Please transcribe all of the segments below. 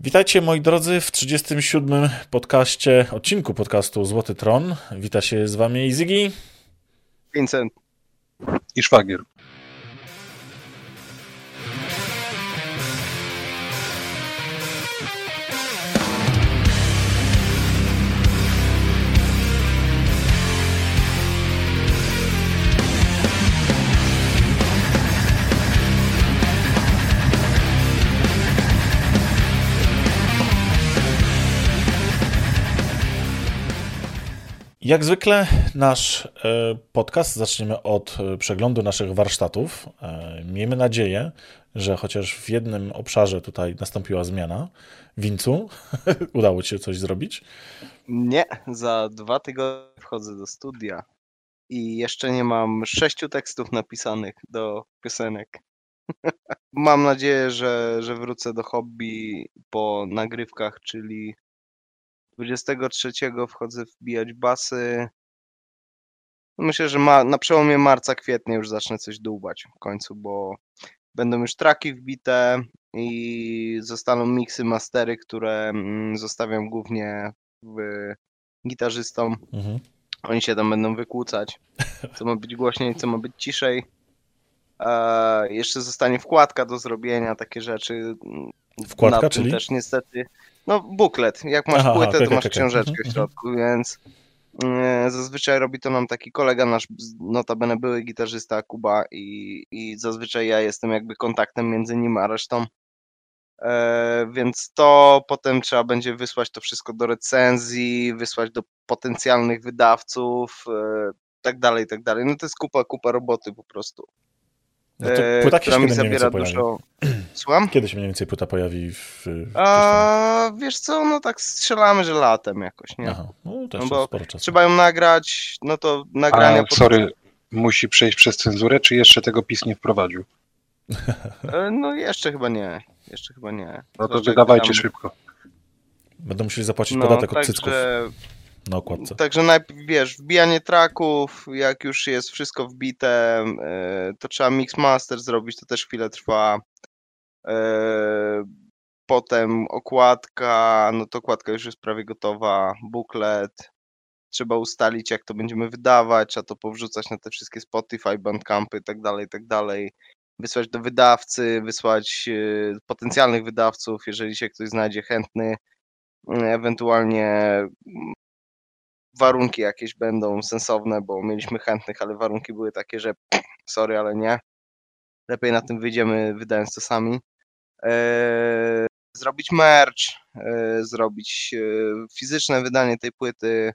Witajcie moi drodzy w 37. podcaście, odcinku podcastu Złoty Tron. Wita się z wami Ziggy, Vincent i Szwagier. Jak zwykle nasz e, podcast zaczniemy od e, przeglądu naszych warsztatów. E, miejmy nadzieję, że chociaż w jednym obszarze tutaj nastąpiła zmiana. Wincu, udało ci się coś zrobić? Nie, za dwa tygodnie wchodzę do studia i jeszcze nie mam sześciu tekstów napisanych do piosenek. mam nadzieję, że, że wrócę do hobby po nagrywkach, czyli 23 wchodzę wbijać basy. Myślę, że ma, na przełomie marca, kwietnia już zacznę coś dłubać w końcu, bo będą już traki wbite i zostaną miksy, mastery, które mm, zostawiam głównie w gitarzystom. Mhm. Oni się tam będą wykłócać, co ma być głośniej, co ma być ciszej. E, jeszcze zostanie wkładka do zrobienia, takie rzeczy. Wkładka, Na czyli? też niestety. No, buklet. Jak masz Aha, płytę, to masz okej. książeczkę Mhm, w środku, więc e, zazwyczaj robi to nam taki kolega nasz, notabene były gitarzysta Kuba i, i zazwyczaj ja jestem jakby kontaktem między nim a resztą. E, więc to potem trzeba będzie wysłać to wszystko do recenzji, wysłać do potencjalnych wydawców, e, tak dalej, tak dalej. No to jest kupa, kupa roboty po prostu. No to e, płyta która mi mniej więcej zabiera pojawi? dużo. Słucham? Kiedy się mniej więcej płyta pojawi w... w A wiesz co, no tak strzelamy, że latem jakoś, nie? Aha, no też No bo sporo czasu. Trzeba ją nagrać, no to nagrania A, pod- sorry, musi przejść przez cenzurę, czy jeszcze tego PiS nie wprowadził? E, No jeszcze chyba nie. Jeszcze chyba nie. No to wydawajcie tam- szybko. Będą musieli zapłacić No, podatek od cycków także, na okładce. także najpierw wiesz, wbijanie traków, jak już jest wszystko wbite, e, to trzeba mix master zrobić, to też chwilę trwa. E, Potem okładka, no to okładka już jest prawie gotowa, buklet. Trzeba ustalić, jak to będziemy wydawać, trzeba to powrzucać na te wszystkie Spotify, Bandcampy i tak dalej, tak dalej. Wysłać do wydawcy, wysłać e, potencjalnych wydawców, jeżeli się ktoś znajdzie chętny. Ewentualnie warunki jakieś będą sensowne, bo mieliśmy chętnych, ale warunki były takie, że sorry, ale nie. Lepiej na tym wyjdziemy, wydając to sami. Eee, zrobić merch, eee, zrobić eee, fizyczne wydanie tej płyty,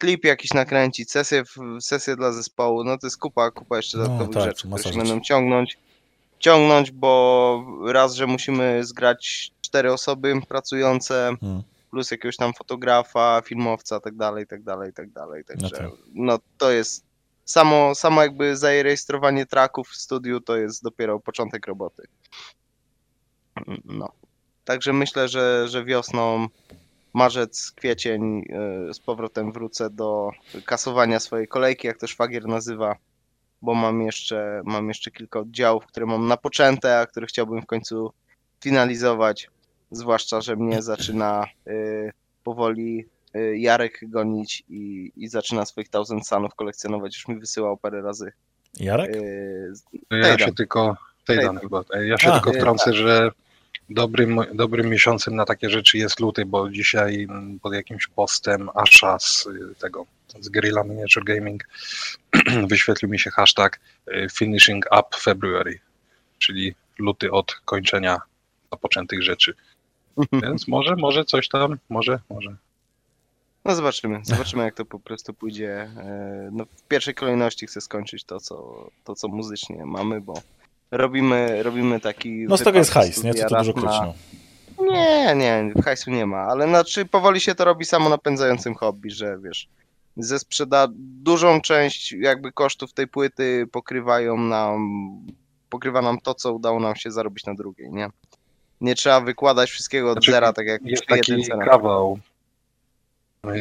klip jakiś nakręcić, sesję, sesję dla zespołu, no to jest kupa, kupa jeszcze No dodatkowych tak, rzeczy, które się będą ciągnąć, ciągnąć, bo raz, że musimy zgrać cztery osoby pracujące, Hmm. Plus jakiegoś tam fotografa, filmowca, tak dalej, tak dalej, tak dalej, także tak. no to jest samo, samo jakby zarejestrowanie tracków w studiu to jest dopiero początek roboty. No. Także myślę, że, że wiosną, marzec, kwiecień e, z powrotem wrócę do kasowania swojej kolejki, jak to szwagier nazywa, bo mam jeszcze, mam jeszcze kilka oddziałów, które mam napoczęte, a które chciałbym w końcu finalizować. Zwłaszcza, że mnie zaczyna e, powoli e, Jarek gonić i, i zaczyna swoich Thousand Sunów kolekcjonować. Już mi wysyłał parę razy. Jarek? e, Ja Tejdan. się tylko. Tejdan chyba. E, Ja się A, tylko tak. wtrącę, że dobrym, dobrym miesiącem na takie rzeczy jest luty, bo dzisiaj mm, pod jakimś postem Asha z y, tego z Guerrilla Miniature Gaming wyświetlił mi się hashtag y, finishing up February, czyli luty od kończenia zapoczętych rzeczy. Więc może, może coś tam, może, może. No zobaczymy, zobaczymy jak to po prostu pójdzie. E, No, w pierwszej kolejności chcę skończyć to co, to, co muzycznie mamy, bo robimy, robimy taki... No z tego jest hajs, nie? Co raz dużo klucz, na- no. Nie, nie, hajsu nie ma, ale znaczy powoli się to robi samo napędzającym hobby, że wiesz, ze sprzeda dużą część jakby kosztów tej płyty pokrywają nam, pokrywa nam to, co udało nam się zarobić na drugiej, nie? Nie trzeba wykładać wszystkiego od Znaczy, zera, tak jak Jest taki kawał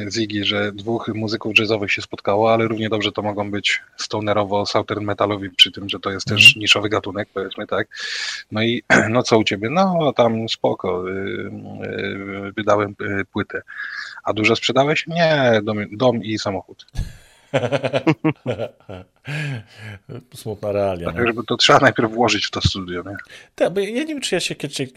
Ziggy, że dwóch muzyków jazzowych się spotkało, ale równie dobrze to mogą być stonerowo southern metalowi, przy tym, że to jest też Mhm. niszowy gatunek, powiedzmy tak. No i no co u ciebie? No tam spoko, y, y, wydałem y, płytę. A dużo sprzedałeś? Nie, dom, dom i samochód. Smutna realia. Tak, żeby to trzeba najpierw włożyć w to studio, nie? Tak, bo ja nie wiem, czy ja się cie-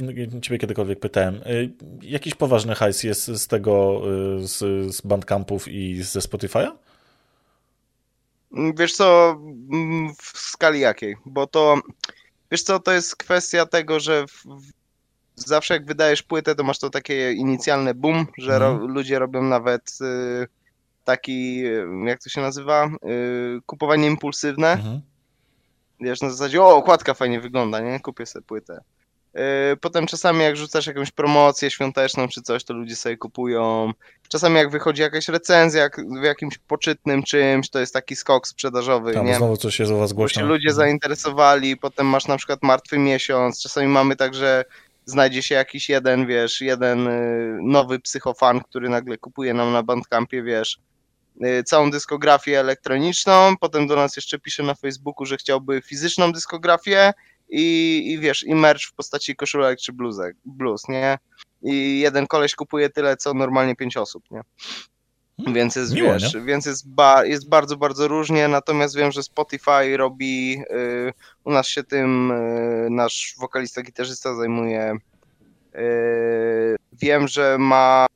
ciebie kiedykolwiek pytałem. Y, Jakiś poważny hajs jest z tego, y, z, z bandcampów i ze Spotify'a? Wiesz co, mm, w skali jakiej? Bo to, wiesz co, to jest kwestia tego, że w, w, zawsze jak wydajesz płytę, to masz to takie inicjalne boom, że ro, ludzie robią nawet y, taki, jak to się nazywa, y, kupowanie impulsywne. Mhm. Wiesz, na zasadzie, o, okładka fajnie wygląda, nie? Kupię sobie płytę. Yy, Potem czasami jak rzucasz jakąś promocję świąteczną czy coś, to ludzie sobie kupują. Czasami jak wychodzi jakaś recenzja jak w jakimś poczytnym czymś, to jest taki skok sprzedażowy, Tam, nie? znowu coś jest u was Bo się głośno. ludzie Mhm. zainteresowali, potem masz na przykład martwy miesiąc, czasami mamy tak, że znajdzie się jakiś jeden, wiesz, jeden y, nowy psychofan, który nagle kupuje nam na Bandcampie, wiesz, całą dyskografię elektroniczną, potem do nas jeszcze pisze na Facebooku, że chciałby fizyczną dyskografię i, i wiesz, i merch w postaci koszulek czy bluzek, bluz, nie? I jeden koleś kupuje tyle, co normalnie pięć osób, nie? Więc jest, miło, wiesz, więc jest, ba, jest bardzo, bardzo różnie, natomiast wiem, że Spotify robi, y, u nas się tym y, nasz wokalista, gitarzysta zajmuje. Y, wiem, że mamy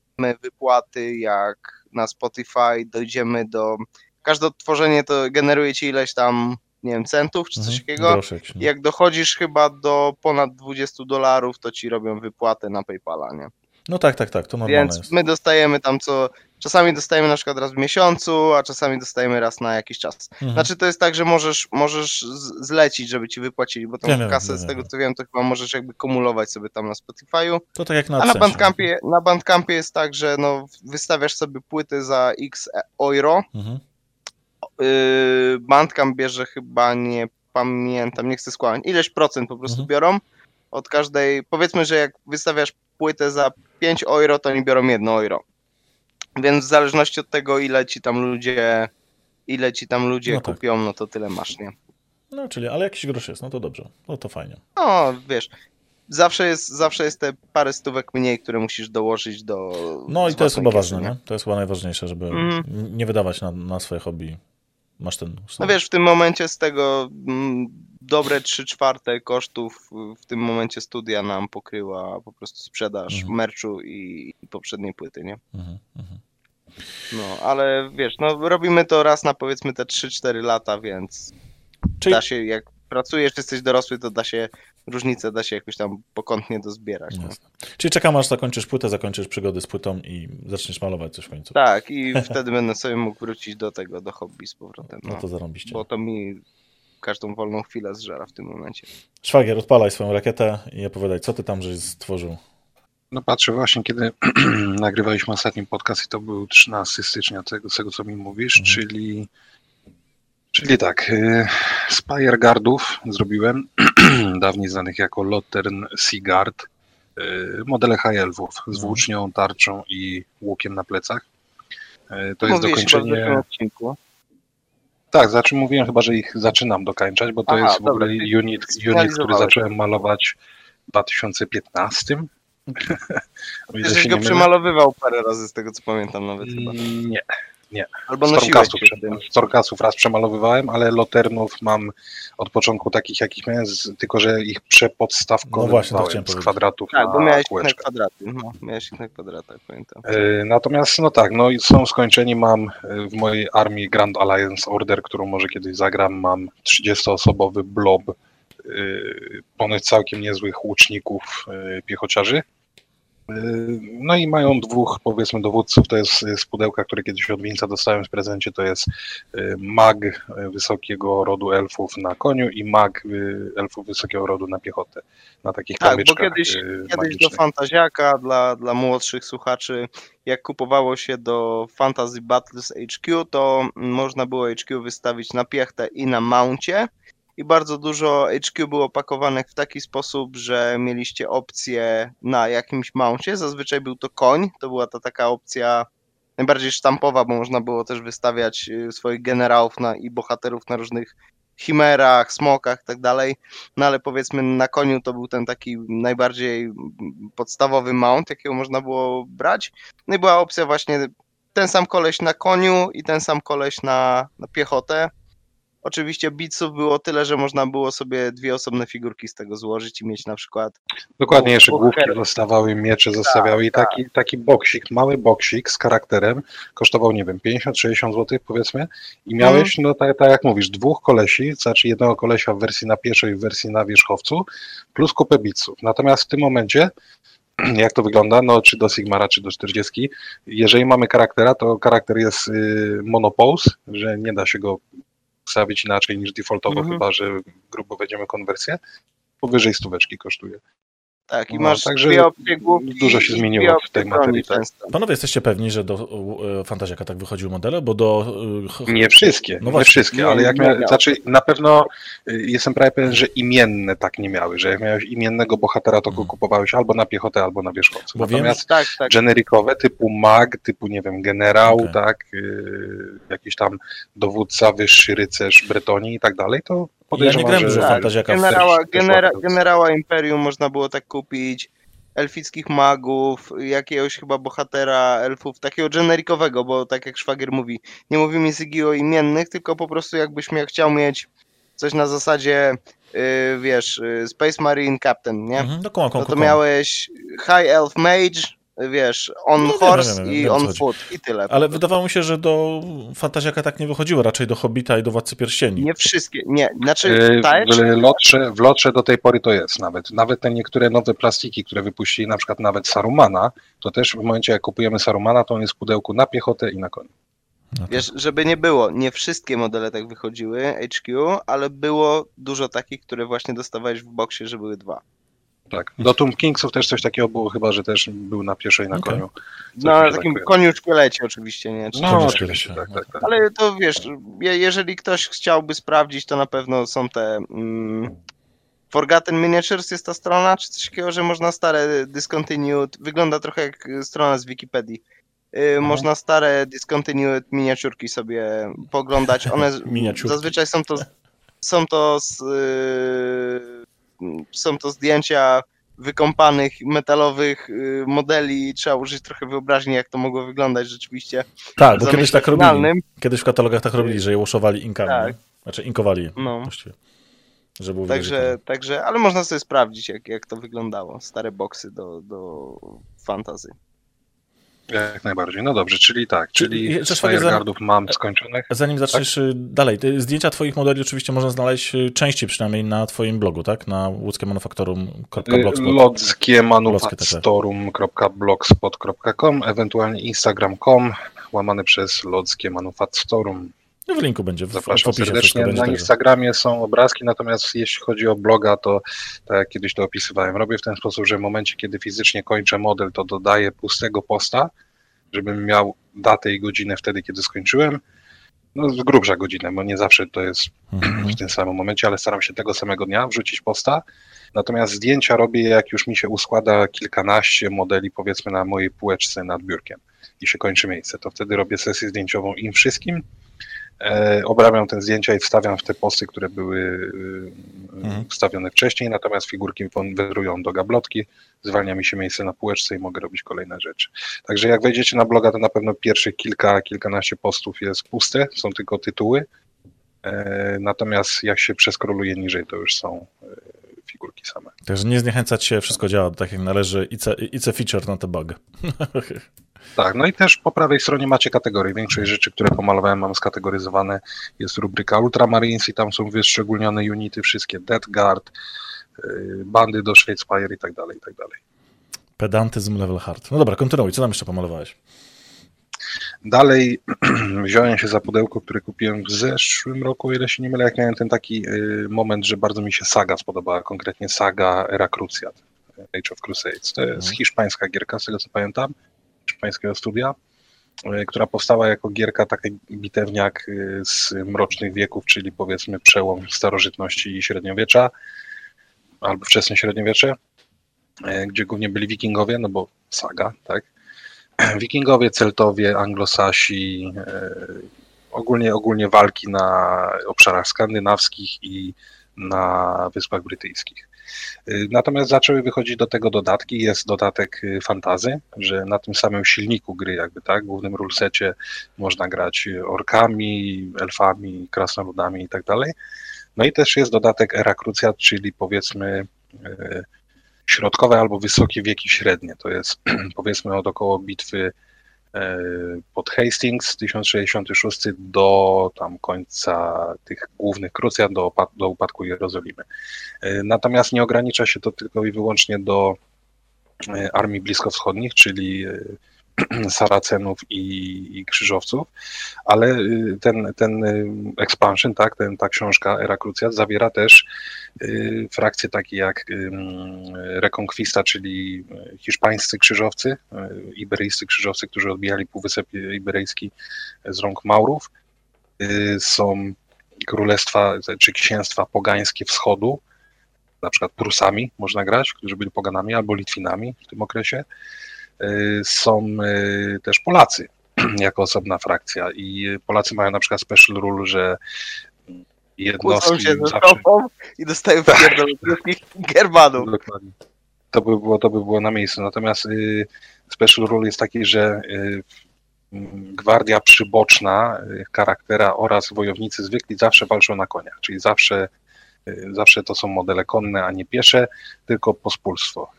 wypłaty, jak na Spotify dojdziemy do, każde odtworzenie to generuje ci ileś tam, nie wiem, centów czy coś Mhm. takiego. Groszek, nie? Jak dochodzisz chyba do ponad 20 dolarów, to ci robią wypłatę na PayPala, nie? No tak, tak, tak, to normalne Więc jest. my dostajemy tam co. Czasami dostajemy na przykład raz w miesiącu, a czasami dostajemy raz na jakiś czas. Mhm. Znaczy to jest tak, że możesz, możesz zlecić, żeby ci wypłacili, bo tą Wiem, kasę, wiem, z tego co wiem, to chyba możesz jakby kumulować sobie tam na Spotify'u. To tak jak na A na. Bandcampie, na Bandcampie jest tak, że no, wystawiasz sobie płyty za x euro. Mhm. Yy, Bandcamp bierze chyba, nie pamiętam, nie chcę skłamać, ileś procent po prostu Mhm. biorą od każdej. Powiedzmy, że jak wystawiasz płytę za 5 euro, to oni biorą 1 euro. Więc w zależności od tego, ile ci tam ludzie, ile ci tam ludzie No tak. kupią, no to tyle masz, nie? No, czyli, ale jakiś grosz jest, no to dobrze, no to fajnie. No, wiesz, zawsze jest, zawsze jest te parę stówek mniej, które musisz dołożyć do. No i to jest chyba kiesy, ważne, nie? To jest chyba najważniejsze, żeby Mhm. nie wydawać na, na swoje hobby. Masz ten... No wiesz, w tym momencie z tego mm, dobre 3 czwarte kosztów w tym momencie studia nam pokryła po prostu sprzedaż Mhm. merchu i, i poprzedniej płyty, nie? Mhm, mhm. No, ale wiesz, no robimy to raz na powiedzmy te 3-4 lata, więc Czyli da się, jak pracujesz, jesteś dorosły, to da się różnicę da się jakoś tam pokątnie dozbierać. No. Czyli czekam aż zakończysz płytę, zakończysz przygody z płytą i zaczniesz malować coś w końcu. Tak, i wtedy będę sobie mógł wrócić do tego, do hobby z powrotem. No No, to zarąbiście. bo to mi każdą wolną chwilę zżera w tym momencie. Szwagier, odpalaj swoją rakietę i opowiadaj, co ty tam żeś stworzył. No patrzę właśnie, kiedy nagrywaliśmy ostatni podcast i to był 13 stycznia tego, z tego co mi mówisz, Mhm. czyli czyli tak, y, Spire Guardów zrobiłem, dawniej znanych jako Lottern Sea Guard, y, modele Elfów z Mhm. włócznią, tarczą i łukiem na plecach. Y, To jest Mówiłeś zeszłym dokończenie... Tak, znaczy mówiłem chyba, że ich zaczynam dokańczać, bo to Aha, jest w dobra, ogóle unit, unit, który zacząłem malować w 2015. O ile Żeś się go nie przemalowywał parę razy z tego co pamiętam nawet chyba. Mm, Nie, Albo Stormcastów. Stormcastów raz przemalowywałem, ale Loternów mam od początku takich, jakich miałem, z, tylko że ich przepodstawkowywałem No właśnie, to chciałem z powiedzieć. kwadratów Tak, bo na miałeś ich na kółeczka. kwadraty. No, miałeś ich na kwadratach, pamiętam. E, Natomiast, no tak, no i są skończeni. Mam e, w mojej armii Grand Alliance Order, którą może kiedyś zagram. Mam 30-osobowy blob e, ponoć całkiem niezłych łuczników, e, piechociarzy. E, No i mają dwóch, powiedzmy, dowódców. To jest z pudełka, które kiedyś od Winca dostałem w prezencie. To jest e, mag e, wysokiego rodu elfów na koniu i mag elfów wysokiego rodu na piechotę. Na takich Tak, bo kiedyś- Kiedyś do. Fantaziaka, dla, dla młodszych słuchaczy, jak kupowało się do Fantasy Battles HQ, to można było HQ wystawić na piechtę i na mouncie. I bardzo dużo HQ było pakowanych w taki sposób, że mieliście opcję na jakimś mouncie. Zazwyczaj był to koń, to była ta taka opcja najbardziej sztampowa, bo można było też wystawiać y, swoich generałów na, i bohaterów na różnych chimerach, smokach i tak dalej. No ale powiedzmy na koniu to był ten taki najbardziej podstawowy mount, jakiego można było brać. No i była opcja właśnie ten sam koleś na koniu i ten sam koleś na, na piechotę. Oczywiście bitsów było tyle, że można było sobie dwie osobne figurki z tego złożyć i mieć na przykład. Dokładnie, jeszcze główki zostawały, miecze zostawiały i taki, taki boksik, mały boksik z charakterem kosztował, nie wiem, 50-60 zł powiedzmy i miałeś, no tak, tak jak mówisz, dwóch kolesi, znaczy jednego kolesia w wersji na pieszo i w wersji na wierzchowcu, plus kupę bitsów. Natomiast w tym momencie jak to wygląda, no czy do Sigmara, czy do 40. Jeżeli mamy charaktera, to charakter jest y, monopose, że nie da się go wstawić inaczej niż defaultowo, Mhm. chyba że grubo wejdziemy konwersję. Powyżej stóweczki kosztuje. Tak, i No, masz także dwie dużo się zmieniło w tej materii, tak. często. Panowie, jesteście pewni, że do e, Fantaziaka tak wychodziły modele? Bo do... e, Nie wszystkie, No nie wszystkie, nie, ale jak miał. znaczy na pewno y, jestem prawie pewien, że imienne tak nie miały, że jak miałeś imiennego bohatera, to go Mhm. kupowałeś albo na piechotę, albo na wierzchowcu. Bo wiem, Natomiast Tak, tak. generikowe typu mag, typu nie wiem, generał, Okej. tak, yy, jakiś tam dowódca, wyższy rycerz Bretonii i tak dalej, to Ja nie grałem że dużo tak. Fantaziaka Generała, genera, generała Imperium można było tak kupić, elfickich magów, jakiegoś chyba bohatera elfów, takiego generikowego, bo tak jak Szwagier mówi, nie mówimy Zygi o imiennych, tylko po prostu jakbyś miał, chciał mieć coś na zasadzie, yy, wiesz, yy, Space Marine Captain, nie? Mhm, no, No to miałeś High Elf Mage, wiesz, on No horse wiem, wiem, i wiem, on foot i tyle. Ale wydawało mi się, że do Fantaziaka tak nie wychodziło, raczej do Hobbita i do Władcy Pierścieni. Nie wszystkie, nie, znaczy Yy, W lotrze, w lotrze do tej pory to jest nawet. Nawet te niektóre nowe plastiki, które wypuścili, na przykład nawet Sarumana, to też w momencie jak kupujemy Sarumana, to on jest w pudełku na piechotę i na koniu. No to- Wiesz, żeby nie było, nie wszystkie modele tak wychodziły, HQ, ale było dużo takich, które właśnie dostawałeś w boksie, że były dwa. Tak. Do Tomb Kingsów też coś takiego było, chyba że też był na pieszo i na Okej. koniu. No, mi na się takim tak koniu szkielecie oczywiście, nie? Czy No, Koniu oczywiście, szkielecie. tak, tak, tak. Ale to wiesz, je, jeżeli ktoś chciałby sprawdzić, to na pewno są te mm, Forgotten Miniatures jest ta strona, czy coś takiego, że można stare discontinued, wygląda trochę jak strona z Wikipedii. Y, Można stare discontinued miniaturki sobie poglądać. One Miniaturki. zazwyczaj są to są to z, y, są to zdjęcia wykąpanych metalowych y, modeli. Trzeba użyć trochę wyobraźni, jak to mogło wyglądać rzeczywiście. Tak, bo kiedyś tak robili. finalnym. Kiedyś w katalogach tak robili, że je uszowali inkami. Tak. Znaczy inkowali je No. właściwie. Że było Także, że także, ale można sobie sprawdzić, jak, jak to wyglądało. Stare boksy do, do fantazy. Jak najbardziej. No dobrze, czyli tak, Czy- czyli Fireguardów mam skończonych. Zanim zaczniesz Tak. dalej, zdjęcia twoich modeli oczywiście można znaleźć y, częściej przynajmniej na twoim blogu, tak? Na łódzkiemanufaktorum.blogspot. Lodzkie tak, manufactorum.blogspot.com, ewentualnie instagram.com, łamane przez Lodzkie Manufactorum. No w linku będzie, w, w Zapraszam opisie serdecznie. będzie. Na także- Instagramie są obrazki, natomiast jeśli chodzi o bloga, to tak jak kiedyś to opisywałem, robię w ten sposób, że w momencie, kiedy fizycznie kończę model, to dodaję pustego posta, żebym miał datę i godzinę wtedy, kiedy skończyłem. No, z grubsza godzinę, bo nie zawsze to jest Mhm. w tym samym momencie, ale staram się tego samego dnia wrzucić posta. Natomiast zdjęcia robię, jak już mi się uskłada kilkanaście modeli, powiedzmy, na mojej półeczce nad biurkiem i się kończy miejsce. To wtedy robię sesję zdjęciową im wszystkim. E, obrabiam te zdjęcia i wstawiam w te posty, które były e, Mhm. wstawione wcześniej, natomiast figurki wędrują do gablotki, zwalnia mi się miejsce na półeczce i mogę robić kolejne rzeczy. Także jak wejdziecie na bloga, to na pewno pierwsze kilka, kilkanaście postów jest puste, są tylko tytuły. E, natomiast jak się przeskroluje niżej, to już są figurki same. Także nie zniechęcać się, wszystko działa tak jak należy. It's a, it's a feature, not a bug. Tak, no i też po prawej stronie macie kategorie. Większość rzeczy, które pomalowałem, mam skategoryzowane. Jest rubryka Ultramarines i tam są wyszczególnione unity, wszystkie Death Guard, yy, bandy do Shadespire i tak dalej, i tak dalej. Pedantyzm level hard. No dobra, kontynuuj. Co tam jeszcze pomalowałeś? Dalej wziąłem się za pudełko, które kupiłem w zeszłym roku, o ile się nie mylę, jak miałem ten taki yy, moment, że bardzo mi się saga spodobała, konkretnie saga Era Cruciat, Age of Crusades. To jest Mhm. hiszpańska gierka, z tego co pamiętam, hiszpańskiego studia, y, która powstała jako gierka taki bitewniak y, z mrocznych wieków, czyli powiedzmy przełom starożytności i średniowiecza, albo wczesne średniowiecze, y, gdzie głównie byli wikingowie, no bo saga, tak? wikingowie, celtowie, anglosasi, ogólnie, ogólnie walki na obszarach skandynawskich i na Wyspach Brytyjskich. Y, natomiast zaczęły wychodzić do tego dodatki. Jest dodatek y, fantazy, że na tym samym silniku gry, jakby tak, głównym rulesecie można grać orkami, elfami, krasnoludami i tak dalej. No i też jest dodatek Era Cruciat, czyli powiedzmy środkowe albo wysokie wieki średnie. To jest powiedzmy od około bitwy E, pod Hastings 1066 do tam końca tych głównych krucjat, do, do upadku Jerozolimy. E, natomiast nie ogranicza się to tylko i wyłącznie do e, armii bliskowschodnich, czyli Saracenów i, i, Krzyżowców, ale y, ten, ten y, expansion, tak, ten, ta książka Era Cruciat zawiera też y, frakcje takie jak Reconquista, czyli hiszpańscy krzyżowcy, iberyjscy krzyżowcy, którzy odbijali Półwysep Iberyjski z rąk Maurów. Są królestwa czy księstwa pogańskie wschodu, na przykład Prusami można grać, którzy byli poganami, albo Litwinami w tym okresie. Y, są y, też Polacy jako osobna frakcja i Polacy mają na przykład special rule, że jednostki się zawsze... i dostają wpierdolnych Germanów. Dokładnie. To by, było, to by było na miejscu. Natomiast y, special rule jest taki, że gwardia przyboczna charaktera oraz wojownicy zwykli zawsze walczą na koniach, czyli zawsze, zawsze to są modele konne, a nie piesze, tylko pospólstwo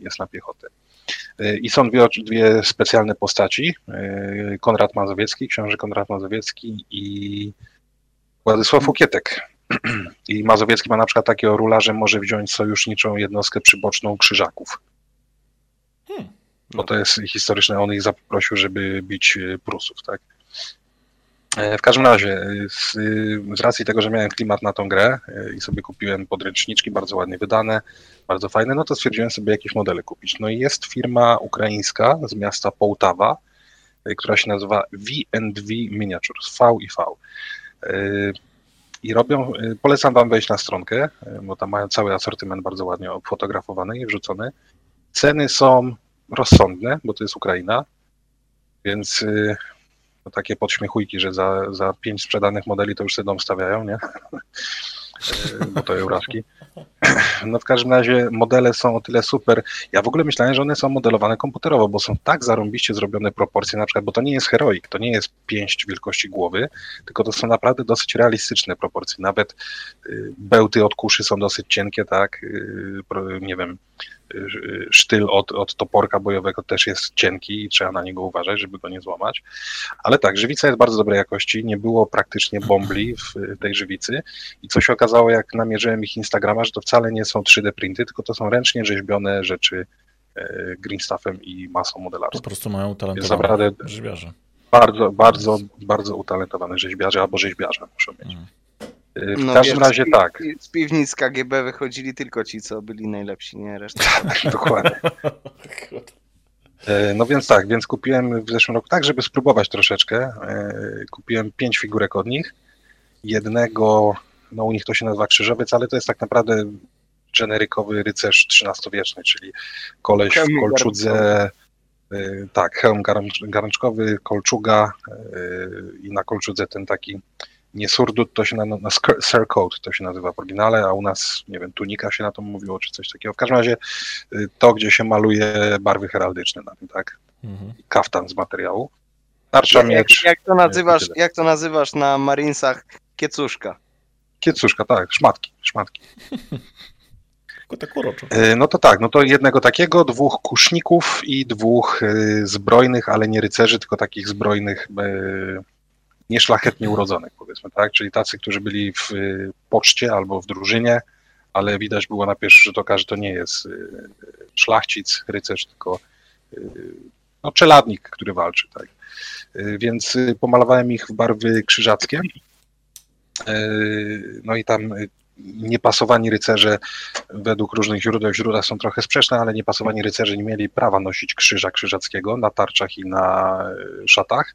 jest na piechotę. I są dwie, dwie specjalne postaci. Konrad Mazowiecki, książę Konrad Mazowiecki i Władysław Ukietek. I Mazowiecki ma na przykład takiego rula, że może wziąć sojuszniczą jednostkę przyboczną krzyżaków. Hmm. Bo to jest historyczne, on ich zaprosił, żeby bić Prusów, tak? E, w każdym razie, z, z, racji tego, że miałem klimat na tą grę e, i sobie kupiłem podręczniczki bardzo ładnie wydane, bardzo fajne, no to stwierdziłem sobie jakieś modele kupić. No i jest firma ukraińska z miasta Połtawa, która się nazywa V&V Miniatures, V i V. I robią, polecam wam wejść na stronkę, bo tam mają cały asortyment bardzo ładnie fotografowany i wrzucony. Ceny są rozsądne, bo to jest Ukraina, więc takie podśmiechujki, że za, za pięć sprzedanych modeli to już sobie dom stawiają, nie? E, bo to Euraszki. No w każdym razie modele są o tyle super. Ja w ogóle myślałem, że one są modelowane komputerowo, bo są tak zarąbiście zrobione proporcje, na przykład, bo to nie jest heroik, to nie jest pięść wielkości głowy, tylko to są naprawdę dosyć realistyczne proporcje. Nawet y, bełty od kuszy są dosyć cienkie, tak, y, nie wiem, sztyl od, od toporka bojowego też jest cienki i trzeba na niego uważać, żeby go nie złamać. Ale tak, żywica jest bardzo dobrej jakości, nie było praktycznie bombli w tej żywicy i co się okazało, jak namierzyłem ich Instagrama, że to wcale nie są 3D printy, tylko to są ręcznie rzeźbione rzeczy e, greenstuffem i masą modelarską. Po prostu mają utalentowane rzeźbiarze. Bardzo, bardzo, bardzo utalentowane rzeźbiarze albo rzeźbiarze muszą mieć. Mhm. Y, w no każdym wiesz, razie tak. Z piwnic KGB wychodzili tylko ci, co byli najlepsi, nie reszta. Dokładnie. E, no więc tak, więc kupiłem w zeszłym roku, tak żeby spróbować troszeczkę, e, kupiłem pięć figurek od nich. Jednego, no u nich to się nazywa krzyżowiec, ale to jest tak naprawdę generykowy rycerz XIII-wieczny, czyli koleś w kolczudze, tak, hełm garnczkowy, kolczuga i na kolczudze ten taki nie surdut, to się na, na surcoat to się nazywa w oryginale, a u nas, nie wiem, tunika się na to mówiło, czy coś takiego. W każdym razie y, to, gdzie się maluje barwy heraldyczne na tym, tak? Mhm. Kaftan z materiału. Tarcza, miecz. Jak, jak, to nazywasz, jak to nazywasz na Marinesach? Kiecuszka. Kiecuszka, tak, szmatki, szmatki. tak uroczo. No to tak, no to jednego takiego, dwóch kuszników i dwóch y, zbrojnych, ale nie rycerzy, tylko takich zbrojnych nieszlachetnie urodzonych, powiedzmy, tak? Czyli tacy, którzy byli w y, poczcie albo w drużynie, ale widać było na pierwszy rzut oka, że to nie jest y, szlachcic, rycerz, tylko y, no, czeladnik, który walczy, tak? Więc pomalowałem ich w barwy krzyżackie. No i tam niepasowani rycerze według różnych źródeł, źródła są trochę sprzeczne, ale niepasowani rycerze nie mieli prawa nosić krzyża krzyżackiego na tarczach i na e, szatach,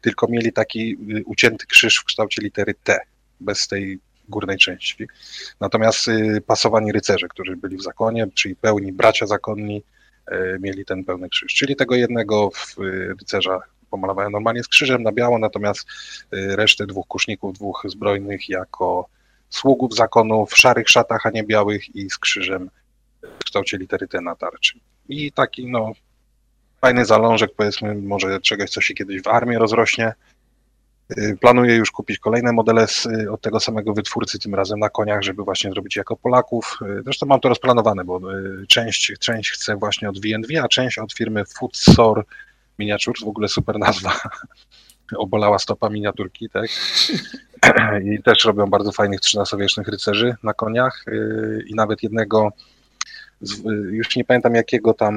tylko mieli taki e, ucięty krzyż w kształcie litery T, bez tej górnej części. Natomiast e, pasowani rycerze, którzy byli w zakonie, czyli pełni bracia zakonni, mieli ten pełny krzyż. Czyli tego jednego rycerza pomalowałem normalnie z krzyżem na biało, natomiast resztę dwóch kuszników, dwóch zbrojnych jako sługów zakonu w szarych szatach, a nie białych i z krzyżem w kształcie litery T na tarczy. I taki no fajny zalążek powiedzmy może czegoś, co się kiedyś w armii rozrośnie. Y, planuję już kupić kolejne modele z, y, od tego samego wytwórcy, tym razem na koniach, żeby właśnie zrobić jako Polaków. Y, zresztą mam to rozplanowane, bo część, część chcę właśnie od VNV, a część od firmy Foodsor Miniatures, w ogóle super nazwa. Obolała stopa miniaturki, tak? I też robią bardzo fajnych XIII-wiecznych rycerzy na koniach i nawet jednego z, już nie pamiętam jakiego tam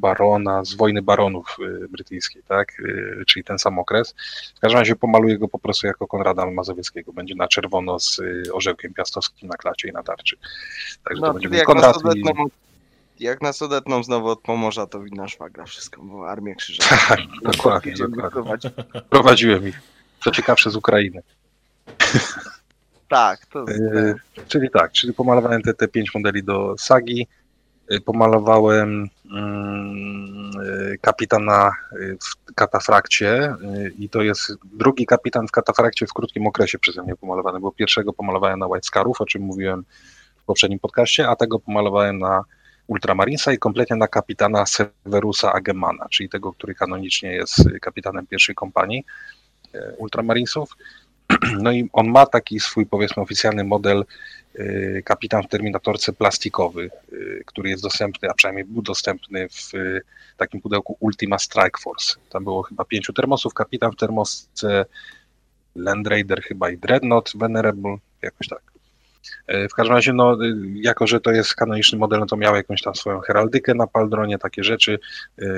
barona, z wojny baronów y, brytyjskiej, tak, czyli ten sam okres. W każdym razie pomaluję go po prostu jako Konrada Mazowieckiego, będzie na czerwono z orzełkiem piastowskim na klacie i na tarczy. Także no, to będzie Konrad i... Jak nas odetną znowu od Pomorza, to widna szwagra wszystko, bo Armię Krzyżową. Tak, dokładnie, dokładnie. Prowadziłem ich. Co ciekawsze z Ukrainy. Tak, to... Czyli tak, czyli pomalowałem te, te pięć modeli do sagi. Y, pomalowałem mm, y, kapitana y, w katafrakcie i to jest drugi kapitan w katafrakcie w krótkim okresie przeze mnie pomalowany, bo pierwszego pomalowałem na White Scarów, o czym mówiłem w poprzednim podcaście, a tego pomalowałem na Ultramarinsa i kompletnie na kapitana Severusa Agemana, czyli tego, który kanonicznie jest kapitanem pierwszej kompanii Ultramarinsów. No i on ma taki swój, powiedzmy, oficjalny model y, kapitan w Terminatorce plastikowy, y, który jest dostępny, a przynajmniej był dostępny w takim pudełku Ultima Strike Force. Tam było chyba pięciu termosów, kapitan w termosce, Land Raider chyba i Dreadnought Venerable, jakoś tak. W każdym razie, no, jako że to jest kanoniczny model, no to miał jakąś tam swoją heraldykę na paldronie, takie rzeczy,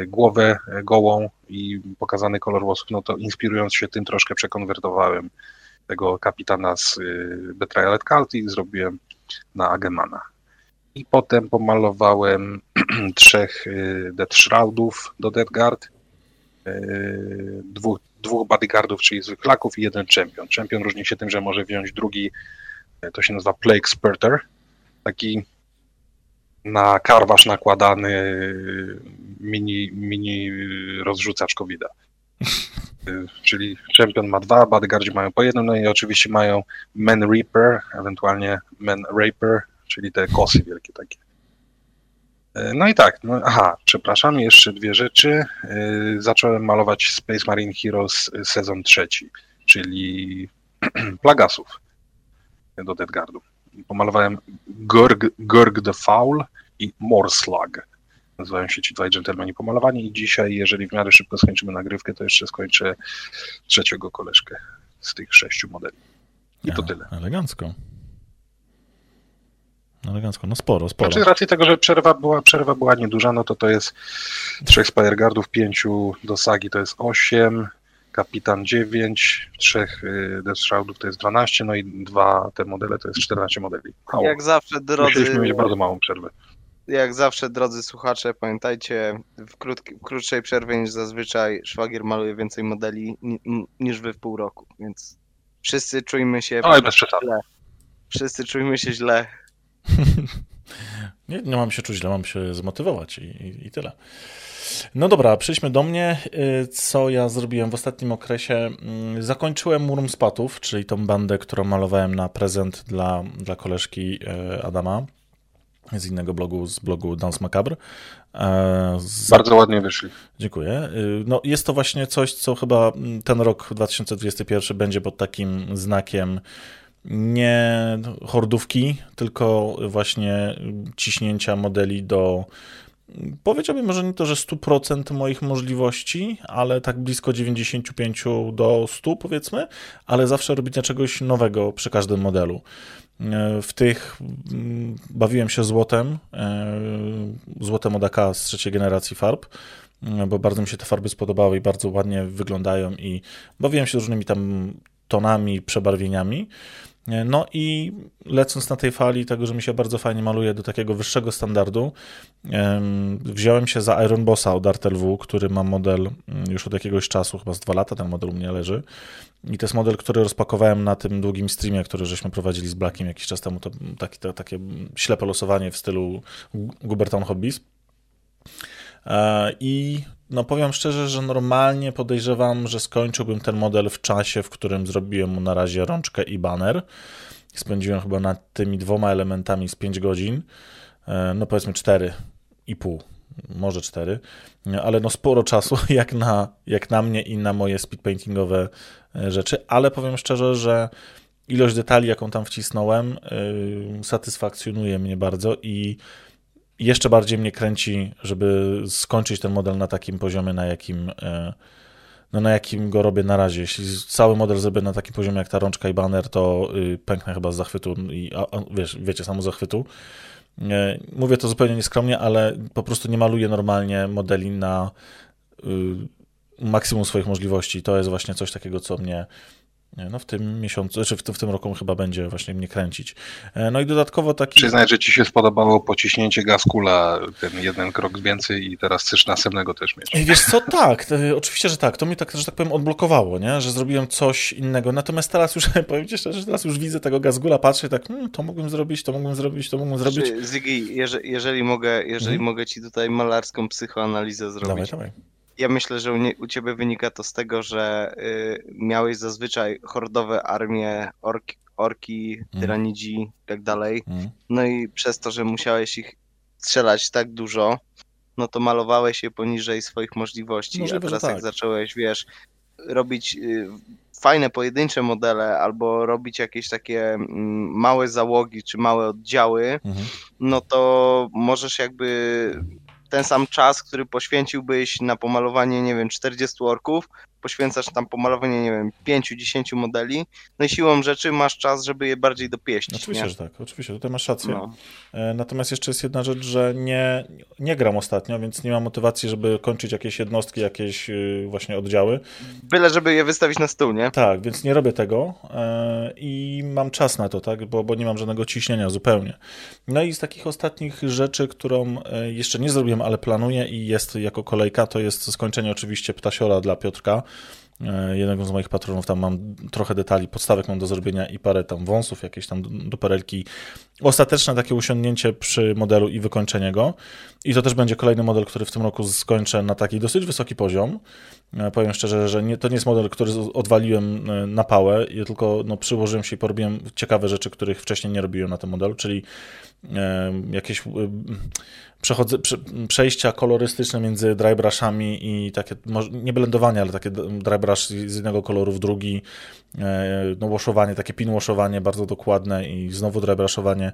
głowę gołą i pokazany kolor włosów, no to inspirując się tym troszkę przekonwertowałem tego kapitana z Betrayal at Cult i zrobiłem na Agemana. I potem pomalowałem trzech Death Shroudów do Death Guard, dwóch, dwóch bodyguardów, czyli zwyklaków i jeden champion. Champion różni się tym, że może wziąć drugi, to się nazywa Plague Spurter, taki na karwasz nakładany mini, mini rozrzucacz covid -a. czyli Champion ma dwa, Bodyguardzi mają po jednym, no i oczywiście mają Men Reaper, ewentualnie Men Raper, czyli te kosy wielkie takie. E, no i tak, no, aha, przepraszam, jeszcze dwie rzeczy. E, zacząłem malować Space Marine Heroes sezon trzeci, czyli Plagasów do Deadguardu. Pomalowałem Gorg, Gorg the Foul i Morslag nazywają się ci dwaj dżentelmeni pomalowani i dzisiaj, jeżeli w miarę szybko skończymy nagrywkę, to jeszcze skończę trzeciego koleżkę z tych sześciu modeli. I to tyle. Elegancko. Elegancko, no sporo, sporo. Znaczy z racji tego, że przerwa była, przerwa była nieduża, no to to jest trzech Spireguardów, pięciu do sagi to jest osiem, Kapitan 9, trzech y, Death Shroudów to jest 12, no i dwa te modele to jest 14 modeli. Mało. Jak zawsze, drodzy... Musieliśmy mieć bardzo małą przerwę jak zawsze, drodzy słuchacze, pamiętajcie, w, krótki, w krótszej przerwie niż zazwyczaj szwagier maluje więcej modeli niż wy w pół roku, więc wszyscy czujmy się Oj, bez źle. Wszyscy czujmy się źle. nie, nie mam się czuć źle, mam się zmotywować i, i, i tyle. No dobra, przejdźmy do mnie. Y, co ja zrobiłem w ostatnim okresie? Mm, zakończyłem Murum Spatów, czyli tą bandę, którą malowałem na prezent dla, dla koleżki y, Adama z innego blogu, z blogu Dance Macabre. E, z... Bardzo ładnie wyszli. Dziękuję. Y, no, jest to właśnie coś, co chyba ten rok 2021 będzie pod takim znakiem nie hordówki, tylko właśnie ciśnięcia modeli do powiedziałbym może nie to, że 100% moich możliwości, ale tak blisko 95 do 100 powiedzmy, ale zawsze robić czegoś nowego przy każdym modelu. E, w tych mm, bawiłem się złotem, e, złotem od AK z trzeciej generacji farb, e, bo bardzo mi się te farby spodobały i bardzo ładnie wyglądają i bawiłem się różnymi tam tonami, przebarwieniami. No i lecąc na tej fali tego, że mi się bardzo fajnie maluje do takiego wyższego standardu, wziąłem się za Iron Bossa od Artel który ma model mm, już od jakiegoś czasu, chyba z dwa lata ten model u mnie leży. I to jest model, który rozpakowałem na tym długim streamie, który żeśmy prowadzili z Blackiem jakiś czas temu. To taki, to, takie ślepe losowanie w stylu Gubertown Hobbies. I no powiem szczerze, że normalnie podejrzewam, że skończyłbym ten model w czasie, w którym zrobiłem mu na razie rączkę i banner. Spędziłem chyba nad tymi dwoma elementami z 5 godzin, no powiedzmy 4,5 może cztery, ale no sporo czasu jak na, jak na mnie i na moje speedpaintingowe e, rzeczy, ale powiem szczerze, że ilość detali, jaką tam wcisnąłem, yy, satysfakcjonuje mnie bardzo i jeszcze bardziej mnie kręci, żeby skończyć ten model na takim poziomie, na jakim, yy, no na jakim go robię na razie. Jeśli cały model zrobię na takim poziomie jak ta rączka i banner, to yy, pęknę chyba z zachwytu i a, a, wiesz, wiecie, samo zachwytu. Mówię to zupełnie nieskromnie, ale po prostu nie maluję normalnie modeli na y, maksimum swoich możliwości. To jest właśnie coś takiego, co mnie no w tym miesiącu, czy znaczy w tym, w tym roku chyba będzie właśnie mnie kręcić. E, no i dodatkowo taki... Przyznaj, że ci się spodobało pociśnięcie gaskula, ten jeden krok więcej i teraz chcesz następnego też mieć. Wiesz co, tak, to, oczywiście, że tak. To mnie tak, że tak powiem odblokowało, nie? że zrobiłem coś innego. Natomiast teraz już, powiem ci szczerze, że teraz już widzę tego gazgula, patrzę tak, hmm, to mogłem zrobić, to mogłem zrobić, to mogłem zrobić. Znaczy, Ziggy, jeżeli, jeżeli, mogę, jeżeli hmm? mogę ci tutaj malarską psychoanalizę zrobić. Dawaj, dawaj ja myślę, że u, nie, u ciebie wynika to z tego, że y, miałeś zazwyczaj hordowe armie, orki, orki mm. tyranidzi i tak dalej. Mm. No i przez to, że musiałeś ich strzelać tak dużo, no to malowałeś je poniżej swoich możliwości. Możliwe, a teraz tak. jak zacząłeś, wiesz, robić y, fajne pojedyncze modele albo robić jakieś takie mm, małe załogi czy małe oddziały, mhm. no to możesz jakby ten sam czas, który poświęciłbyś na pomalowanie, nie wiem, 40 orków, poświęcasz tam pomalowanie, nie wiem, 5-10 modeli, no i siłą rzeczy masz czas, żeby je bardziej dopieścić. Oczywiście, nie? że tak, oczywiście, tutaj masz rację. No. E, natomiast jeszcze jest jedna rzecz, że nie, nie gram ostatnio, więc nie mam motywacji, żeby kończyć jakieś jednostki, jakieś y, właśnie oddziały. Byle, żeby je wystawić na stół, nie? Tak, więc nie robię tego e, i mam czas na to, tak, bo, bo nie mam żadnego ciśnienia zupełnie. No i z takich ostatnich rzeczy, którą e, jeszcze nie zrobiłem, ale planuję i jest jako kolejka, to jest skończenie oczywiście ptasiora dla Piotrka, jednego z moich patronów, tam mam trochę detali, podstawek mam do zrobienia i parę tam wąsów, jakieś tam do, do perelki. Ostateczne takie usiągnięcie przy modelu i wykończenie go. I to też będzie kolejny model, który w tym roku skończę na taki dosyć wysoki poziom. E, powiem szczerze, że nie, to nie jest model, który odwaliłem e, na pałę, tylko no, przyłożyłem się i porobiłem ciekawe rzeczy, których wcześniej nie robiłem na tym modelu, czyli jakieś przechodze, przejścia kolorystyczne między drybrushami i takie, nie blendowanie, ale takie drybrush z jednego koloru w drugi, e, no washowanie, takie pinwashowanie bardzo dokładne i znowu drybrushowanie.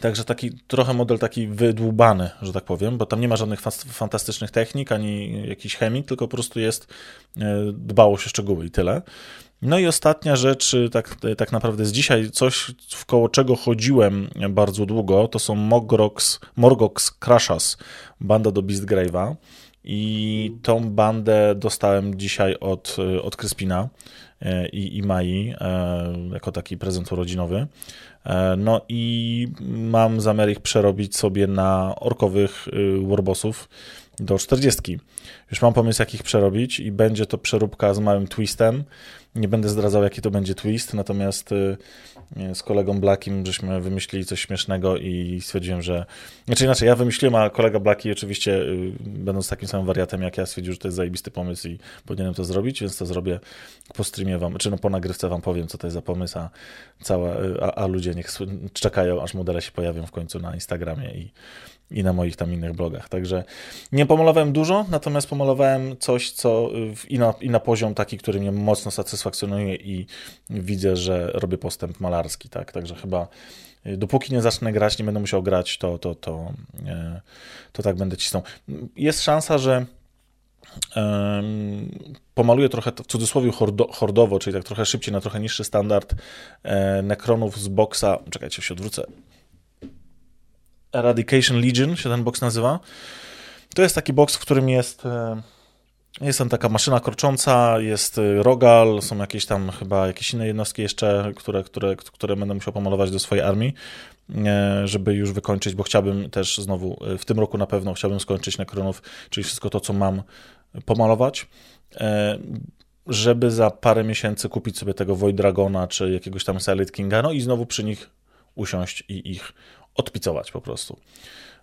Także taki trochę model taki wydłubany, że tak powiem, bo tam nie ma żadnych fantastycznych technik ani jakichś chemii, tylko po prostu jest e, dbałość o szczegóły i tyle. No i ostatnia rzecz, y, tak, tak naprawdę z dzisiaj, coś wkoło czego chodziłem bardzo długo, to są Mogrox, Morgox Crashas, banda do Beastgrave'a. I tą bandę dostałem dzisiaj od, y, od Kryspina i, i Mai jako taki prezent urodzinowy. No i mam zamiar ich przerobić sobie na orkowych warbossów do 40. Już mam pomysł, jak ich przerobić i będzie to przeróbka z małym twistem. Nie będę zdradzał, jaki to będzie twist, natomiast y, z kolegą Blackiem żeśmy wymyślili coś śmiesznego i stwierdziłem, że... Znaczy inaczej, ja wymyśliłem, a kolega Blacki oczywiście, y, będąc takim samym wariatem jak ja, stwierdził, że to jest zajebisty pomysł i powinienem to zrobić, więc to zrobię po streamie wam, czy no po nagrywce wam powiem, co to jest za pomysł, a, cała, y, a, a ludzie niech czekają, aż modele się pojawią w końcu na Instagramie i i na moich tam innych blogach. Także nie pomalowałem dużo, natomiast pomalowałem coś, co i na, i na poziom taki, który mnie mocno satysfakcjonuje i widzę, że robię postęp malarski, tak? Także chyba y, dopóki nie zacznę grać, nie będę musiał grać, to, to, to, y, to tak będę cisnął. Jest szansa, że pomaluję trochę w cudzysłowie hordowo, czyli tak trochę szybciej, na trochę niższy standard e, nekronów z boksa. Czekajcie, się odwrócę. Eradication Legion się ten box nazywa. To jest taki box, w którym jest e, jest tam taka maszyna krocząca, jest e, rogal, są jakieś tam chyba jakieś inne jednostki jeszcze, które, które, które będę musiał pomalować do swojej armii, e, żeby już wykończyć, bo chciałbym też znowu, w tym roku na pewno chciałbym skończyć Necronów, czyli wszystko to, co mam pomalować, żeby za parę miesięcy kupić sobie tego Void Dragona, czy jakiegoś tam Silent Kinga, no i znowu przy nich usiąść i ich odpicować po prostu.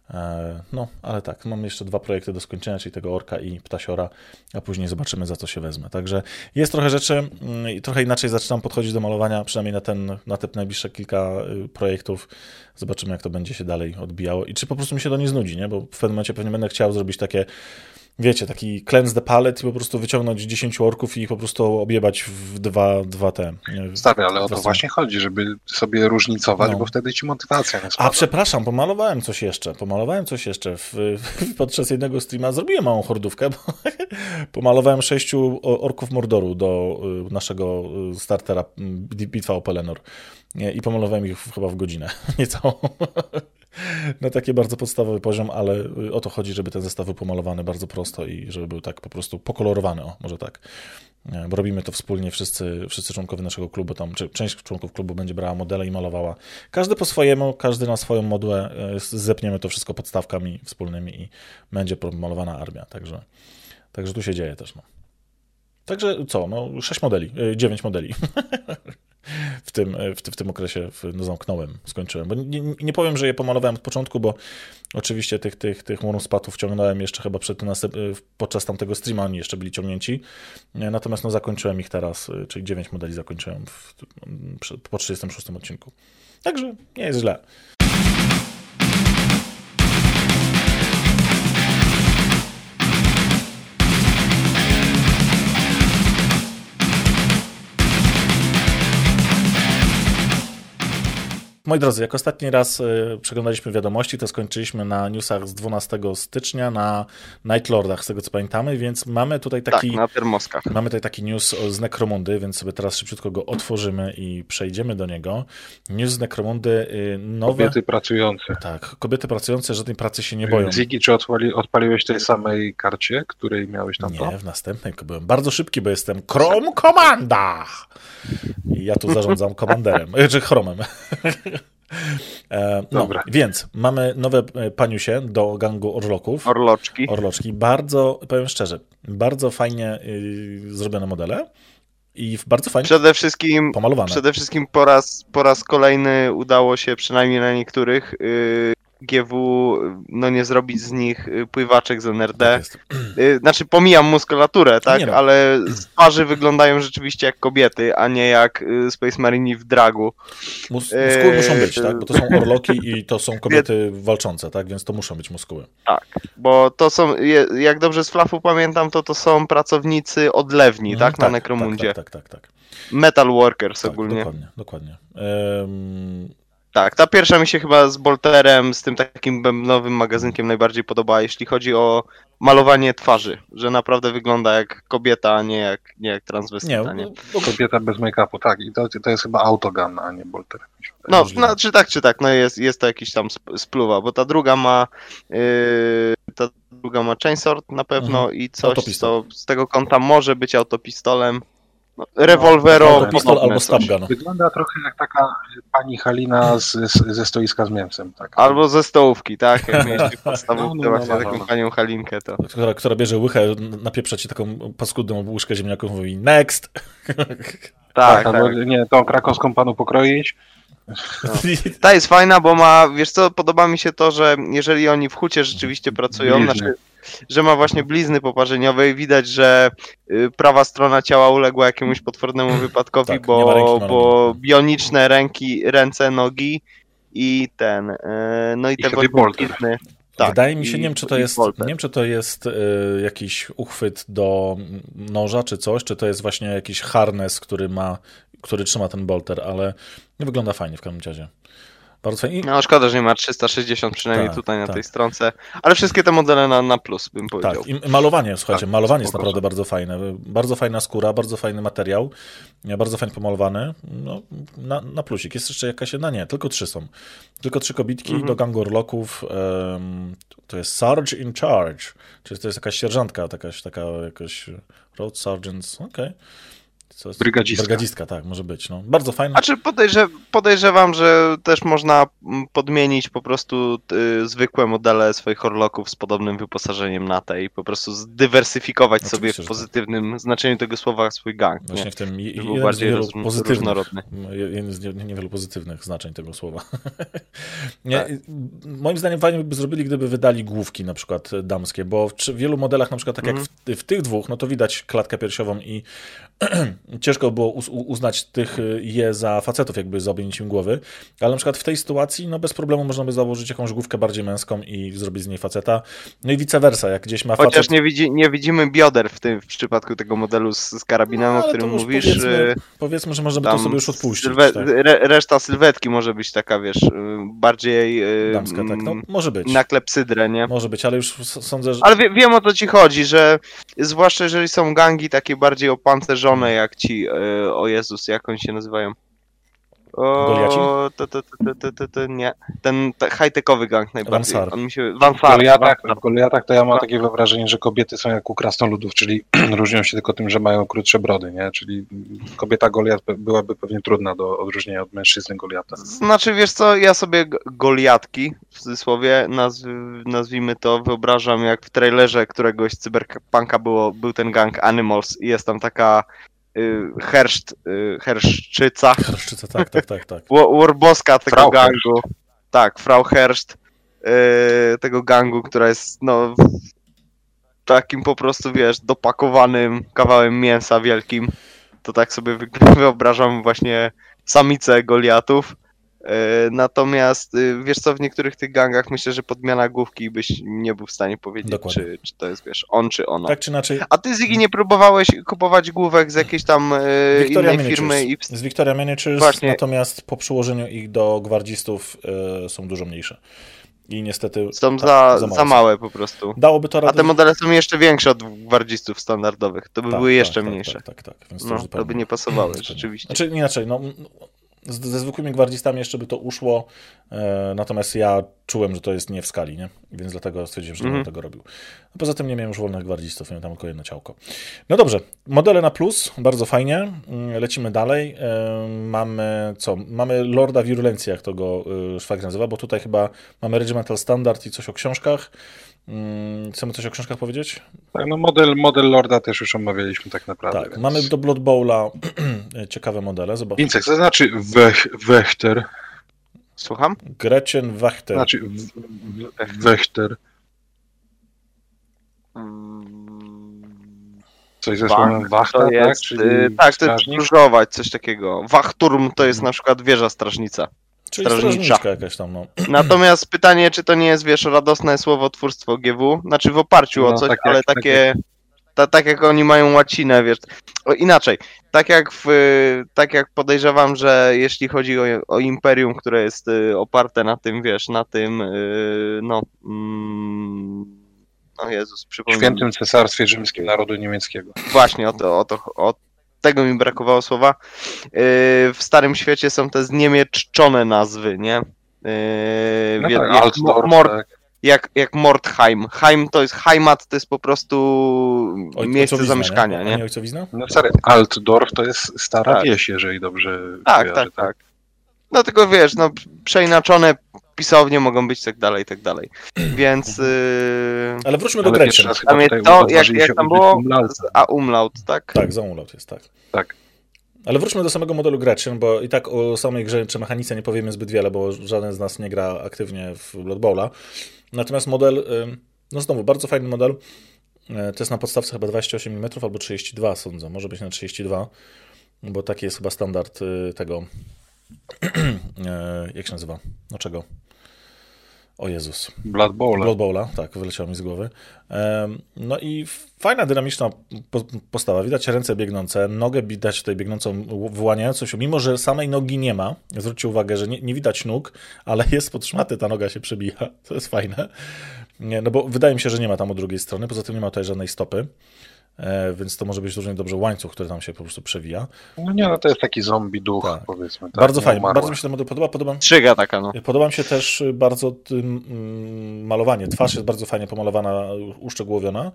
E, no, ale tak, mam jeszcze dwa projekty do skończenia, czyli tego Orka i Ptasiora, a później zobaczymy, za co się wezmę. Także jest trochę rzeczy mm, i trochę inaczej zaczynam podchodzić do malowania, przynajmniej na, ten, na te najbliższe kilka y, projektów. Zobaczymy, jak to będzie się dalej odbijało i czy po prostu mi się to nie znudzi, nie? bo w pewnym momencie pewnie będę chciał zrobić takie wiecie, taki cleanse the palette i po prostu wyciągnąć 10 orków i po prostu objebać w dwa, dwa te. Stary, ale o to właśnie chodzi, żeby sobie różnicować, no. bo wtedy ci motywacja nie spada. A przepraszam, pomalowałem coś jeszcze, pomalowałem coś jeszcze. W, podczas jednego streama zrobiłem małą hordówkę, bo pomalowałem sześciu orków Mordoru do y, naszego y, startera bitwa o Pelennor. I pomalowałem ich chyba w godzinę, niecałą na taki bardzo podstawowy poziom, ale o to chodzi, żeby ten zestaw był pomalowany bardzo prosto i żeby był tak po prostu pokolorowany, o, może tak. Bo robimy to wspólnie, wszyscy, wszyscy członkowie naszego klubu, tam, część członków klubu będzie brała modele i malowała. Każdy po swojemu, każdy na swoją modułę, e, zepniemy to wszystko podstawkami wspólnymi i będzie pomalowana armia, także, także tu się dzieje też. No. Także co, no, 6 modeli, 9 e, modeli. w tym, w, w tym okresie no, zamknąłem, skończyłem. Bo nie, nie, powiem, że je pomalowałem od początku, bo oczywiście tych, tych, tych spatów ciągnąłem jeszcze chyba przed następ, podczas tamtego streama, oni jeszcze byli ciągnięci. Natomiast no, zakończyłem ich teraz, czyli 9 modeli zakończyłem w, po 36 odcinku. Także nie jest źle. Moi drodzy, jak ostatni raz y, przeglądaliśmy wiadomości, to skończyliśmy na newsach z 12 stycznia na Nightlordach, z tego co pamiętamy, więc mamy tutaj taki... Tak, na termoskach. Mamy tutaj taki news z Necromundy, więc sobie teraz szybciutko go otworzymy i przejdziemy do niego. News z Necromundy, y, nowe... Kobiety pracujące. Tak, kobiety pracujące żadnej pracy się nie boją. Ziggy, czy odpali, odpaliłeś tej samej karcie, której miałeś tam Nie, w następnej byłem bardzo szybki, bo jestem Chrome Commander! I ja tu zarządzam komanderem, czy chromem. E, no, Dobra. Więc mamy nowe e, paniusie do gangu orloków. Orloczki. Orloczki. Bardzo, powiem szczerze, bardzo fajnie y, zrobione modele. I bardzo fajnie przede wszystkim, pomalowane. Przede wszystkim po raz, po raz kolejny udało się przynajmniej na niektórych y, GW no nie zrobić z nich y, pływaczek z NRD. Tak y, znaczy pomijam muskulaturę, tak, no. ale z twarzy wyglądają rzeczywiście jak kobiety, a nie jak y, Space Marine w dragu. Mus muskuły muszą być, tak, bo to są orloki i to są kobiety walczące, tak, więc to muszą być muskuły. Tak, bo to są, jak dobrze z Flafu pamiętam, to to są pracownicy odlewni, mm, tak, tak, na Necromundzie. Tak, tak, tak, tak. Metal Workers tak, ogólnie. Dokładnie, dokładnie. Um, tak, ta pierwsza mi się chyba z Bolterem, z tym takim bębnowym magazynkiem najbardziej podoba, jeśli chodzi o malowanie twarzy, że naprawdę wygląda jak kobieta, a nie jak, nie jak transwestyta. Nie, nie? kobieta bez make-upu, tak. I to, to jest chyba autogun, a nie Bolter. No, no, czy tak, czy tak, no jest, jest to jakiś tam spluwa, bo ta druga ma yy, ta druga ma chainsword na pewno mhm. i coś, co z tego kąta może być autopistolem. No, rewolwero. No, pistol albo stopgun. Wygląda trochę jak taka pani Halina z, z, ze stoiska z mięsem. Tak. Albo ze stołówki, tak? Jak mieliśmy podstawówkę no, no, właśnie no, taką no. panią Halinkę. To. Która, która bierze łychę, napieprza ci taką paskudną łyżkę ziemniaków i mówi next. Tak, tak, tak. nie, tą krakowską panu pokroić. No. Ta jest fajna, bo ma, wiesz co, podoba mi się to, że jeżeli oni w hucie rzeczywiście pracują, znaczy że ma właśnie blizny poparzeniowe i widać, że y, prawa strona ciała uległa jakiemuś potwornemu wypadkowi, tak, bo, ręki, bo bioniczne ręki, ręce, nogi i ten, y, no i, I te blizny. Tak, Wydaje mi się, nie wiem, czy to jest, nie wiem, czy to jest y, jakiś uchwyt do noża, czy coś, czy to jest właśnie jakiś harnes, który ma, który trzyma ten bolter, ale nie wygląda fajnie w każdym razie. Bardzo fajnie. No szkoda, że nie ma 360 przynajmniej tak, tutaj na tak. tej stronce, ale wszystkie te modele na, na plus bym powiedział. Tak, i malowanie, słuchajcie, tak, malowanie jest naprawdę bardzo fajne. Bardzo fajna skóra, bardzo fajny materiał, bardzo fajnie pomalowany. No, na, na plusik. Jest jeszcze jakaś jedna? Nie, tylko trzy są. Tylko trzy kobitki mhm. do gangu orloków. Um, to jest Sarge in Charge, czyli to jest jakaś sierżantka, jakaś taka, jakaś Road Sergeants, okej. Okay Co jest? Brygadzistka. Brygadzistka, tak, może być. No. Bardzo fajne. A czy podejrze, podejrzewam, że też można mm, podmienić po prostu y, zwykłe modele swoich horloków z podobnym wyposażeniem na te i po prostu zdywersyfikować Oczywiście, sobie w tak. pozytywnym znaczeniu tego słowa swój gang. Właśnie Nie? w tym Żeby był bardziej roz- różnorodny. jeden z nie- niewielu pozytywnych znaczeń tego słowa. nie, Tak. Moim zdaniem fajnie by zrobili, gdyby wydali główki na przykład damskie, bo w wielu modelach, na przykład tak Mhm. jak w, w tych dwóch, no to widać klatkę piersiową i ciężko było uznać tych y, je za facetów, jakby z objęciem głowy, ale na przykład w tej sytuacji, no bez problemu można by założyć jakąś główkę bardziej męską i zrobić z niej faceta. No i vice versa, jak gdzieś ma Chociaż facet... nie, widzi, nie widzimy bioder w tym w przypadku tego modelu z, z karabinem, No, o którym mówisz. Powiedzmy, y, powiedzmy, że można by to sobie już odpuścić. sylwe- tak. re, reszta sylwetki może być taka, wiesz, y, bardziej Damska, tak, no mm, może być. na klepsydrę, nie? Może być, ale już sądzę, że... Ale wie, wiem o co ci chodzi, że zwłaszcza jeżeli są gangi takie bardziej opancerzone jak ci, e, o Jezus, jak oni się nazywają? Goliaci? O, to, to, to, to, to, to, nie. Ten te, high-techowy gang najbardziej. Vansar. On mi się... W Vansar. Goliatach, Vansar. w Goliatach to ja mam takie wyobrażenie, że kobiety są jak u krasnoludów, czyli różnią się tylko tym, że mają krótsze brody, nie? Czyli kobieta Goliat by- byłaby pewnie trudna do odróżnienia od mężczyzny Goliata. Znaczy, wiesz co, ja sobie Goliatki, w cudzysłowie, nazw, nazwijmy to, wyobrażam jak w trailerze któregoś cyberpunka było, był ten gang Animals i jest tam taka y, herszt, y, herszczyca, tak, tak, tak, tak. Wa- Warboska tego Frau gangu. Tak, Frau Herszt yy, tego gangu, która jest no takim po prostu, wiesz, dopakowanym kawałem mięsa wielkim. To tak sobie wy- wyobrażam właśnie samicę Goliatów. Yy, natomiast yy, wiesz co, w niektórych tych gangach myślę, że podmiana główki byś nie był w stanie powiedzieć, czy, czy to jest, wiesz, on czy ona. Tak czy inaczej, A ty, Ziggy, nie próbowałeś kupować główek z jakiejś tam yy, Victoria innej firmy Miniatures. i Z Victoria Miniatures, Właśnie. natomiast po przyłożeniu ich do gwardzistów e, są dużo mniejsze. I niestety są tak, za, za małe za małe po prostu. dałoby to A radę. te modele są jeszcze większe od gwardzistów standardowych. To by Tak, były tak, jeszcze tak, mniejsze. Tak, tak, tak. Więc to, No, to by nie pasowały, rzeczywiście. Znaczy inaczej, no, z, ze zwykłymi gwardzistami jeszcze by to uszło, e, natomiast ja czułem, że to jest nie w skali, nie? Więc dlatego stwierdziłem, że nie Mhm. będę tego robił. Poza tym nie miałem już wolnych gwardzistów, miałem tam tylko jedno ciałko. No dobrze, modele na plus, bardzo fajnie. Mm, Lecimy dalej. E, mamy co? Mamy Lorda Virulencji, jak to go e, szwagier nazywa, bo tutaj chyba mamy Regimental Standard i coś o książkach. Mm, Chcemy coś o książkach powiedzieć? Tak, no model, model Lorda też już omawialiśmy tak naprawdę. Tak, więc... mamy do Blood Bowla ciekawe modele. Zobacz. Wincek, co znaczy wech, Wächter? Słucham? Gretchen Wachter. Znaczy w, w, Wächter. Coś ze słowem wachta, tak? Czyli y, tak, to jest strażnik? coś takiego. Wachturm to jest na przykład wieża strażnica. Czyli strażnicza. strażniczka jakaś tam, no. Natomiast pytanie, czy to nie jest, wiesz, radosne słowotwórstwo GW? Znaczy w oparciu o No, coś, tak jak- ale tak takie... Ta, tak jak oni mają łacinę, wiesz. O, inaczej, tak jak, w, tak jak podejrzewam, że jeśli chodzi o, o imperium, które jest y, oparte na tym, wiesz, na tym, y, no, mm, o Jezus, przypomnij. Świętym Cesarstwie Rzymskim Narodu Niemieckiego. Właśnie, o to, o to, o tego mi brakowało słowa. Yy, w Starym Świecie są te zniemieczczone nazwy, nie? Yy, No wie- tak, jak, Altdorf, Mord, tak. jak, jak Mordheim. Heim to jest, Heimat to jest po prostu Oj- miejsce zamieszkania, A nie? nie ojcowizna? No stary, Altdorf to jest stara Tak. wieś, jeżeli dobrze Tak, kojarzę, tak, tak. No tylko wiesz, no przeinaczone pisownie mogą być i tak dalej, i tak dalej. Więc yy, Ale wróćmy do Ale Gretchen. tam jest to, jak, jak tam było, a umlaut, tak? Tak, za umlaut jest, tak. Tak. Ale wróćmy do samego modelu Gretchen, bo i tak o samej grze czy mechanice nie powiemy zbyt wiele, bo żaden z nas nie gra aktywnie w Blood Bowla. Natomiast model, ym, no znowu, bardzo fajny model. E, To jest na podstawce chyba 28 mm albo 32, sądzę. Może być na 32, bo taki jest chyba standard y, tego. Jak się nazywa? No czego? O Jezus. Blood Bowl. Blood Bowla, tak, wyleciało mi z głowy. No i fajna, dynamiczna po- postawa. Widać ręce biegnące, nogę widać tutaj biegnącą, wyłaniającą się, mimo że samej nogi nie ma. Zwróćcie uwagę, że nie, nie widać nóg, ale jest pod szmaty, ta noga się przebija. To jest fajne. Nie, no bo wydaje mi się, że nie ma tam od drugiej strony, poza tym nie ma tutaj żadnej stopy. E, więc to może być równie dobrze łańcuch, który tam się po prostu przewija. No nie, no to jest taki zombie duch, tak. powiedzmy. Tak, bardzo fajnie, bardzo mi się ten model podoba. podoba Trzyga taka, no. Podoba mi się też bardzo tym, mm, malowanie. Twarz jest bardzo fajnie pomalowana, uszczegółowiona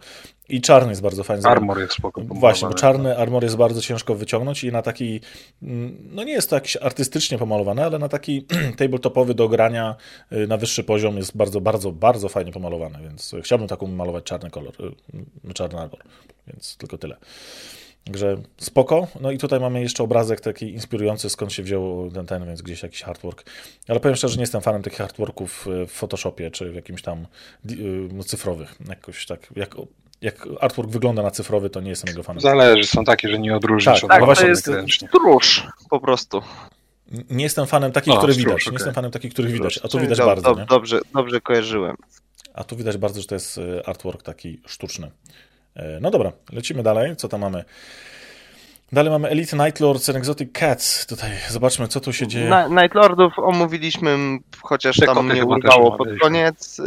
i czarny jest bardzo fajnie. Armor jest spoko Właśnie, bo czarny armor jest bardzo ciężko wyciągnąć i na taki, mm, no nie jest to jakiś artystycznie pomalowane, ale na taki tabletopowy do grania y, na wyższy poziom jest bardzo, bardzo, bardzo fajnie pomalowane, więc chciałbym taką malować czarny kolor, y, czarny armor. Więc tylko tyle. Także spoko. No i tutaj mamy jeszcze obrazek taki inspirujący, skąd się wziął ten, ten, więc gdzieś jakiś hardwork. Ale powiem szczerze, że nie jestem fanem takich hardworków w Photoshopie czy w jakimś tam no, cyfrowych. Jakoś tak, jak, jak artwork wygląda na cyfrowy, to nie jestem jego fanem. Zależy, są takie, że nie odróżnisz tak, od tak, to jest stróż po prostu. Nie jestem fanem takich, no, które widać. Okay. Nie jestem fanem takich, których widać, a tu widać bardzo. dobrze, dobrze kojarzyłem. A tu widać bardzo, że to jest e, artwork taki sztuczny. E, no dobra, lecimy dalej. Co tam mamy? Dalej mamy Elite Night Lords and Exotic Cats. Tutaj zobaczmy, co tu się dzieje. Na, Night Lordów omówiliśmy, chociaż Te tam nie urwało pod koniec.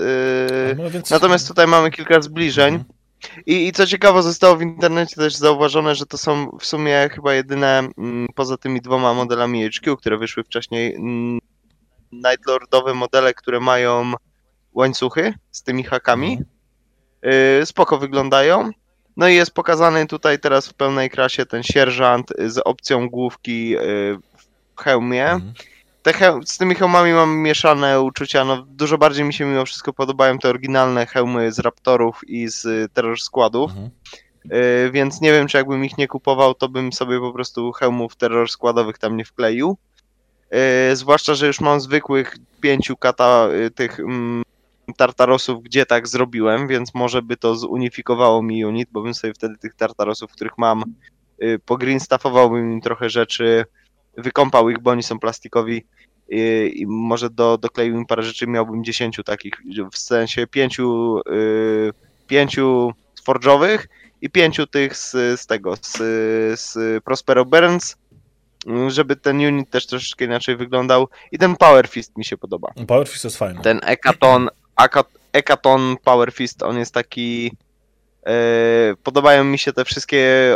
No, więc... Natomiast tutaj mamy kilka zbliżeń. Mhm. I, I co ciekawe, zostało w internecie też zauważone, że to są w sumie chyba jedyne, m, poza tymi dwoma modelami HQ, które wyszły wcześniej, m, mm, Night Lordowe modele, które mają łańcuchy z tymi hakami. Yy, spoko wyglądają. No i jest pokazany tutaj teraz w pełnej krasie ten sierżant z opcją główki y, w hełmie. Mhm. Te heł z tymi hełmami mam mieszane uczucia. No, dużo bardziej mi się mimo wszystko podobają te oryginalne hełmy z Raptorów i z Terror Składów. Mhm. Y, więc nie wiem, czy jakbym ich nie kupował, to bym sobie po prostu hełmów Terror Składowych tam nie wkleił. Y, zwłaszcza, że już mam zwykłych pięciu kata tych mm, Tartarosów, gdzie tak zrobiłem, więc może by to zunifikowało mi unit, bo bym sobie wtedy tych Tartarosów, których mam, y, pogreenstaffowałbym im trochę rzeczy, wykąpał ich, bo oni są plastikowi y, i może do, dokleił im parę rzeczy, miałbym 10 takich, w sensie pięciu, y, pięciu forge'owych i pięciu tych z, z tego, z, z Prospero Burns, żeby ten unit też troszeczkę inaczej wyglądał i ten Power Fist mi się podoba. Power Fist jest fajny. Ten Ekaton, Ekaton Power Fist, on jest taki. Yy, podobają mi się te wszystkie,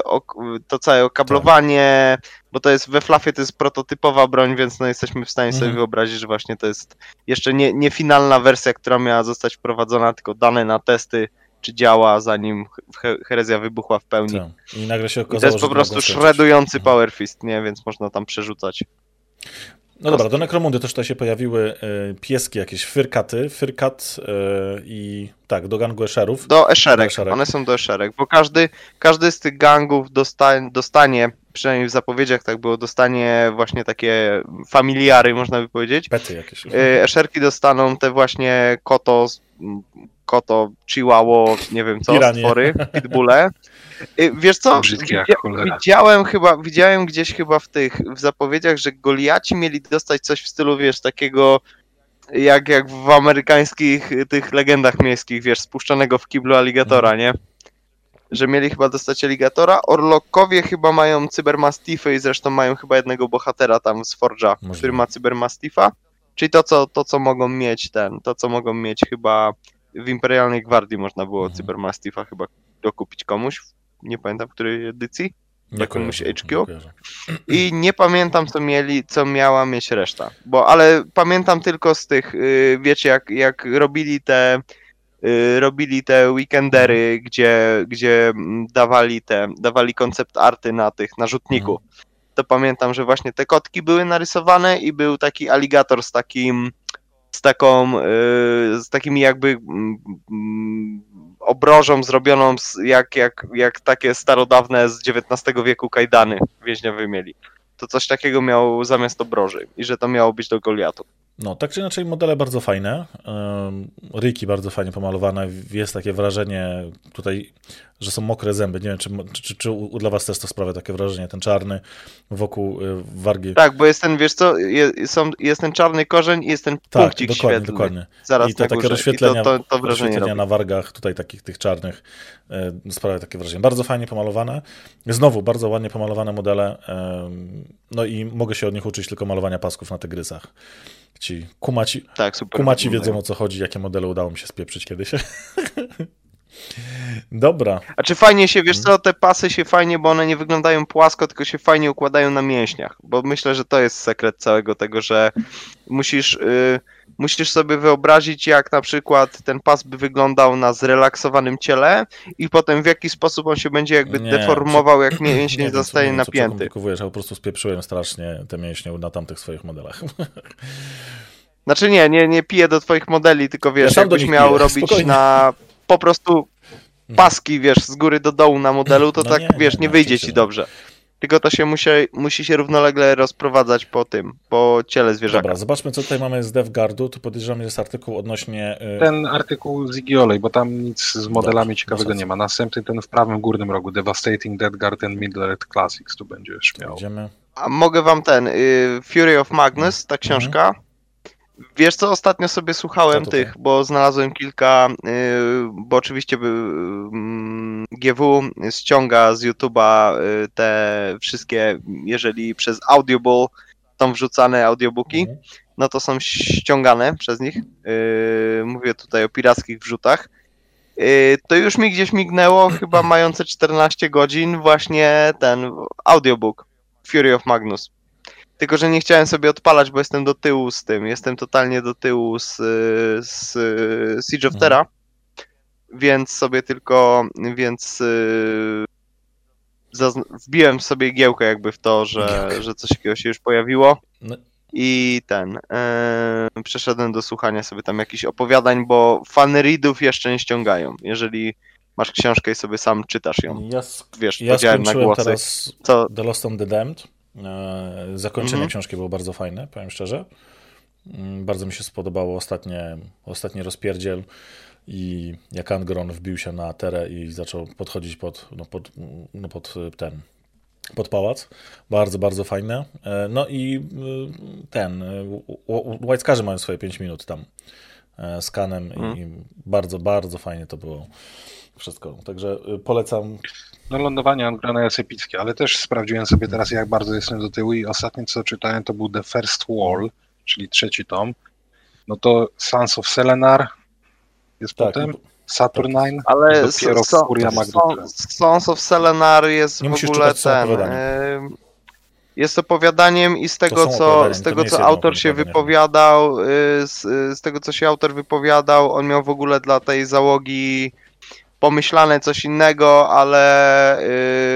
to całe okablowanie, tak. bo to jest we Flafie to jest prototypowa broń, więc no jesteśmy w stanie sobie mhm. wyobrazić, że właśnie to jest jeszcze nie, nie finalna wersja, która miała zostać wprowadzona, tylko dane na testy, czy działa, zanim herezja wybuchła w pełni. Tak. I nagle się okazało, I to jest po prostu shredujący mhm. Power Fist, nie? Więc można tam przerzucać. No dobra, do Necromundy też tutaj się pojawiły y, pieski, jakieś fyrkaty, fyrkat y, i tak, do gangu eszerów. Do eszerek, one są do eszerek, bo każdy, każdy z tych gangów dosta dostanie, przynajmniej w zapowiedziach tak było, dostanie właśnie takie familiary, można by powiedzieć. Pety jakieś. Y, eszerki dostaną te właśnie koto, koto, chihuahua, nie wiem co, Piranie. stwory, pitbulle. Y, wiesz co? widziałem chyba, widziałem gdzieś chyba w tych w zapowiedziach, że Goliaci mieli dostać coś w stylu, wiesz, takiego jak, jak w amerykańskich tych legendach miejskich, wiesz, spuszczonego w kiblu aligatora, mhm. nie? Że mieli chyba dostać aligatora. Orlokowie chyba mają cybermastify i zresztą mają chyba jednego bohatera tam z Forge'a, który ma cybermastifa. Czyli to co, to, co mogą mieć ten, to, co mogą mieć chyba w Imperialnej Gwardii można było mhm. cybermastifa chyba dokupić komuś nie pamiętam w której edycji, jakąś HQ. Nie I nie pamiętam, co mieli, co miała mieć reszta. Bo, ale pamiętam tylko z tych, y, wiecie, jak, jak robili te y, robili te weekendery, mhm. gdzie, gdzie dawali te, dawali koncept arty na tych, na rzutniku. Mhm. To pamiętam, że właśnie te kotki były narysowane i był taki aligator z takim z taką, y, z takimi jakby mm, obrożą zrobioną jak, jak, jak takie starodawne z XIX wieku kajdany więźniowie mieli. To coś takiego miał zamiast obroży i że to miało być do Goliatu. No, tak czy inaczej modele bardzo fajne. Ryki bardzo fajnie pomalowane. Jest takie wrażenie tutaj, że są mokre zęby. Nie wiem, czy, czy, czy dla was też to sprawia takie wrażenie, ten czarny wokół y, wargi. Tak, bo jest ten, wiesz co, jest, są, jest ten czarny korzeń i jest ten tak, punkcik dokładnie, świetlny. dokładnie. Zaraz I te takie rozświetlenia, to, to, to rozświetlenia na wargach, tutaj takich tych czarnych, y, sprawia takie wrażenie. Bardzo fajnie pomalowane. Znowu, bardzo ładnie pomalowane modele. No i mogę się od nich uczyć tylko malowania pasków na tygrysach. Ci kumaci, tak, super kumaci wiedzą o co chodzi, jakie modele udało mi się spieprzyć kiedyś. Dobra. A czy fajnie się, wiesz co, te pasy się fajnie, bo one nie wyglądają płasko, tylko się fajnie układają na mięśniach. Bo myślę, że to jest sekret całego tego, że musisz, y, musisz sobie wyobrazić, jak na przykład ten pas by wyglądał na zrelaksowanym ciele i potem w jaki sposób on się będzie jakby Nie, deformował, jak mięsień Nie wiem, zostaje co- nie wiem, co napięty. przekomplikowujesz, ale po prostu spieprzyłem strasznie te mięśnie na tamtych swoich modelach. Znaczy nie, nie, nie piję do twoich modeli, tylko wiesz, do jakbyś miał piję, robić spokojnie. na po prostu paski, wiesz, z góry do dołu na modelu, to No tak, nie, wiesz, nie, nie, wyjdzie ci dobrze. Tylko to się musi, musi się równolegle rozprowadzać po tym, po ciele zwierzaka. Dobra, zobaczmy, co tutaj mamy z DevGuardu. Tu podejrzewam, że jest artykuł odnośnie... y, Ten artykuł z Iggy Olej, bo tam nic z modelami Dobrze, ciekawego nie ma. Następny ten w prawym górnym rogu, Devastating Dead Garden Middle Earth Classics, tu będziesz miał. Idziemy. A mogę wam ten, y, Fury of Magnus, ta książka. Wiesz co, ostatnio sobie słuchałem tych, bo znalazłem kilka, y, bo oczywiście y, mm, GW ściąga z YouTube'a y, te wszystkie, jeżeli przez Audible są wrzucane audiobooki, Mhm. no to są ściągane przez nich. Mówię tutaj o pirackich wrzutach. To już mi gdzieś mignęło, chyba mające 14 godzin, właśnie ten audiobook Fury of Magnus. Tylko, że nie chciałem sobie odpalać, bo jestem do tyłu z tym. Jestem totalnie do tyłu z, z Siege of Mhm. Terra. Więc sobie tylko, więc yy, zazn- wbiłem sobie igiełkę jakby w to, że, że coś takiego się już pojawiło. No, I ten. E, przeszedłem do słuchania sobie tam jakichś opowiadań, bo fany readów jeszcze nie ściągają. Jeżeli masz książkę i sobie sam czytasz ją. ja, Wiesz, ja podziałem na głosy. teraz Co, The Lost and the Damned. E, Zakończenie Mhm. książki było bardzo fajne, powiem szczerze. Mm, Bardzo mi się spodobało ostatnie, ostatni rozpierdziel i jak Angron wbił się na terę i zaczął podchodzić pod, no pod, no pod ten, pod pałac. Bardzo, bardzo fajne. E, No i y, ten, y, Whitescarzy mają swoje 5 minut tam e, z Kanem Mhm. i bardzo, bardzo fajnie to było wszystko. Także y, polecam No lądowanie Angrana jest epickie, ale też sprawdziłem sobie teraz, jak bardzo jestem do tyłu i ostatnie, co czytałem, to był The First Wall, czyli trzeci tom. No to Sons of Selenar jest tak. potem, Saturnine, ale dopiero so- Furia Magnusa. Sons of Selenar jest Nie w ogóle ten. Jest opowiadaniem i z tego, co, z tego, co jest autor się wypowiadał, y, z, z tego, co się autor wypowiadał, on miał w ogóle dla tej załogi pomyślane coś innego, ale y,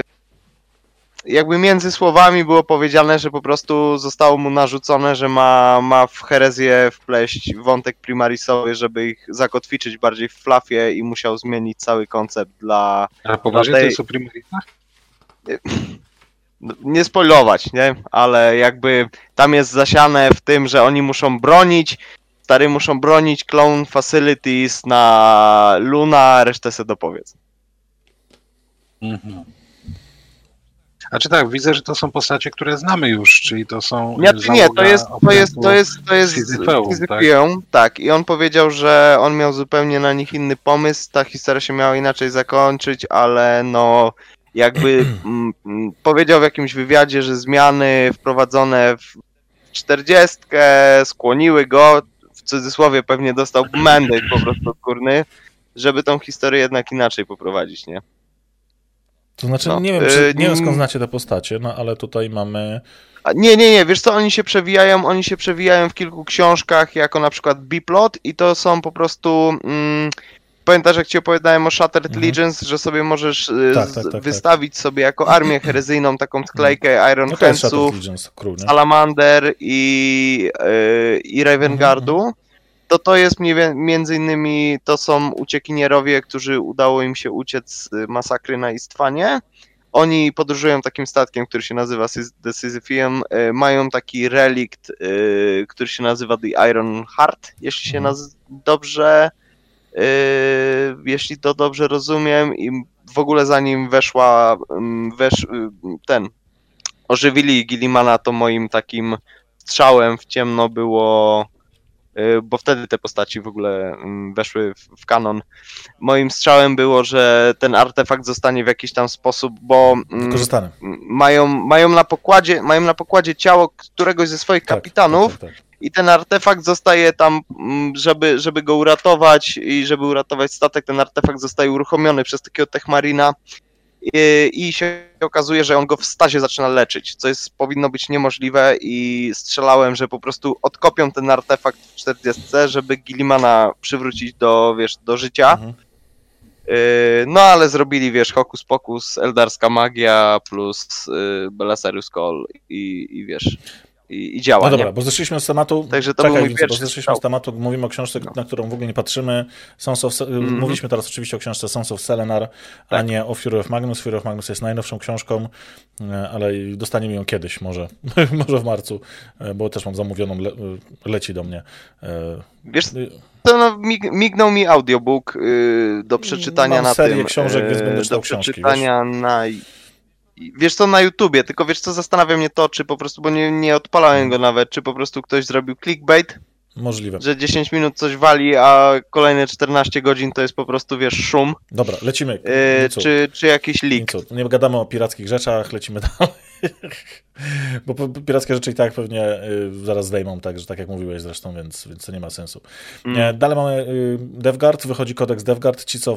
jakby między słowami było powiedziane, że po prostu zostało mu narzucone, że ma, ma w herezję wpleść wątek primarisowy, żeby ich zakotwiczyć bardziej w flafie i musiał zmienić cały koncept dla... Ale poważnie tej- to jest o Primarita? no, Nie spoilować, nie? Ale jakby tam jest zasiane w tym, że oni muszą bronić, stary muszą bronić Clone Facilities na Luna, resztę se dopowiedz. Mhm. A czy tak, widzę, że to są postacie, które znamy już, czyli to są Nie, nie, to jest, to jest, to jest, to jest Sisyfeum, Sisyfeum, tak. I on powiedział, że on miał zupełnie na nich inny pomysł, ta historia się miała inaczej zakończyć, ale no jakby mm, mm, powiedział w jakimś wywiadzie, że zmiany wprowadzone w 40 skłoniły go, w cudzysłowie pewnie dostał mandate po prostu odgórny, żeby tą historię jednak inaczej poprowadzić, nie? To znaczy, No, nie wiem, czy, y, nie wiem skąd znacie te postacie, no ale tutaj mamy. A Nie, nie, nie, wiesz co, oni się przewijają, oni się przewijają w kilku książkach, jako na przykład Biplot i to są po prostu... Mm, pamiętasz, jak ci opowiadałem o Shattered Mhm. Legends, że sobie możesz y, Tak, tak, tak, tak. wystawić sobie jako armię herezyjną taką sklejkę Iron No to jest Handsów? Salamander i, y, i Ravenguardu, Mhm, to to jest między innymi, to są uciekinierowie, którzy udało im się uciec z masakry na Istwanie. Oni podróżują takim statkiem, który się nazywa The Sisypheum. y, Mają taki relikt, y, który się nazywa The Iron Heart, jeśli się Mhm. dobrze, jeśli to dobrze rozumiem. I w ogóle zanim weszła, ym, wesz, y, ten, ożywili Gillimana, to moim takim strzałem w ciemno było, y, bo wtedy te postaci w ogóle mm, weszły w, w kanon. Moim strzałem było, że ten artefakt zostanie w jakiś tam sposób, bo mm, mają, mają, na pokładzie, mają na pokładzie ciało któregoś ze swoich Tak, kapitanów Tak, tak, tak. I ten artefakt zostaje tam, mm, żeby, żeby go uratować i żeby uratować statek, ten artefakt zostaje uruchomiony przez takiego Techmarina i, i się okazuje, że on go w stazie zaczyna leczyć, co jest powinno być niemożliwe i strzelałem, że po prostu odkopią ten artefakt w 40, żeby Gillimana przywrócić do, wiesz, do życia. Mhm. Yy, No ale zrobili, wiesz, hokus pokus, eldarska magia plus yy, Belisarius Call i, i wiesz, i, i działa, No dobra, nie? bo zeszliśmy z tematu. Także to Czekaj, był mój zeszliśmy z tematu, mówimy o książce, na którą w ogóle nie patrzymy. Sons of, Mhm. Mówiliśmy teraz oczywiście o książce Sons of Selenar, a Tak. nie o Fury of Magnus. Fury of Magnus jest najnowszą książką, e, ale dostaniemy ją kiedyś, może, może w marcu, e, bo też mam zamówioną, le, leci do mnie. Wiesz, to no, mig, mignął mi audiobook do przeczytania Mam na serię tym. książek, więc będę do czytał książki, przeczytania na. Wiesz co, na YouTubie, tylko wiesz co, zastanawia mnie to, czy po prostu, bo nie, nie odpalałem go nawet, czy po prostu ktoś zrobił clickbait, Możliwe. że 10 minut coś wali, a kolejne 14 godzin to jest po prostu, wiesz, szum, Dobra, lecimy. yy, czy, czy jakiś leak. Nie gadamy o pirackich rzeczach, lecimy dalej. Bo pirackie rzeczy i tak pewnie y, zaraz zdejmą, tak, że tak jak mówiłeś zresztą, więc, więc to nie ma sensu. Mm. E, Dalej mamy y, DevGuard, wychodzi kodeks DevGuard. Ci, co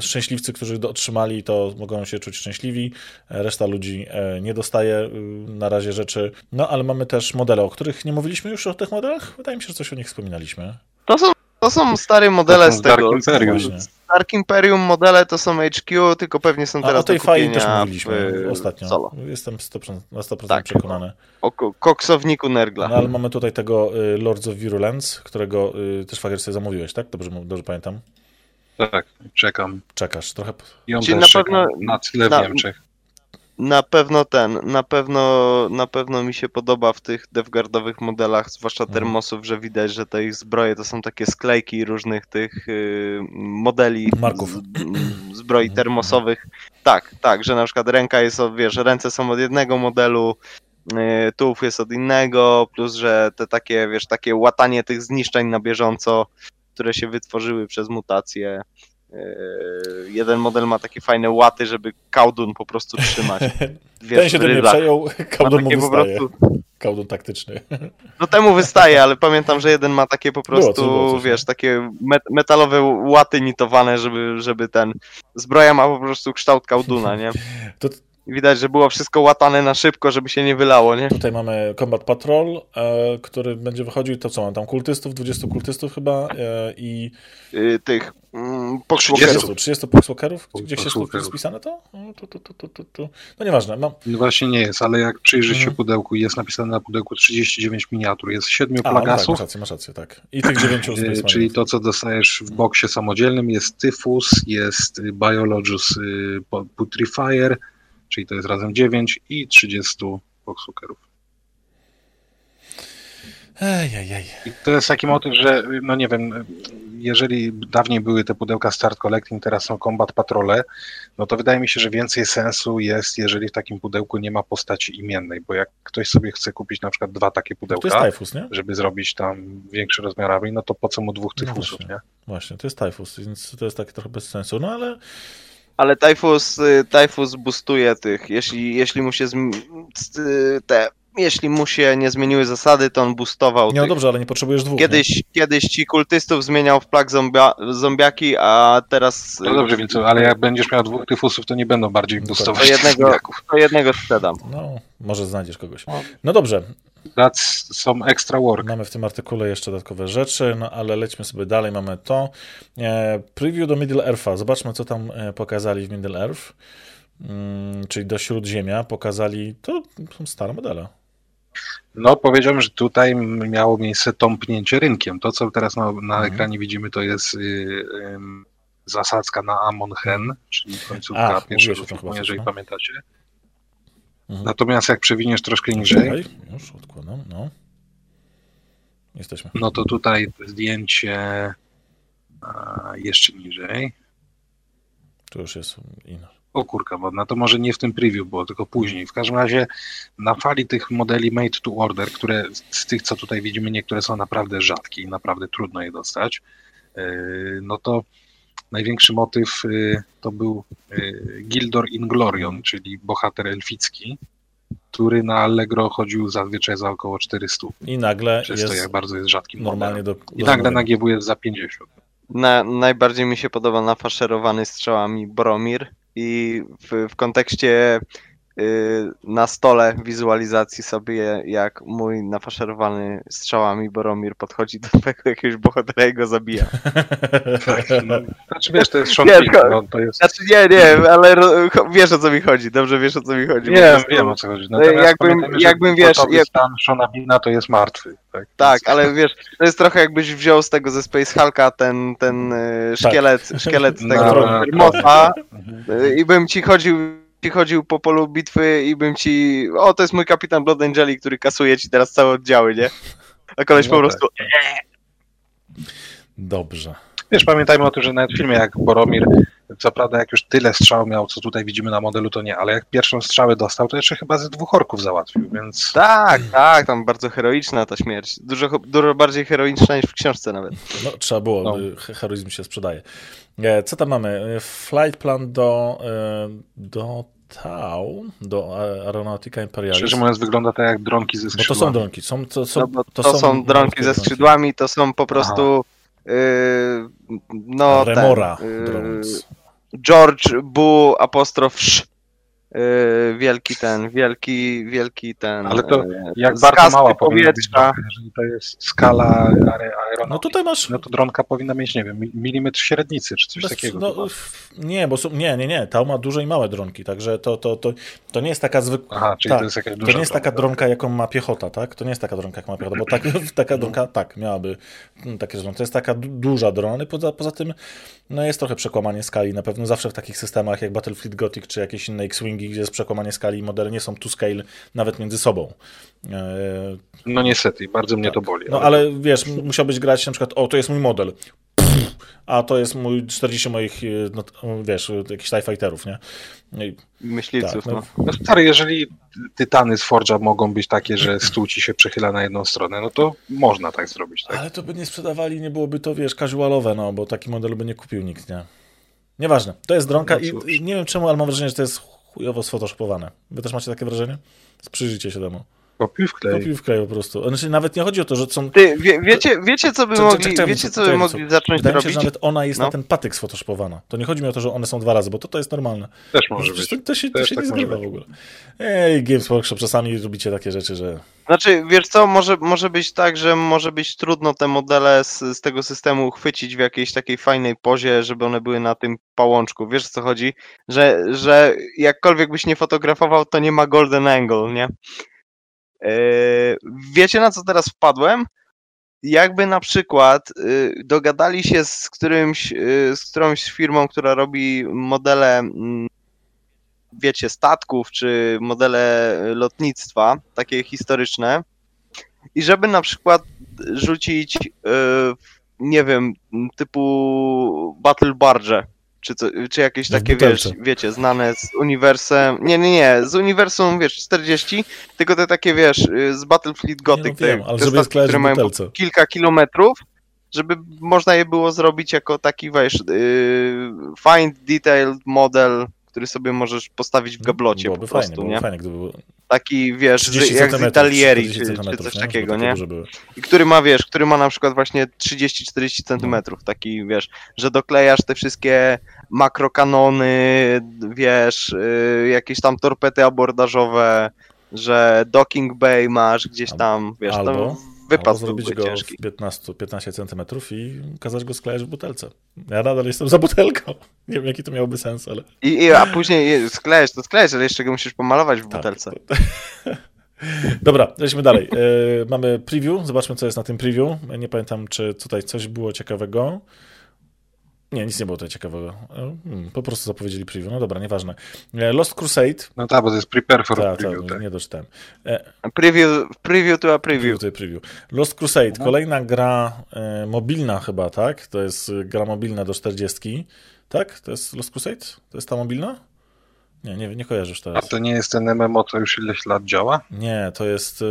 szczęśliwcy, którzy do- otrzymali, to mogą się czuć szczęśliwi. E, Reszta ludzi e, nie dostaje y, na razie rzeczy. No, ale mamy też modele, o których nie mówiliśmy już o tych modelach? Wydaje mi się, że coś o nich wspominaliśmy. To są, to są stare modele To z są z tego. Imperium. Dark Imperium modele to są HQ, tylko pewnie są A teraz o tej fali też mówiliśmy w, ostatnio. Solo. Jestem 100%, na 100% Tak. przekonany. O ko- koksowniku Nergla. No, ale mamy tutaj tego y, Lords of Virulence, którego y, też Fager sobie zamówiłeś, tak? Dobrze, dobrze pamiętam. Tak, czekam. Czekasz trochę. I on Czyli też na pewno- na tyle w na- Niemczech. Na pewno ten, na pewno, na pewno mi się podoba w tych devguardowych modelach, zwłaszcza Mhm. termosów, że widać, że te ich zbroje to są takie sklejki różnych tych y, modeli Marków. z, zbroi Mhm. termosowych. Tak, tak, że na przykład ręka jest, od, wiesz, ręce są od jednego modelu, y, tułów jest od innego, plus, że te takie, wiesz, takie łatanie tych zniszczeń na bieżąco, które się wytworzyły przez mutacje. Y, Jeden model ma takie fajne łaty, żeby kaudun po prostu trzymać. Wiesz, Ten się w tym nie rydlach. przejął, Ma Kaudon mu takie wystaje. prostu, Kaudon taktyczny. no temu wystaje, ale pamiętam, że jeden ma takie po Było prostu, coś, było coś, wiesz, takie met metalowe łaty nitowane, żeby, żeby ten, zbroja ma po prostu kształt kauduna, nie? To Widać, że było wszystko łatane na szybko, żeby się nie wylało, nie? tutaj mamy Combat Patrol, e, który będzie wychodził. To co, mam tam kultystów, 20 kultystów chyba e, i Y, tych mm, 30, pokszłokerów. 30 Poxwalkerów? Gdzieś jest tu spisane to? No, tu, tu, tu, tu, tu, tu. no nieważne. Mam... No właśnie nie jest, ale jak przyjrzysz się Mhm. pudełku, jest napisane na pudełku 39 miniatur, jest 7 A, no tak, plagasów, masz rację, masz rację, tak. I tych 9 y, Space czyli to, co dostajesz w boksie samodzielnym, jest Tyfus, jest y, Biologus y, Putrifier, czyli to jest razem 9 i 30 boxwalkerów. Ej, ej, ej. I to jest taki motyw, że no nie wiem, jeżeli dawniej były te pudełka Start Collecting, teraz są Combat Patrole, no to wydaje mi się, że więcej sensu jest, jeżeli w takim pudełku nie ma postaci imiennej, bo jak ktoś sobie chce kupić na przykład dwa takie To pudełka, jest Typhus, nie? żeby zrobić tam większy rozmiarami, no to po co mu dwóch No tyfusów, właśnie. nie? Właśnie, to jest Typhus, więc to jest takie trochę bez sensu, no ale Ale Typhus, y, Typhus boostuje tych, jeśli, jeśli mu się zm- y, te, jeśli mu się nie zmieniły zasady, to on boostował nie, no tych. dobrze, ale nie potrzebujesz dwóch. nie? Kiedyś, kiedyś ci kultystów zmieniał w plag zombia, zombiaki, a teraz No dobrze, więc ale jak będziesz miał dwóch tyfusów, to nie będą bardziej No boostować to jednego- to jednego sprzedam. No, może znajdziesz kogoś. No. No dobrze, That's some extra work. mamy w tym artykule jeszcze dodatkowe rzeczy, no ale lećmy sobie dalej, mamy to. E, preview do Middle Eartha, zobaczmy co tam e, pokazali w Middle Earth, mm, czyli do Śródziemia, pokazali, to są stare modele. No powiedziałbym, że tutaj miało miejsce tąpnięcie rynkiem. To, co teraz na, na Mhm. ekranie widzimy, to jest y, ym, zasadzka na Amon Hen, czyli końcówka Ach, pierwszego filmu, jeżeli no. pamiętacie. Mhm. Natomiast jak przewiniesz troszkę niżej, Czekaj, już odkładam, no. Jesteśmy. no to tutaj zdjęcie jeszcze niżej. Tu już jest inna. O kurka wodna, to może nie w tym preview było, tylko później. W każdym razie na fali tych modeli made to order, które z tych, co tutaj widzimy, niektóre są naprawdę rzadkie i naprawdę trudno je dostać, yy, no to największy motyw yy, to był yy, Gildor Inglorion, czyli bohater elficki. który na Allegro chodził zazwyczaj za około 400. I nagle Przez jest to, jak bardzo jest rzadkim normalnie modelem. do... I do nagle na GW jest za 50. Na, najbardziej mi się podoba nafaszerowany strzałami Boromir i w, w kontekście y, na stole wizualizacji sobie, jak mój nafaszerowany strzałami Boromir podchodzi do tego jakiegoś bohatera i go zabija. Tak, no, znaczy wiesz, to jest Sean Wiesz, King, no, to jest... Znaczy nie, nie, ale wiesz o co mi chodzi, dobrze wiesz o co mi chodzi. po Wiem, wiem o co chodzi. Natomiast jakbym- jakbym, wiesz, jak- stan Shona Beana to jest martwy. Tak, Tak, ale wiesz, to jest trochę jakbyś wziął z tego ze Space Hulka ten, ten y, szkielet, szkielet No, tego no, Mhm. y, i bym ci chodził ci chodził po polu bitwy i bym ci. O, to jest mój kapitan Blood Angeli, który kasuje ci teraz całe oddziały, nie? A koleś No po tak. prostu. Dobrze. Wiesz, pamiętajmy o tym, że nawet w filmie jak Boromir, co prawda jak już tyle strzał miał, co tutaj widzimy na modelu, to nie, ale jak pierwszą strzałę dostał, to jeszcze chyba ze dwóch orków załatwił, więc Tak, tak, tam bardzo heroiczna ta śmierć. Dużo, dużo bardziej heroiczna niż w książce nawet. No, trzeba było, No. y, he- heroizm się sprzedaje. E, Co tam mamy? E, Flight plan do, e, do Tau, do Aeronautica Imperialis. szczerze mówiąc wygląda to jak dronki ze Bo skrzydłami. to są dronki. Są, to, są, No bo to, są, dronki ze skrzydłami, to są po prostu. Yy, no, Remora ten, yy. George Bu apostrof sz. Yy, wielki ten, wielki, wielki ten. Ale to yy, Jak bardzo mała być powietrza. dronka, jeżeli to jest skala aeronautyki, No tutaj masz... no to dronka powinna mieć, nie wiem, mi- milimetr średnicy, czy coś bez- takiego. no, nie, bo są, nie, nie, nie. Tau ma duże i małe dronki, także to, to, to, to nie jest taka zwykła... Aha, czyli tak. to jest jakaś To duża nie jest taka dronka. dronka, jaką ma piechota, tak? To nie jest taka dronka, jak ma piechota, bo tak, taka dronka, tak, miałaby takie dronki. To jest taka du- duża drona, ale poza, poza tym no jest trochę przekłamanie skali. Na pewno zawsze w takich systemach jak Battlefield Gothic czy jakieś inne X-Wingi, gdzie jest przekłamanie skali i modele nie są to scale nawet między sobą. E, No niestety, bardzo mnie Tak. to boli. No ale wiesz, m- musiałbyś grać na przykład, o to jest mój model, a to jest mój 40 moich, e, no, wiesz, jakichś TIE Fighterów, nie? No i Myśliwców, tak, no. no, No stary, jeżeli tytany z Forge'a mogą być takie, że stół ci się przychyla na jedną stronę, no to można tak zrobić, tak? Ale to by nie sprzedawali, nie byłoby to, wiesz, casualowe, no, bo taki model by nie kupił nikt, nie? Nieważne. To jest dronka No i, i nie wiem czemu, ale mam wrażenie, że to jest chujowo sfotoshopowane. Wy też macie takie wrażenie? Sprzyjrzyjcie się temu. Kopiuj wklej. Kopiuj w kraju po prostu. Znaczy, nawet nie chodzi o to, że są... Ty, wie, wiecie, wiecie, co by mogli, czekaj, wiecie, co by czekaj, mogli co? zacząć Wydaje mi się, robić? że nawet ona jest na No. ten patyk sfotoshopowana. To nie chodzi mi o to, że one są dwa razy, bo to, to jest normalne. Też może Przecież być. to, to się, to się tak nie zgrywa w ogóle. Ej, Games Workshop, czasami robicie takie rzeczy, że... Znaczy, wiesz co, może, może być tak, że może być trudno te modele z, z tego systemu uchwycić w jakiejś takiej fajnej pozie, żeby one były na tym pałączku. Wiesz o co chodzi? Że, że jakkolwiek byś nie fotografował, to nie ma golden angle, nie? Yy, wiecie na co teraz wpadłem? Jakby na przykład yy, dogadali się z którymś, yy, z którąś firmą, która robi modele mm, wiecie, statków czy modele lotnictwa, takie historyczne, i żeby na przykład rzucić, e, nie wiem, typu Battle Barge, czy, co, czy jakieś takie, wiesz, wiecie, znane z uniwersem, nie, nie, nie, z uniwersum, wiesz, 40, tylko te takie, wiesz, y, z Battlefield Gothic, nie, no te, wiem, ale te żeby je statki, które mają kilka kilometrów, żeby można je było zrobić jako taki, wiesz, yy, find detailed model, który sobie możesz postawić w gablocie Byłoby po prostu, fajnie, nie? fajnie, gdyby było Taki, wiesz, 30 z, jak z Italieri, 40 czy, czy coś nie? takiego, nie? I który ma, wiesz, który ma na przykład właśnie 30-40 centymetrów, taki, wiesz, że doklejasz te wszystkie makrokanony, wiesz, yy, jakieś tam torpedy abordażowe, że docking bay masz gdzieś tam, wiesz, Albo- to Albo zrobić go ciężki. w 15, 15 cm i kazać go sklejać w butelce. Ja nadal jestem za butelką. Nie wiem, jaki to miałoby sens, ale... I, i, a później sklejesz, to sklejesz, ale jeszcze go musisz pomalować w Tak. butelce. Dobra, lecimy dalej. E, mamy preview, zobaczmy co jest na tym preview. Ja nie pamiętam, czy tutaj coś było ciekawego. Nie, nic nie było tutaj ciekawego. E, hmm, po prostu zapowiedzieli preview. No dobra, nieważne. E, Lost Crusade. No tak, bo to jest prepare for Tak, preview, tak, tak. nie doczytałem. E, Preview, preview to a preview, preview. tutaj preview. Lost Crusade, Mhm. kolejna gra e, mobilna chyba, tak? To jest gra mobilna do 40. Tak? To jest Lost Crusade? To jest ta mobilna? Nie, nie, nie kojarzysz A teraz. to nie jest ten MMO, co już ileś lat działa? Nie, to jest... E,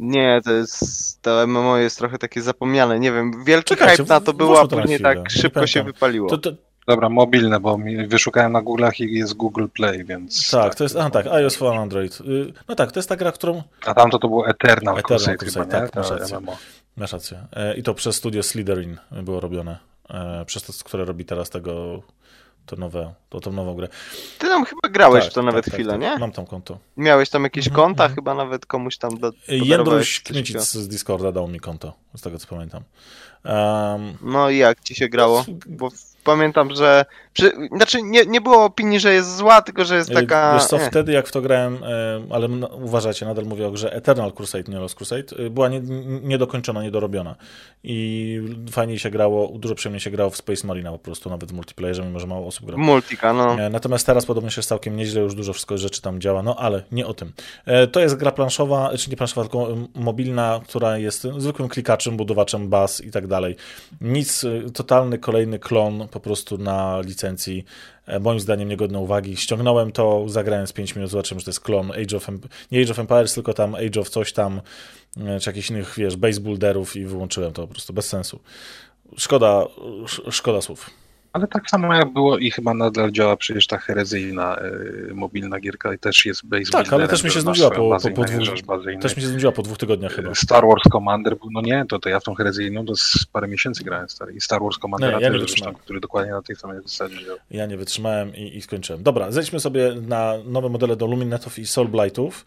Nie, to jest, to MMO jest trochę takie zapomniane, nie wiem, wielki Czekajcie, hype na to było, a później tak szybko się wypaliło. To, to, Dobra, mobilne, bo wyszukałem na Google'ach i jest Google Play, więc... Tak, to jest, aha, tak, iOS for Android. Y, No tak, to jest ta gra, którą, A tamto to było Eternal, Eternal Crusade, Crusade, chyba, nie? tak, masz rację. MMO. masz rację, E, i to przez studio Slytherin było robione, E, przez to, które robi teraz tego, to nowe, to, tą nową grę. Ty tam chyba grałeś Tak, w to nawet tak, tak, chwilę, tak. nie? Mam tam konto. Miałeś tam jakieś Mhm, konta, mhm. chyba nawet komuś tam do, Jędruś coś Kmiecic takiego. z Discorda dał mi konto, z tego co pamiętam. Um, No i jak ci się grało? Bo pamiętam, że. Przy, znaczy, nie, nie było opinii, że jest zła, tylko że jest taka. Wiesz co, wtedy jak w to grałem, e, ale m- uważajcie, nadal mówię o grze Eternal Crusade, nie Lost Crusade, e, była nie- niedokończona, niedorobiona. I fajniej się grało, dużo przyjemniej się grało w Space Marina po prostu, nawet w multiplayerze, mimo że mało osób gra. Multika, no. E, Natomiast teraz podobno się całkiem nieźle, już dużo wszystko rzeczy tam działa, no ale nie o tym. To jest gra planszowa, czy nie planszowa, tylko mobilna, która jest zwykłym klikaczem, budowaczem baz i tak dalej. Nic, totalny kolejny klon po prostu na licencji, e, moim zdaniem niegodne uwagi. Ściągnąłem to, zagrałem z 5 minut, zobaczyłem, że to jest klon Age of, nie Age of Empires, tylko tam Age of coś tam, e, czy jakichś innych, wiesz, base builderów i wyłączyłem to po prostu, bez sensu. Szkoda, sz- szkoda słów. Ale tak samo jak było i chyba nadal działa przecież ta herezyjna y, mobilna gierka i też jest base Tak, ale też mi się znudziła po- po- po dwóch- Też mi się znudziła po dwóch tygodniach chyba. Star Wars Commander, był- no nie, to, to ja w tą herezyjną to z parę miesięcy grałem stary. I Star Wars Commander, Nie, ja nie zresztą, który dokładnie na tej samej zasadzie działa. Ja nie wytrzymałem i, i skończyłem. Dobra, zejdźmy sobie na nowe modele do Luminetów i Soulblightów.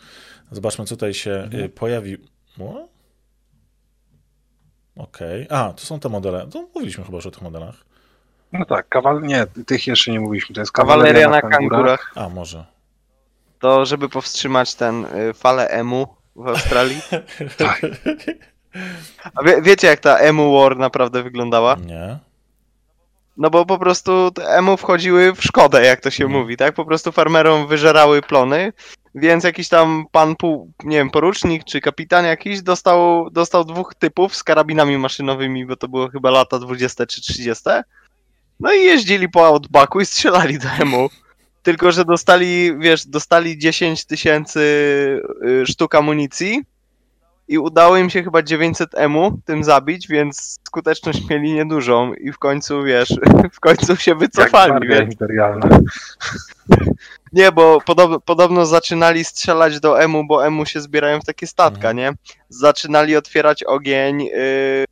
Zobaczmy, co tutaj się Mhm. y, pojawiło. Okej. A, to są te modele. To mówiliśmy chyba już o tych modelach. No tak, kawal... nie, tych jeszcze nie mówiliśmy, to jest Kawaleria na kangurach. A, może. To, żeby powstrzymać ten y, falę emu w Australii. Tak. A wie, wiecie, jak ta emu war naprawdę wyglądała? Nie. No bo po prostu te emu wchodziły w szkodę, jak to się Mhm. mówi, tak? Po prostu farmerom wyżerały plony, więc jakiś tam pan, pół, nie wiem, porucznik czy kapitan jakiś dostał, dostał dwóch typów z karabinami maszynowymi, bo to było chyba lata 20 czy 30. No i jeździli po outbacku i strzelali do emu. Tylko, że dostali, wiesz, dostali 10 tysięcy y, sztuk amunicji i udało im się chyba 900 emu tym zabić, więc skuteczność mieli niedużą i w końcu, wiesz, w końcu się wycofali, Jak więc imperialna. nie, bo podobno, podobno zaczynali strzelać do emu, bo emu się zbierają w takie statka, Mhm. nie? Zaczynali otwierać ogień y,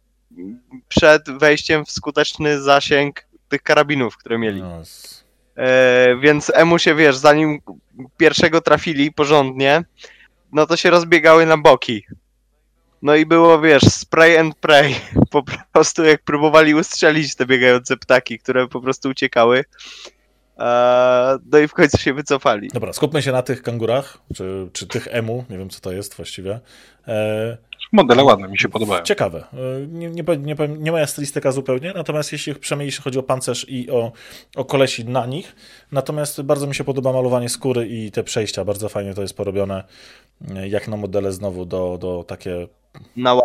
przed wejściem w skuteczny zasięg tych karabinów, które mieli. No, s- E, więc emu się, wiesz, zanim pierwszego trafili porządnie, no to się rozbiegały na boki. No i było, wiesz, spray and pray. Po prostu jak próbowali ustrzelić te biegające ptaki, które po prostu uciekały. E, no i w końcu się wycofali. Dobra, skupmy się na tych kangurach, czy, czy tych emu, nie wiem co to jest właściwie. E, Modele ładne, mi się podobają. Ciekawe. E, Nie, nie, powiem- nie, nie moja stylistyka zupełnie, natomiast jeśli przynajmniej jeśli chodzi o pancerz i o, o kolesi na nich, natomiast bardzo mi się podoba malowanie skóry i te przejścia, bardzo fajnie to jest porobione, jak na modele znowu do, do takie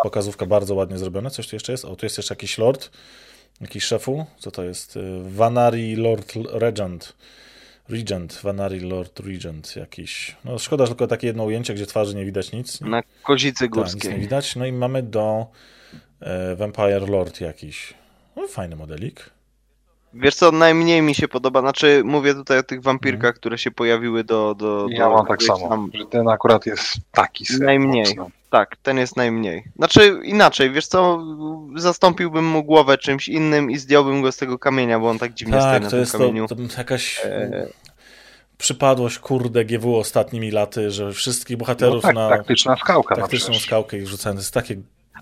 pokazówka bardzo ładnie zrobione. Coś tu jeszcze jest? O, tu jest jeszcze jakiś lord, jakiś szefu, co to jest? E, Vanari Lord Regent. Regent, Vanari Lord Regent jakiś. No szkoda, że tylko takie jedno ujęcie, gdzie twarzy nie widać nic. Na kozicy Tak, nic nie górskiej. widać. No i mamy do e, Vampire Lord jakiś. No, fajny modelik. Wiesz co, najmniej mi się podoba, znaczy mówię tutaj o tych wampirkach, które się pojawiły do... do, Ja do mam tak samo, tam- że ten akurat jest taki Najmniej. mocno. Tak, ten jest najmniej. Znaczy inaczej, wiesz co, zastąpiłbym mu głowę czymś innym i zdjąłbym go z tego kamienia, bo on tak dziwnie stoi Tak, na to tym jest to, kamieniu. to jakaś E, przypadłość, kurde, GW ostatnimi laty, że wszystkich No bohaterów tak, na taktyczna skałka. no taktyczną skałkę ich rzucałem. To jest takie...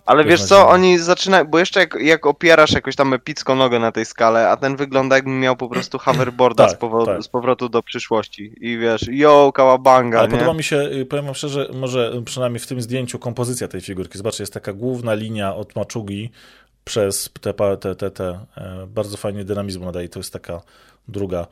Ale wiesz co, oni zaczynają, bo jeszcze jak, jak opierasz jakoś tam epicką nogę na tej skale, a ten wygląda jakby miał po prostu hoverboarda Tak, z, powo- tak. z powrotu do przyszłości. I wiesz, yo, kałabanga, Ale nie? podoba mi się, y, powiem wam szczerze, może y, przynajmniej w tym zdjęciu kompozycja tej figurki. Zobaczcie, jest taka główna linia od maczugi przez te, te, te, te e, bardzo fajnie dynamizmu nadaje. To jest taka druga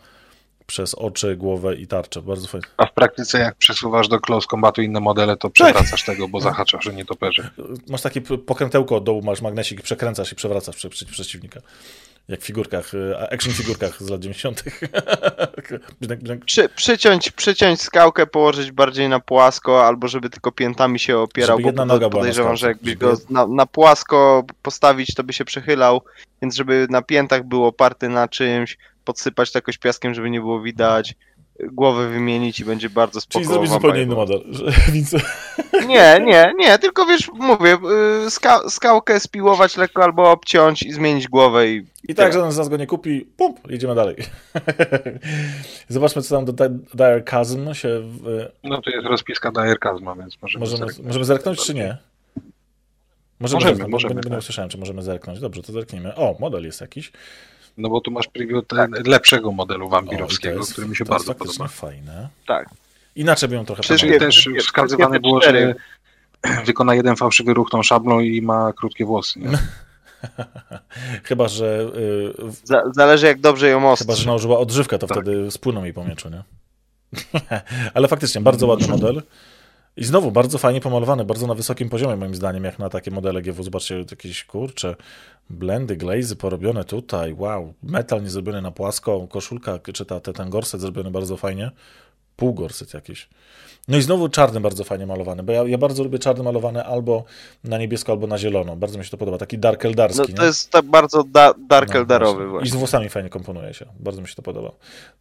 przez oczy, głowę i tarczę. Bardzo fajnie. A w praktyce jak przesuwasz do close combatu inne modele, to przewracasz tego, bo zahaczasz, że nie toperzy. Masz takie pokrętełko od dołu, masz magnesik i przekręcasz i przewracasz przy, przy, przeciwnika. Jak w figurkach, y, action figurkach z lat 90. Bźnek, bźnek. Przy, przyciąć, przyciąć skałkę, położyć bardziej na płasko, albo żeby tylko piętami się opierał, Żeby bo jedna noga była na podejrzewam, że jakbyś go na, na płasko postawić, to by się przechylał, więc żeby na piętach był oparty na czymś, podsypać to jakoś piaskiem, żeby nie było widać, głowę wymienić i będzie bardzo spoko. Czyli zrobić zupełnie inny model. Nie, nie, nie, tylko wiesz, mówię, y, ska skałkę spiłować lekko albo obciąć i zmienić głowę i... I tak, żaden z nas go nie kupi, pump, jedziemy dalej. Zobaczmy, co tam do Di- Dire Chasm się... W... No to jest rozpiska Dajerkazma, więc możemy Możemy, zerknąć. możemy zerknąć, czy nie? Możemy, Możemy, zerknąć, możemy, bo nie, nie tak. usłyszałem, czy możemy zerknąć. Dobrze, to zerknijmy. O, model jest jakiś. No bo tu masz preview te, lepszego modelu O, i wampirowskiego, który mi się to jest bardzo podoba. fajne. Tak. Inaczej by ją trochę Przecież. Też wskazywane było, że wykona jeden fałszywy ruch tą szablą i ma krótkie włosy. Nie? Chyba, że... y, zależy jak dobrze ją Chyba, ostrzy. że nałożyła odżywkę, to Tak. wtedy spłyną jej po mieczu, nie? Ale faktycznie, bardzo ładny model. I znowu, bardzo fajnie pomalowany, bardzo na wysokim poziomie, moim zdaniem, jak na takie modele GW. Zobaczcie, jakieś, kurcze, blendy, glazy porobione tutaj, wow. Metal nie zrobiony na płasko, koszulka, czy ta, te- ten gorset zrobiony bardzo fajnie. Półgorset jakiś. No i znowu czarny bardzo fajnie malowany, bo ja, ja bardzo lubię czarny malowany albo na niebiesko, albo na zielono. Bardzo mi się to podoba. Taki dark eldarski, No, nie? to jest tak bardzo da dark No, eldarowy właśnie. I z włosami fajnie komponuje się. Bardzo mi się to podoba.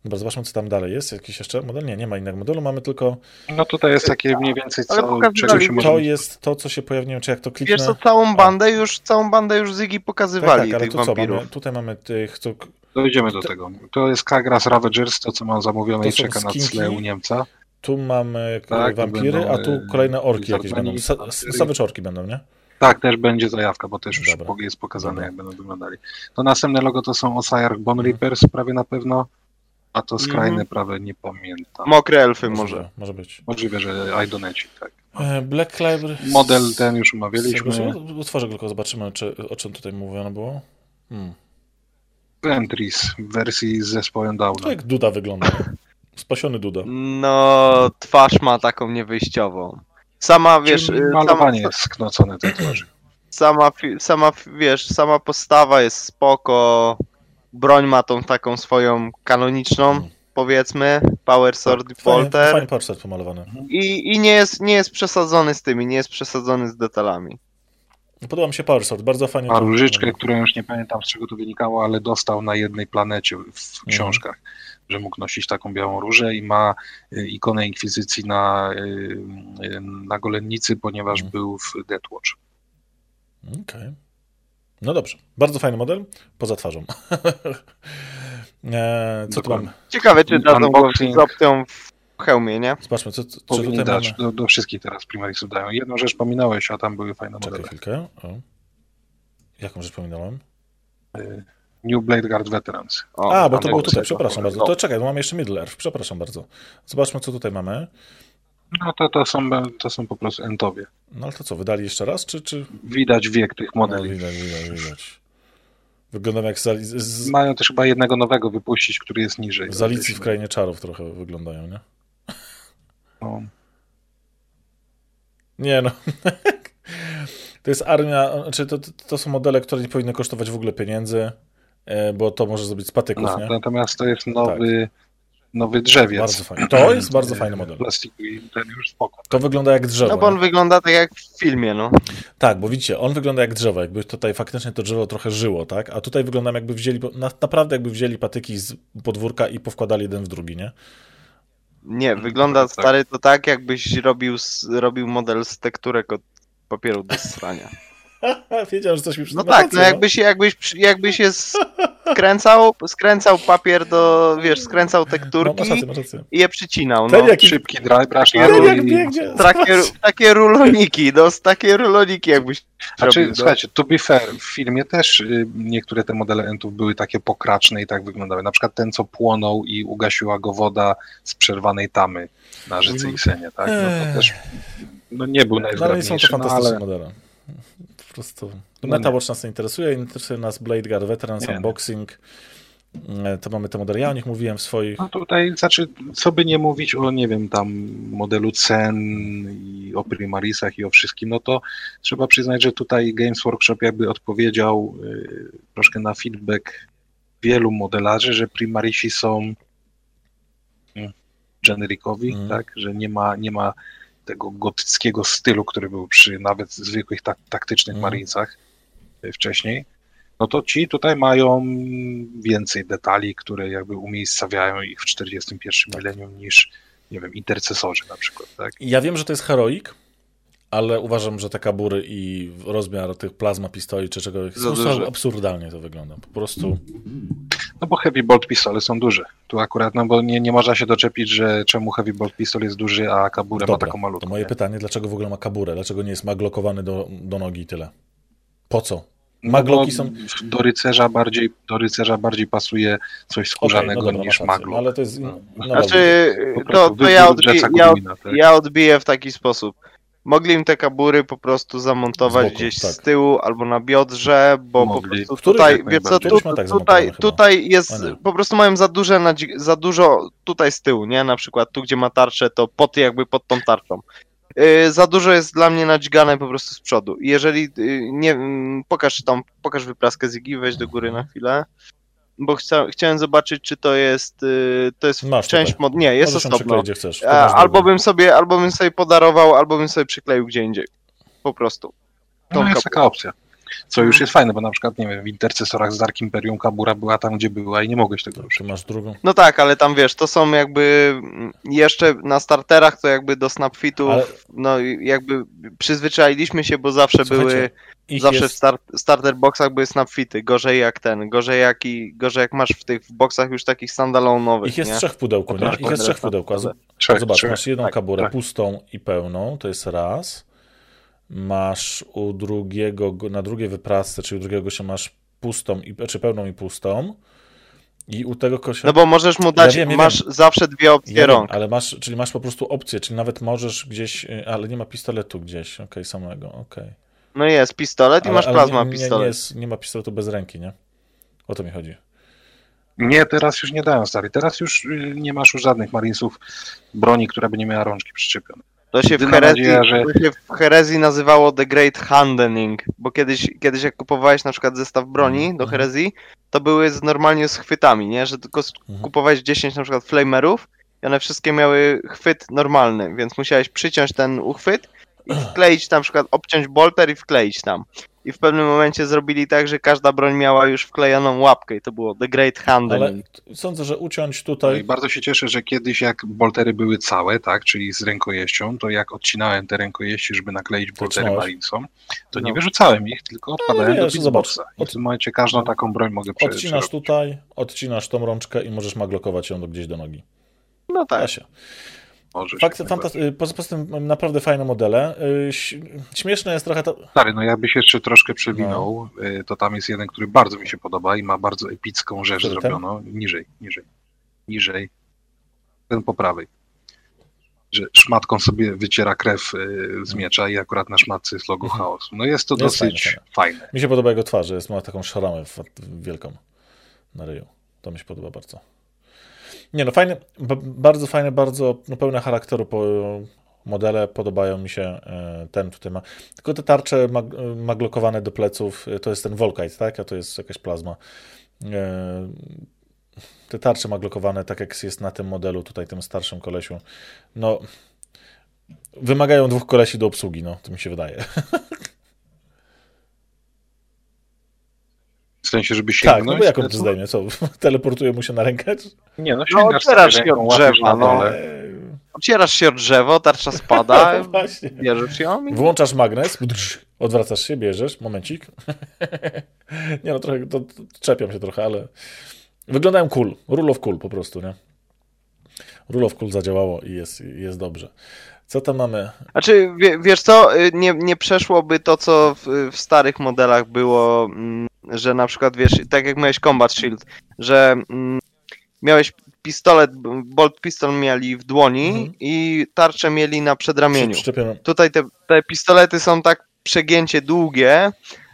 Dobra, zobaczmy, co tam dalej jest. Jakiś jeszcze model? Nie, nie ma innego modelu. Mamy tylko. No tutaj jest takie mniej więcej Ale co, czego się może... To jest to, co się pojawi. Nie wiem, czy jak to kliknę. Wiesz co, całą bandę już, całą bandę już tak, pokazywali, tak, ale tych tu co? Mamy, tutaj mamy tych, co. Dojdziemy do tego. To jest Kagras Ravagers, to co mam zamówione To i czeka na cle u Niemca. Tu mamy Tak, to wampiry, będą, a tu e, kolejne orki jakieś będą. Sa- wampiry. Savage orki będą, nie? Tak, też będzie zajawka, bo też już Dobra. jest pokazane, Dobra. jak będą wyglądali. To następne logo to są Osiarch Bone Mhm. Reapers, prawie na pewno, a to skrajne Mhm. prawie nie pamiętam. Mokre elfy Możliwe, może. Może być. Możliwe, że Idoneci, tak. E, Black Cleaver. Model ten już omawialiśmy. Utworzę tylko, zobaczymy, czy, o czym tutaj mówiono było. Hmm. Ventris w wersji z zespołem To Downa. jak Duda wygląda. Spasiony Duda. No, twarz ma taką niewyjściową. Sama, wiesz, y, malowanie sama, jest sknocone tej twarzy. sama, sama, wiesz, sama postawa jest spoko. Broń ma tą taką swoją kanoniczną, Mm. powiedzmy, Power Sword i Polter. fajnie portret pomalowany. I, I nie jest, nie jest przesadzony z tymi, nie jest przesadzony z detalami. Podoba mi się Power Sword, bardzo fajnie. A różyczkę, którą już nie pamiętam z czego to wynikało, ale dostał na jednej planecie w Mhm. książkach, że mógł nosić taką białą różę i ma y, ikonę Inkwizycji na, y, na golennicy, ponieważ Mhm. był w Deathwatch. Okej. No dobrze. Bardzo fajny model, poza twarzą. e, co tu mamy? Ciekawe, czy dadzą go z opcją w hełmie, nie? Zobaczmy, co, co Powinni tutaj dać, do, do wszystkich teraz Primarisów dają. Jedną rzecz pominąłeś, a tam były fajne Czekaj modele. chwilkę. O. Jaką rzecz pominąłem? Y, New Blade Guard Veterans. O, A, bo to było jest tutaj, przepraszam bardzo. No. To czekaj, bo mamy jeszcze Middle Earth, przepraszam bardzo. Zobaczmy, co tutaj mamy. No to, to, są, to są po prostu entowie. No ale to co, wydali jeszcze raz, czy... czy... Widać wiek tych No, modeli. widać, widać, widać. Wyglądam jak z, z, Mają też chyba jednego nowego wypuścić, który jest niżej. z Alicji w Krainie Czarów trochę wyglądają, nie? No. Nie no. To jest armia, znaczy to, to są modele, które nie powinny kosztować w ogóle pieniędzy, bo to może zrobić z patyków, No, nie? natomiast to jest nowy, nowy drzewiec. Bardzo fajny. To jest bardzo fajny model. Plastiku i ten już spoko. To wygląda jak drzewo. No bo nie? on wygląda tak jak w filmie, no. Tak, bo widzicie, on wygląda jak drzewo, jakby tutaj faktycznie to drzewo trochę żyło, tak? A tutaj wygląda jakby wzięli, na, naprawdę jakby wzięli patyki z podwórka i powkładali jeden w drugi, nie? Nie, wygląda tak. stary to tak, jakbyś robił, robił model z tekturek od papieru do strania. Wiedziałem, że coś mi No tak, no jakbyś, jakbyś, przy- jakbyś się skręcał, skręcał papier do, wiesz, skręcał No, masz tekturki rację, masz rację. i je przycinał, Ten no. jaki Szybki dry brush ten na jak i... biegnie. Takie, takie ruloniki, no, takie ruloniki jakbyś Znaczy, robił. no. słuchajcie, to be fair, w filmie też y, niektóre te modele entów były takie pokraczne i tak wyglądały. Na przykład ten, co płonął i ugasiła go woda z przerwanej tamy na rzece Mhm. Isenie, tak? No to też no, nie był No ale są to no, fantastyczne ale modele. Po prostu. No MetaWatch nas nie interesuje, interesuje nas Blade Guard Veterans, Nie. Unboxing. E, To mamy te modele. Ja o nich mówiłem w swoich. No tutaj, znaczy, co by nie mówić o, nie wiem, tam modelu cen i o Primarisach i o wszystkim, no to trzeba przyznać, że tutaj Games Workshop jakby odpowiedział y, troszkę na feedback wielu modelarzy, że Primarisi są mm, generikowi, Mhm. tak, że nie ma, nie ma tego gotyckiego stylu, który był przy nawet zwykłych tak, taktycznych Mhm. Marinesach y, wcześniej. no to ci tutaj mają więcej detali, które jakby umiejscawiają ich w 41 tak. milenium niż, nie wiem, intercesorzy na przykład, tak? Ja wiem, że to jest heroik, ale uważam, że te kabury i rozmiar tych plazma pistoli czy czegoś są absurdalnie to wygląda. Po prostu. No bo heavy bolt pistole są duże. Tu akurat, no bo nie, nie można się doczepić, że czemu heavy bolt pistol jest duży, a kaburę Dobra, ma taką malutką. To moje nie? pytanie, dlaczego w ogóle ma kaburę? Dlaczego nie jest maglokowany do, do nogi i tyle? Po co? Magloki no są. Do rycerza bardziej, do rycerza bardziej pasuje coś skórzanego okay, no niż maglo. Ale to jest. No. no znaczy, to, to ja, odbi ja, tak? ja odbiję w taki sposób. Mogli im te kabury po prostu zamontować boku, gdzieś tak. z tyłu albo na biodrze, bo Mogli. po prostu tutaj, wie co, tu, tak tutaj, tutaj jest, po prostu mają za duże, za dużo tutaj z tyłu, nie? Na przykład tu, gdzie ma tarczę, to pod jakby pod tą tarczą. Yy, za dużo jest dla mnie nadźgane po prostu z przodu. Jeżeli yy, nie, yy, pokaż tam, pokaż wypraskę Ziggy, weź do góry na chwilę bo chcia, chciałem zobaczyć, czy to jest y, to jest Masz część mod. Nie, jest Możesz osobno. Gdzie chcesz, albo bym sobie, albo bym sobie podarował, albo bym sobie przykleił gdzie indziej. Po prostu. To no jest taka opcja. Co już jest fajne, bo na przykład, nie wiem, w intercesorach z Dark Imperium Kabura była tam, gdzie była i nie mogłeś tego ruszyć. masz drugą? No tak, ale tam wiesz, to są jakby jeszcze na starterach to jakby do snapfitów, ale... no jakby przyzwyczailiśmy się, bo zawsze Słuchajcie, były zawsze jest... w start, starter boxach były snapfity, gorzej jak ten, gorzej jak i, gorzej jak masz w tych boxach już takich standalone'owych, Ich jest nie? trzech w pudełku, nie? Ich jest trzech w pudełku. Zobacz, trzech. masz jedną tak, kaburę tak. pustą i pełną, to jest raz masz u drugiego, na drugiej wyprasce, czyli u drugiego się masz pustą, i, czy pełną i pustą. I u tego kosia... No bo możesz mu dać, ja wiem, masz wiem. zawsze dwie opcje ja rąk. Wiem, ale masz, czyli masz po prostu opcję, czyli nawet możesz gdzieś, y, ale nie ma pistoletu gdzieś, okej, okay, samego, okej. Okay. No jest pistolet i ale, masz plazma nie, pistolet. Nie, nie, jest, nie ma pistoletu bez ręki, nie? O to mi chodzi. Nie, teraz już nie dają stary. Teraz już y, nie masz już żadnych marinesów broni, która by nie miała rączki przyczepione. To się, w herezji, że... to się w herezji nazywało The Great Handling, bo kiedyś, kiedyś jak kupowałeś na przykład zestaw broni do mhm. herezji, to były z, normalnie z chwytami, nie? Że tylko -hmm. kupowałeś 10 na przykład flamerów i one wszystkie miały chwyt normalny, więc musiałeś przyciąć ten uchwyt i wkleić tam, na przykład obciąć bolter i wkleić tam i w pewnym momencie zrobili tak, że każda broń miała już wklejoną łapkę i to było The Great Handling. Ale sądzę, że uciąć tutaj... No i bardzo się cieszę, że kiedyś jak boltery były całe, tak, czyli z rękojeścią, to jak odcinałem te rękojeści, żeby nakleić boltery Marinsom, to no. nie wyrzucałem ich, tylko odkładałem no, wiesz, do Beatboxa. I w tym momencie każdą taką broń mogę przejąć. Odcinasz tutaj, odcinasz tą rączkę i możesz maglokować ją do, gdzieś do nogi. No tak. Się. Fakt, fantasty- poza, poza tym naprawdę fajne modele. Y, śmieszne jest trochę to. Stary, no jakbyś jeszcze troszkę przewinął, no. To tam jest jeden, który bardzo mi się podoba i ma bardzo epicką rzecz Który zrobioną. Ten? Niżej, niżej, niżej. Ten po prawej. Że szmatką sobie wyciera krew y, z miecza i akurat na szmatce jest logo mhm. chaosu. No jest to jest dosyć fajne, fajne. Mi się podoba jego twarz, jest, ma taką szaramę wielką na ryju. To mi się podoba bardzo. Nie no, fajne, bardzo fajne, bardzo no, pełne charakteru po, modele, podobają mi się. E, ten tutaj ma. Tylko te tarcze mag, maglokowane do pleców, e, to jest ten Volkite, tak? A to jest jakaś plazma. E, te tarcze maglokowane, tak jak jest na tym modelu, tutaj tym starszym kolesiu, no wymagają dwóch kolesi do obsługi, no, to mi się wydaje. W sensie, żeby sięgnąć? Tak, no bo jak on to zdejmie? Co, teleportuje mu się na rękę? Nie, no sięgasz no, otwierasz się od drzewa, no. Ocierasz się od drzewo, tarcza spada, no bierzesz ją i... Włączasz magnes, odwracasz się, bierzesz, momencik. nie no, trochę, to, to, czepiam się trochę, ale wyglądają cool, rule of cool po prostu, nie? Rule of cool zadziałało i jest, jest dobrze. Co tam mamy? Znaczy, wiesz co, y, nie, nie przeszłoby to, co w, w, starych modelach było, mm, że na przykład, wiesz, tak jak miałeś Combat Shield, że mm, miałeś pistolet, bolt pistol mieli w dłoni mhm. i tarczę mieli na przedramieniu. Tutaj te, te pistolety są tak przegięcie długie,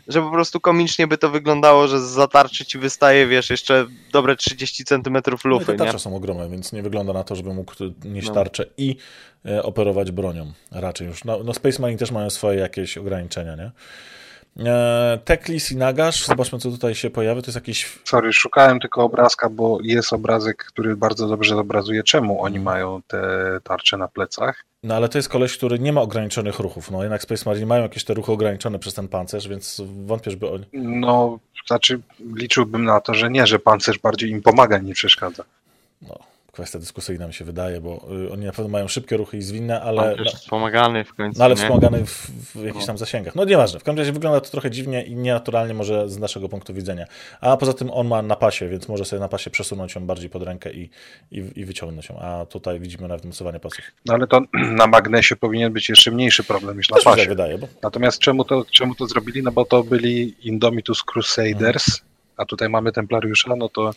że po prostu komicznie by to wyglądało, że z zatarczy ci wystaje, wiesz, jeszcze dobre 30 centymetrów lufy, no i te tarcze są ogromne, więc nie wygląda na to, żeby mógł nieść no. tarczę i operować bronią raczej już. No, no Space Marine też mają swoje jakieś ograniczenia, nie? E, Teklis i Nagash, zobaczmy co tutaj się pojawia, to jest jakiś... Sorry, szukałem tylko obrazka, bo jest obrazek, który bardzo dobrze obrazuje, czemu oni mają te tarcze na plecach. No ale to jest koleś, który nie ma ograniczonych ruchów, no jednak Space Marine mają jakieś te ruchy ograniczone przez ten pancerz, więc wątpię, żeby oni... No, znaczy liczyłbym na to, że nie, że pancerz bardziej im pomaga, nie przeszkadza. No, kwestia dyskusyjna mi się wydaje, bo y, oni na pewno mają szybkie ruchy i zwinne, ale... Ale też wspomagany w końcu. No ale nie? wspomagany w, w jakichś No. tam zasięgach. No nieważne, w każdym razie wygląda to trochę dziwnie i nienaturalnie może z naszego punktu widzenia. A poza tym on ma na pasie, więc może sobie na pasie przesunąć ją bardziej pod rękę i, i, i wyciągnąć ją. A tutaj widzimy nawet mocowanie pasów. No ale to na magnesie powinien być jeszcze mniejszy problem niż na Też mi się pasie. wydaje, bo Natomiast czemu to, czemu to zrobili? No bo to byli Indomitus Crusaders, Mhm. a tutaj mamy Templariusza, no to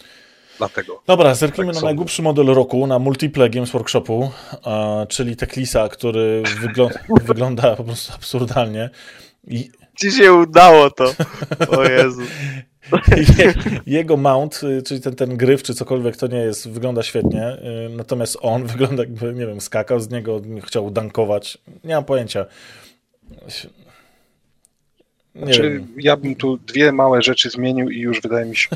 dlatego. Dobra, zerknijmy Tak na najgłupszy model roku, na Multiple Games Workshopu, e, czyli Teklisa, który wygląda, wygląda po prostu absurdalnie. I Ci się udało to. O Jezu. je, jego mount, y, czyli ten, ten gryf, czy cokolwiek to nie jest, wygląda świetnie. y, Natomiast on wygląda jakby, nie wiem, skakał z niego, chciał dankować. Nie mam pojęcia. Nie Czy wiem. ja bym tu dwie małe rzeczy zmienił i już wydaje mi się,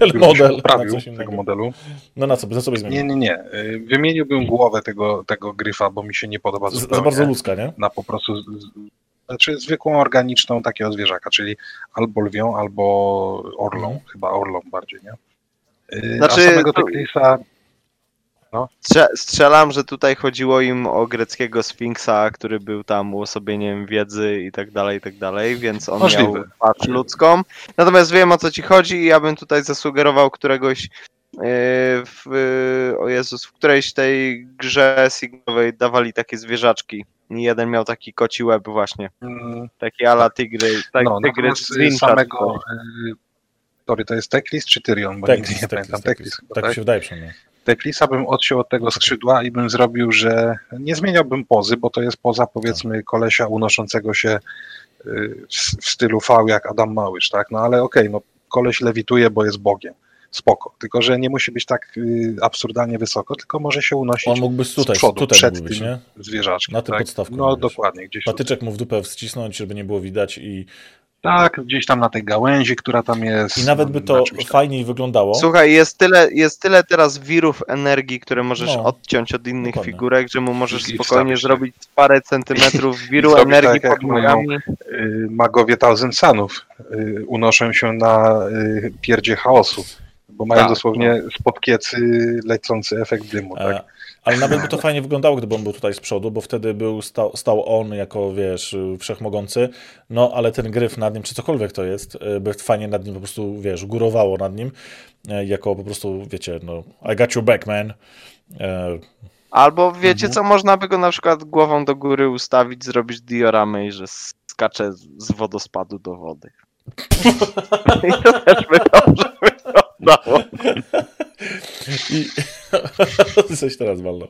model poprawił tego modelu. No na co, za co byś zmienił? Nie, nie, nie. Y, Wymieniłbym głowę tego, tego gryfa, bo mi się nie podoba Z- Za zupełnie. bardzo ludzka, nie? na po prostu znaczy zwykłą organiczną takiego zwierzaka, czyli albo lwią, albo orlą, Mhm. chyba orlą bardziej, nie? Yy, Znaczy, a samego to- Strze- strzelam, że tutaj chodziło im o greckiego sfinksa, który był tam uosobieniem wiedzy i tak dalej, i tak dalej, więc on Możliwe. miał twarz ludzką. Natomiast wiem o co ci chodzi i ja bym tutaj zasugerował któregoś yy, w, o Jezus, w którejś tej grze signowej dawali takie zwierzaczki. I Jeden miał taki koci łeb właśnie, mm, taki ala tygry, tak, no, tygry natomiast z samego, sorry, to jest Teklis czy Tyrion, bo nigdy Teklis, nie Teklis, pamiętam, Teklis. Teklis Tak tak? się wydaje przynajmniej. Teklisa bym odciął od tego skrzydła i bym zrobił, że nie zmieniałbym pozy, bo to jest poza powiedzmy kolesia unoszącego się y, w stylu V jak Adam Małysz, tak? No ale okej, no koleś lewituje, bo jest Bogiem. Spoko. Tylko, że nie musi być tak y, absurdalnie wysoko, tylko może się unosić On mógłby tutaj, z przodu, tutaj przed tym nie? zwierzaczkiem. Na tym tak? podstawku No być. dokładnie, gdzieś. Patyczek mu w dupę wcisnąć, żeby nie było widać i, Tak, gdzieś tam na tej gałęzi, która tam jest. i nawet by na to fajniej wyglądało. Słuchaj, jest tyle, jest tyle teraz wirów energii, które możesz No, odciąć od innych dokładnie. figurek, że mu możesz I spokojnie tak. zrobić parę centymetrów wiru energii tak, jak pod nogami. y, magowie Thousand Sunów y, unoszą się na y, pierdzie chaosu, bo mają Tak, dosłownie spod kiecy lecący efekt dymu. Tak? E, Ale nawet by to fajnie wyglądało, gdyby on był tutaj z przodu, bo wtedy był stał, stał on jako, wiesz, wszechmogący, no ale ten gryf nad nim, czy cokolwiek to jest, y, by fajnie nad nim po prostu, wiesz, górowało nad nim, e, jako po prostu, wiecie, no, I got your back, man. E, Albo wiecie Mhm. co, można by go na przykład głową do góry ustawić, zrobić dioramę i że skacze z- z wodospadu do wody. I to też by wyglądało. I coś teraz walno.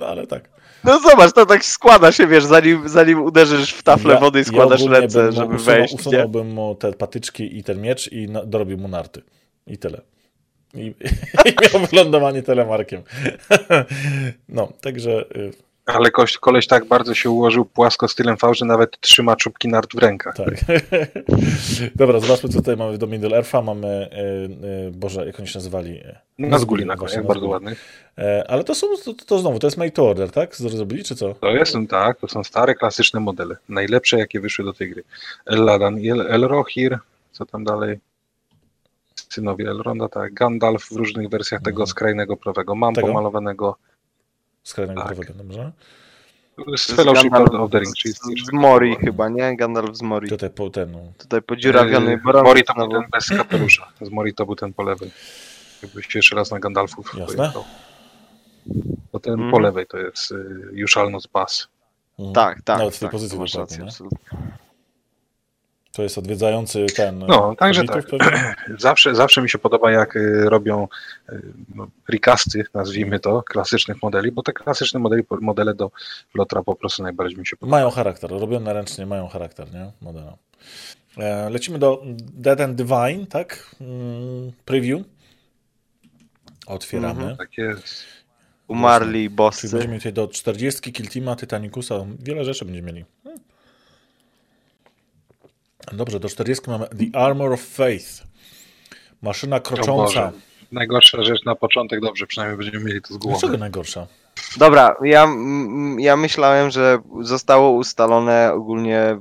No ale tak. No zobacz, to tak składa się, wiesz, zanim, zanim uderzysz w taflę Ja- wody i składasz ogólnie ręce, bym żeby usunął, wejść. Nie? Usunąłbym mu te patyczki i ten miecz i na, dorobił mu narty. I tyle. I, i miał wylądowanie telemarkiem. No, także y, Ale koś, koleś tak bardzo się ułożył płasko stylem V, że nawet trzyma czubki nart w rękach. tak. Dobra, zobaczmy, co tutaj mamy do Middle Earth'a. Mamy, y, y, Boże, jak oni się nazywali? Na zguli na koniec, bardzo zguli. ładny. E, Ale to są, to, to znowu, to jest Made to Order, tak? Zrobili, czy co? To jest, tak, to są stare, klasyczne modele. Najlepsze, jakie wyszły do tej gry. El Ladan, El, El Rohir, co tam dalej? Synowie Elronda, tak, Gandalf w różnych wersjach tego Mhm. skrajnego prawego. Mam Tego? pomalowanego Tak. dobrze? z jest Fellowship Gandalf of the Ring, czyli z, z Mori chyba, nie? Gandalf z Mori. Tutaj po ten, no, Tutaj podziurawiony Yy, borowik Mori to był ten bez kapelusza. Z Mori to był ten po lewej. Jakbyś jeszcze raz na Gandalfów Jasne. pojechał. To ten Mhm. po lewej to jest y, Juszalnos Pass. Mhm. Tak, tak. Nawet w tej tak, pozycji masz rację, nie? absolutnie. To jest odwiedzający ten... No, także tak. pewnie? Zawsze, zawsze mi się podoba, jak y, robią y, no, recasty, nazwijmy to, klasycznych modeli, bo te klasyczne modeli, modele do Lotra po prostu najbardziej mi się podobają. Mają charakter, robione ręcznie mają charakter, nie? Modela. E, Lecimy do Dead and Divine, tak? Mm, Preview. Otwieramy. Mhm. Tak jest. Umarli Czyli boscy. będziemy tutaj do 40 Kiltima, Titanicusa, wiele rzeczy będziemy mieli. Dobrze, do 40 mamy The Armor of Faith. Maszyna krocząca. Najgorsza rzecz na początek, dobrze, przynajmniej będziemy mieli to z Dlaczego głowy. najgorsza? Dobra, ja, ja myślałem, że zostało ustalone ogólnie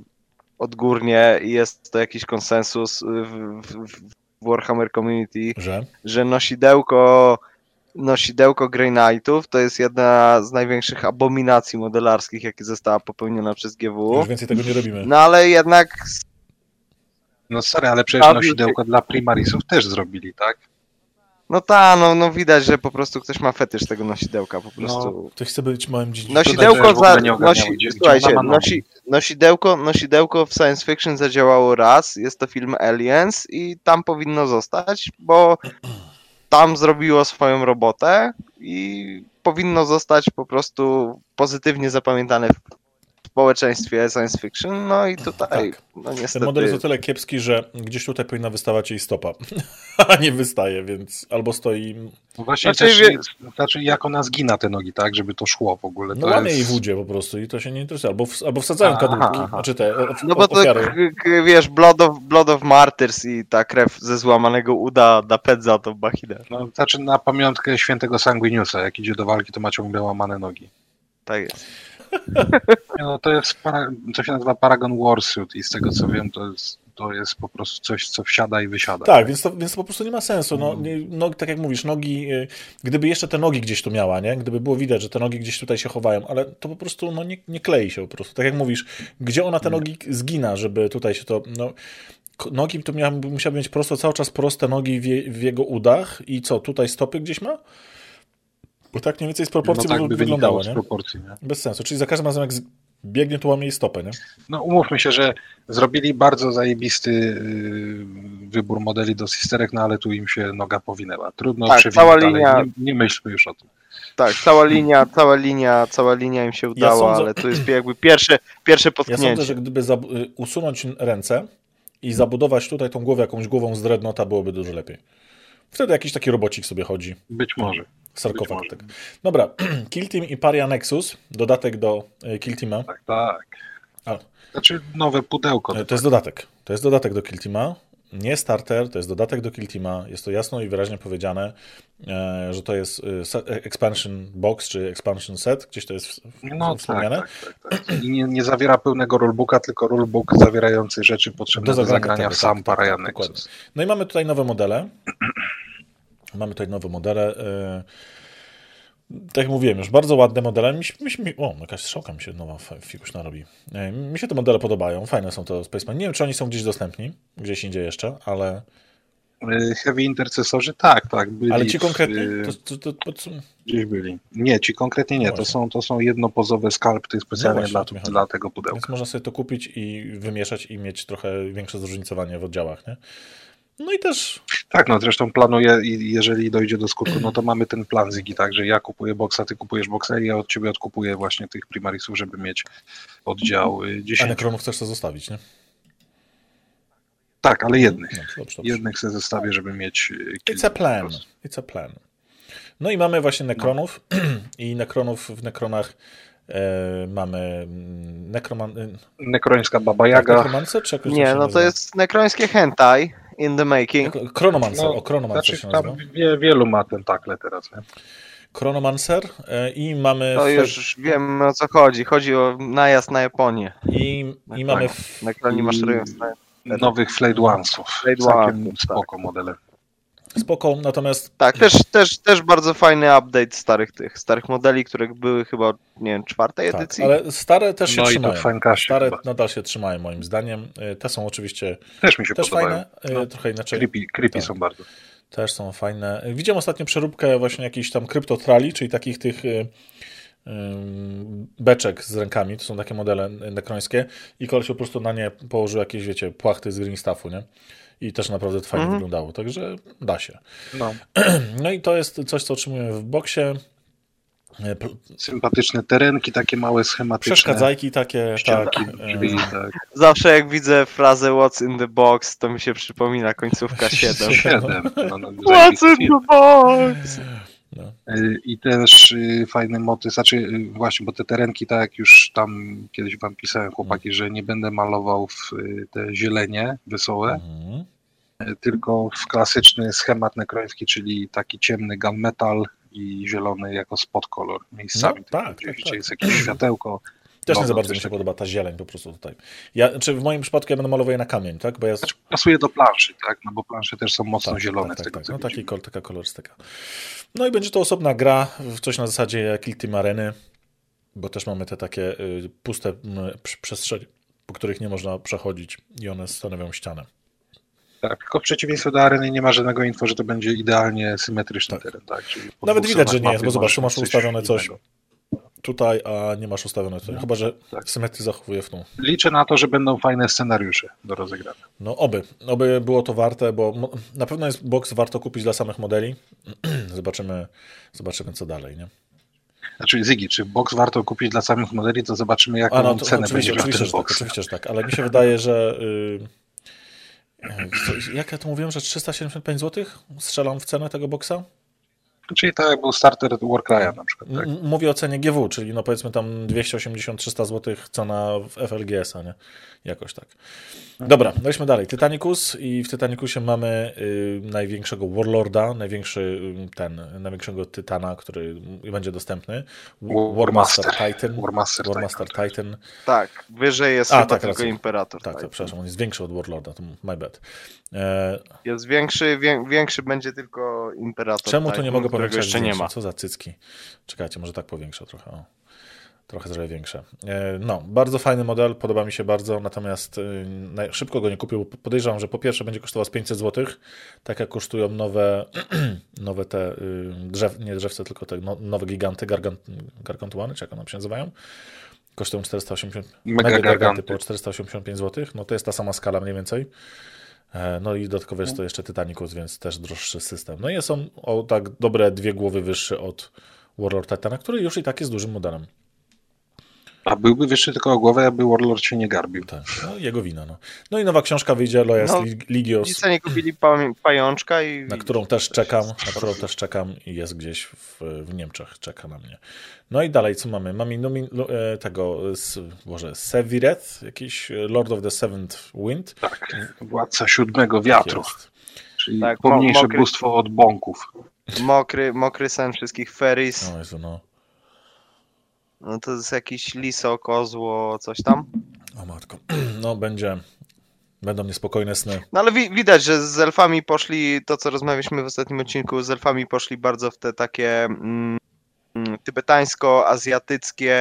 odgórnie i jest to jakiś konsensus w, w, w Warhammer Community, Że? że nosidełko, nosidełko Grey Knightów to jest jedna z największych abominacji modelarskich, jakie została popełniona przez GW. Już więcej tego nie robimy. No ale jednak No sorry, ale przecież A, nosidełko dla primarisów też zrobili, tak? No ta, no, no widać, że po prostu ktoś ma fetysz tego nosidełka, po prostu. Ktoś chce być małym dziedziczem. Nosidełko ogóle za, nosi, słuchajcie, nosi, nosidełko, nosidełko w science fiction zadziałało raz, jest to film Aliens i tam powinno zostać, bo tam zrobiło swoją robotę i powinno zostać po prostu pozytywnie zapamiętane w społeczeństwie science fiction, no i tutaj, Tak. no Ten niestety... model jest o tyle kiepski, że gdzieś tutaj powinna wystawać jej stopa, a nie wystaje, więc albo stoi, No właśnie Znaczy, też, wie- znaczy jak ona zgina te nogi, tak, żeby to szło w ogóle. no łamie jest... jej w udzie po prostu i to się nie interesuje, albo, w, albo wsadzają kadłubki, znaczy te o, No bo to, wiesz, Blood of, Blood of Martyrs i ta krew ze złamanego uda napędza tą machinę. No, znaczy na pamiątkę świętego Sanguiniusa, jak idzie do walki, to ma ciągle łamane nogi. Tak jest. No to jest, to się nazywa Paragon Warsuit i z tego co wiem, to jest, to jest po prostu coś, co wsiada i wysiada. Tak, więc to, więc to po prostu nie ma sensu. No, nie, no, tak jak mówisz, nogi, y, gdyby jeszcze te nogi gdzieś tu miała, nie? Gdyby było widać, że te nogi gdzieś tutaj się chowają, ale to po prostu no, nie, nie klei się po prostu. Tak jak mówisz, gdzie ona te nogi zgina, żeby tutaj się to. No, nogi to miały, musiały mieć prosto, cały czas proste nogi w, je, w jego udach i co, tutaj stopy gdzieś ma? Bo tak mniej więcej z no proporcji tak by wyglądało, z nie? proporcji. Nie? Bez sensu. Czyli za każdym razem jak biegnie, to łamie jej stopę, nie? No umówmy się, że zrobili bardzo zajebisty yy, wybór modeli do sisterek, no ale tu im się noga powinęła. Trudno Tak, cała dalej. linia- Nie, nie myślmy już o tym. Tak, cała linia, cała linia, cała linia im się udała, sądzę- ale to jest jakby pierwsze, pierwsze Ja potknięcie. sądzę, że gdyby zab- y, usunąć ręce i zabudować tutaj tą głowę jakąś głową z dreadnota, byłoby dużo lepiej. Wtedy jakiś taki robocik sobie chodzi. Być może. Sarkofag. Tak. Dobra, Kill Team i Paria Nexus, dodatek do y, Kill Teama. Tak, tak. A. Znaczy nowe pudełko. E, To jest dodatek. To jest dodatek do Kill Teama. Nie starter, to jest dodatek do Kill Teama. Jest to jasno i wyraźnie powiedziane, e, że to jest expansion box czy expansion set. Gdzieś to jest w- w- No tak, wspomniane. tak, tak, tak. I nie, nie zawiera pełnego rulebooka, tylko rulebook zawierający rzeczy potrzebne Do do zagrania zagrania tego, w sam tak, tak, Parajan tak, dokładnie. Nexus. No i mamy tutaj nowe modele. Mamy tutaj nowe modele. yy, Tak jak mówiłem, już bardzo ładne modele. Mi, się- mi, o, jakaś strzałka mi się nowa f- fikuśna robi. Yy, Mi się te modele podobają. Fajne są to Spaceman. Nie wiem, czy oni są gdzieś dostępni, gdzieś indziej jeszcze, ale, Y, Heavy intercesorzy, tak, tak. Byli ale ci w, konkretni, y, to, to, to, podsum- Gdzieś byli. Nie, ci konkretnie nie. No To są, to są jednopozowe skalpty specjalnie właśnie, dla, to dla tego pudełka. więc można sobie to kupić i wymieszać i mieć trochę większe zróżnicowanie w oddziałach, nie? No i też Tak, no zresztą planuję i jeżeli dojdzie do skutku, no to mamy ten plan Ziggy, tak, że ja kupuję boksa, ty kupujesz boksa i ja od ciebie odkupuję właśnie tych primarisów, żeby mieć oddział y, a 10. Necronów chcesz to zostawić, nie? Tak, ale jednych. No, dobrze, dobrze. Jednych sobie zostawię, żeby mieć y, It's a plan. It's a plan. No i mamy właśnie Nekronów i Nekronów w Nekronach e, mamy mm, Nekroman... Nekrońska Baba tak, Jaga. Czy jakoś Nie, no to jest nekrońskie hentai in the making. Chronomancer, No, o Chronomancer Znaczy, się tam wie, wielu ma tentakle teraz, nie? Chronomancer e, i mamy... To w- już wiem o co chodzi. Chodzi o najazd na Japonię. I, i mamy... W, Nekroni maszerują w stanie. Nowych Flade Onesów. Flade Całkiem Ones, spoko modele. Spoko, natomiast Tak, też, też, też bardzo fajny update starych tych, starych modeli, które były chyba, nie wiem, czwartej tak, edycji. ale stare też się No trzymają. Stare chyba. nadal się trzymają moim zdaniem. E, Te są oczywiście Też mi się też podobają. fajne, e, No. trochę inaczej. Creepy, creepy Tak. są bardzo. Też są fajne. Widziałem ostatnio przeróbkę właśnie jakichś tam kryptotrali, czyli takich tych ym, beczek z rękami. To są takie modele nekrońskie. I koleś po prostu na nie położył jakieś, wiecie, płachty z green stuffu, nie? I też naprawdę fajnie Mhm. wyglądało, także da się. No. No i to jest coś, co otrzymujemy w boksie. E, Sympatyczne terenki, takie małe, schematyczne. Przeszkadzajki takie, Ścianki, tak. drzwi, e, tak. Zawsze jak widzę frazę What's in the box, to mi się przypomina końcówka 7. Siedem. No, no, What's in the box? No. Y, I też y, fajny motyw, znaczy y, właśnie, bo te terenki, tak jak już tam kiedyś wam pisałem, chłopaki, że nie będę malował w y, te zielenie wesołe, y, tylko w klasyczny schemat nekrojewski, czyli taki ciemny gunmetal i zielony jako spot color miejscami. No, tak, tak, tak. jest jakieś światełko. Też nie No, za no, bardzo mi się podoba ta zieleń po prostu tutaj. Ja, czy w moim przypadku ja będę malował je na kamień, tak? Bo ja... Znaczy, pasuje do planszy, tak? No bo plansze też są mocno Tak, zielone tak, z tak, tego tak. No taki, kol- taka kolorystyka. No i będzie to osobna gra, w coś na zasadzie jak Team Areny, bo też mamy te takie y, puste przestrzenie, po których nie można przechodzić i one stanowią ścianę. Tak, tylko w przeciwieństwie do areny nie ma żadnego info, że to będzie idealnie symetryczny Tak. teren, tak? Nawet widać, że nie jest, bo zobacz, tu masz ustawione coś innego. Tutaj, a nie masz ustawione tutaj. Chyba, że tak. symetry zachowuje w tą. Liczę na to, że będą fajne scenariusze do rozegrania. No oby, oby było to warte, bo na pewno jest box warto kupić dla samych modeli. zobaczymy, zobaczymy co dalej, nie? Znaczy Zygi, czy box warto kupić dla samych modeli, to zobaczymy jaką A no, to, cenę będzie miał oczywiście, ten że tak, box. oczywiście, że tak, ale mi się wydaje, że y, co, jak ja to mówiłem, że 375 zł strzelam w cenę tego boxa? Czyli tak jak był starter Warcry'a na przykład, tak? Mówię o cenie GW, czyli no powiedzmy tam 280-300 zł cena w FLGS-a, nie? Jakoś tak. Dobra, weźmy dalej. Titanicus i w Titanicusie mamy y, największego Warlorda, największy y, ten, największego Tytana, który będzie dostępny. Warmaster Titan. Warmaster Warmaster Titan, Titan. Tak, wyżej jest A, chyba tak, tylko racja. Imperator. Tak, to, przepraszam, on jest większy od Warlorda, to my bad. E, Jest większy, wię, większy będzie tylko Imperator. czemu tu nie mogę którego powiększać jeszcze nie ma. Co za cycki. Czekajcie, może tak powiększę trochę. O. Trochę zrobię większe. E, No, bardzo fajny model, podoba mi się bardzo, natomiast y, szybko go nie kupię, bo podejrzewam, że po pierwsze będzie kosztował z 500 zł, tak jak kosztują nowe, nowe te y, drzew, nie drzewce, tylko te no, nowe giganty, gargan, gargantuany, czy jak one się nazywają. Kosztują 480, Mega mega garganty. po 485 zł, no to jest ta sama skala mniej więcej. E, No i dodatkowo jest to jeszcze Titanicus, więc też droższy system. No i on o tak dobre dwie głowy wyższy od Warlord Titana, który już i tak jest dużym modelem. A byłby wyższy tylko o głowę, aby Warlord się nie garbił. Tak, no jego wina. No, no i nowa książka wyjdzie, Lojas No, Lig- Ligios, Nic nie kupili pamię- pajączka i... na którą też czekam, na którą też czekam i jest gdzieś w, w Niemczech, czeka na mnie. No i dalej, co mamy? Mamy nomi- lo- e, tego, z, Boże, Sevireth, jakiś e, Lord of the Seventh Wind. Tak, władca siódmego wiatru, Jest. czyli Tak, pomniejsze mokry- bóstwo od bąków. Mokry, mokry sen wszystkich Ferris. No, Jezu, no. No to jest jakiś liso, kozło, coś tam. O matko. No będzie, będą niespokojne sny. No ale wi- widać, że z elfami poszli, to co rozmawialiśmy w ostatnim odcinku, z elfami poszli bardzo w te takie mm, mm, tybetańsko-azjatyckie,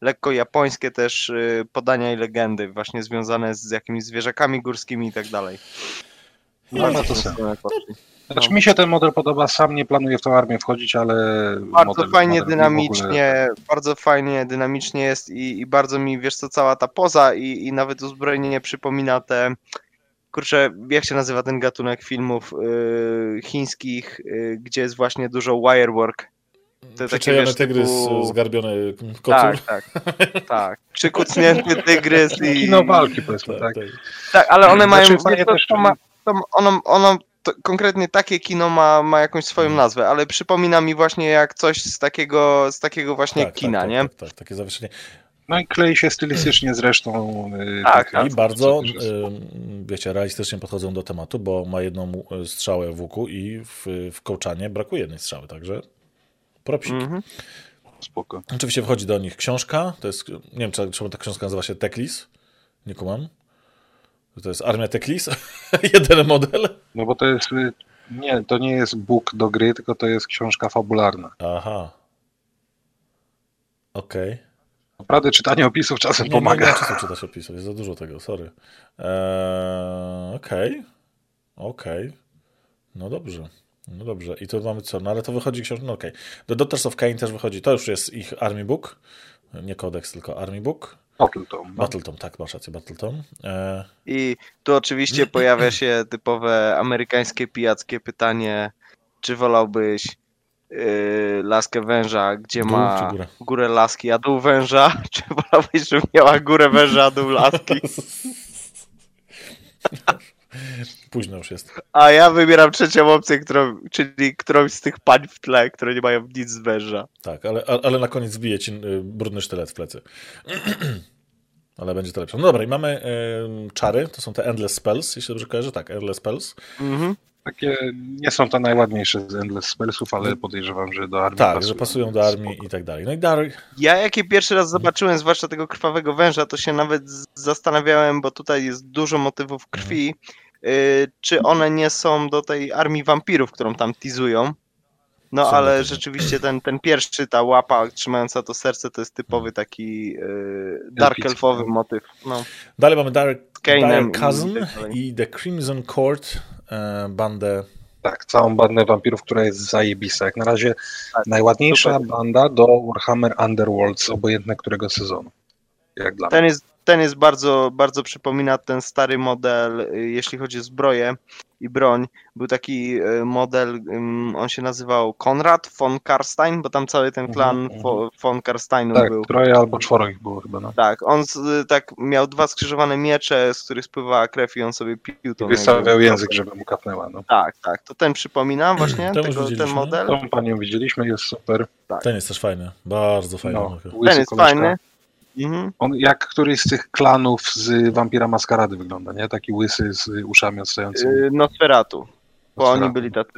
lekko japońskie też y, podania i legendy, właśnie związane z jakimiś zwierzakami górskimi i tak dalej. No, no to poszli. Znaczy mi się ten model podoba, sam nie planuję w tą armię wchodzić, ale Bardzo model, fajnie, model dynamicznie, bardzo fajnie, dynamicznie jest i, i bardzo mi, wiesz co, cała ta poza i, i nawet uzbrojenie przypomina te, kurczę, jak się nazywa ten gatunek filmów y, chińskich, y, gdzie jest właśnie dużo wirework. takie, Przyczajony wiesz, tygrys, typu- zgarbiony kocur. Tak, tak, tak. Przykucnięty tygrys i... Kino walki powiedzmy, Tak, tak. tak. Tak, ale one mają, Znaczy, fajnie wiesz, to, też- to ma, to ono, ono to konkretnie takie kino ma, ma jakąś swoją Mhm. nazwę, ale przypomina mi właśnie jak coś z takiego, z takiego właśnie Tak, kina, tak, nie? Tak, tak, tak, takie zawieszenie. No i klei się stylistycznie zresztą. y, Tak, tak, I bardzo, co też jest ym, wiecie, realistycznie podchodzą do tematu, bo ma jedną y, strzałę w łuku i w, w kołczanie brakuje jednej strzały, także propsik. Mhm. Spoko. Oczywiście wchodzi do nich książka, to jest, nie wiem, czy- czemu ta książka nazywa się Teklis, nie kumam. To jest Armia Teklis, jeden model. No bo to jest, y, nie, to nie jest book do gry, tylko to jest książka fabularna. Aha. Okej. Naprawdę czytanie opisów czasem Nie, nie, pomaga. nie, czytać czytać opisów, jest za dużo tego, sorry. Eee, Okej, okej, no dobrze, no dobrze. I tu mamy co, no ale to wychodzi książka, no okej. Do Daughters of Cain też wychodzi, to już jest ich Army Book, nie kodeks, tylko Army Book. Battletome, no. Battletome, tak, masz rację, Battletome. Eee, I tu oczywiście pojawia się typowe amerykańskie pijackie pytanie, czy wolałbyś yy, laskę węża, gdzie dół ma górę? górę laski, a dół węża, czy wolałbyś, żeby miała górę węża, a dół laski? Późno już jest. A ja wybieram trzecią opcję, którą, czyli którąś z tych pań w tle, które nie mają nic z węża. Tak, ale, ale na koniec zbije ci y, brudny sztylet w plecy. ale będzie to lepsze. No dobra, i mamy y, czary, to są te Endless Spells, jeśli dobrze kojarzę, tak, Endless Spells. Mhm. Takie nie są to najładniejsze z Endless Spellsów, ale podejrzewam, że do armii Tak, że pasują do armii Spoko. i tak dalej. No i dar, Ja jak je pierwszy raz zobaczyłem, zwłaszcza tego krwawego węża, to się nawet zastanawiałem, bo tutaj jest dużo motywów krwi, y, czy one nie są do tej armii wampirów, którą tam teasują. No Są ale rzeczywiście ten, ten pierwszy, ta łapa trzymająca to serce, to jest typowy taki y, dark elfowy motyw. No. dalej mamy Dark, i Cousin dalej. i The Crimson Court, e, bandę Tak, całą bandę wampirów, która jest zajebista. Jak na razie Tak, najładniejsza super. banda do Warhammer Underworlds, obojętne którego sezonu. Jak dla mnie. Ten jest, ten jest bardzo, bardzo przypomina ten stary model, y, jeśli chodzi o zbroję i broń. Był taki y, model, on się nazywał Konrad von Karstein, bo tam cały ten klan Mhm, von Karsteinów Tak, był. troje albo czworo ich było chyba. No. Tak, on z, tak miał dwa skrzyżowane miecze, z których spływała krew i on sobie pił tą Wystawiał język, żeby mu kapnęła. No. Tak, tak, to ten przypomina właśnie, To tego, ten model. Tą panią widzieliśmy, jest super. Ten jest też fajny, bardzo fajny. No, Ten jest koleżka. fajny. Mhm. On jak któryś z tych klanów z Wampira Maskarady wygląda, nie? Taki łysy z uszami odstającymi. Y, Nosferatu. Bo Nosferatu. oni byli tacy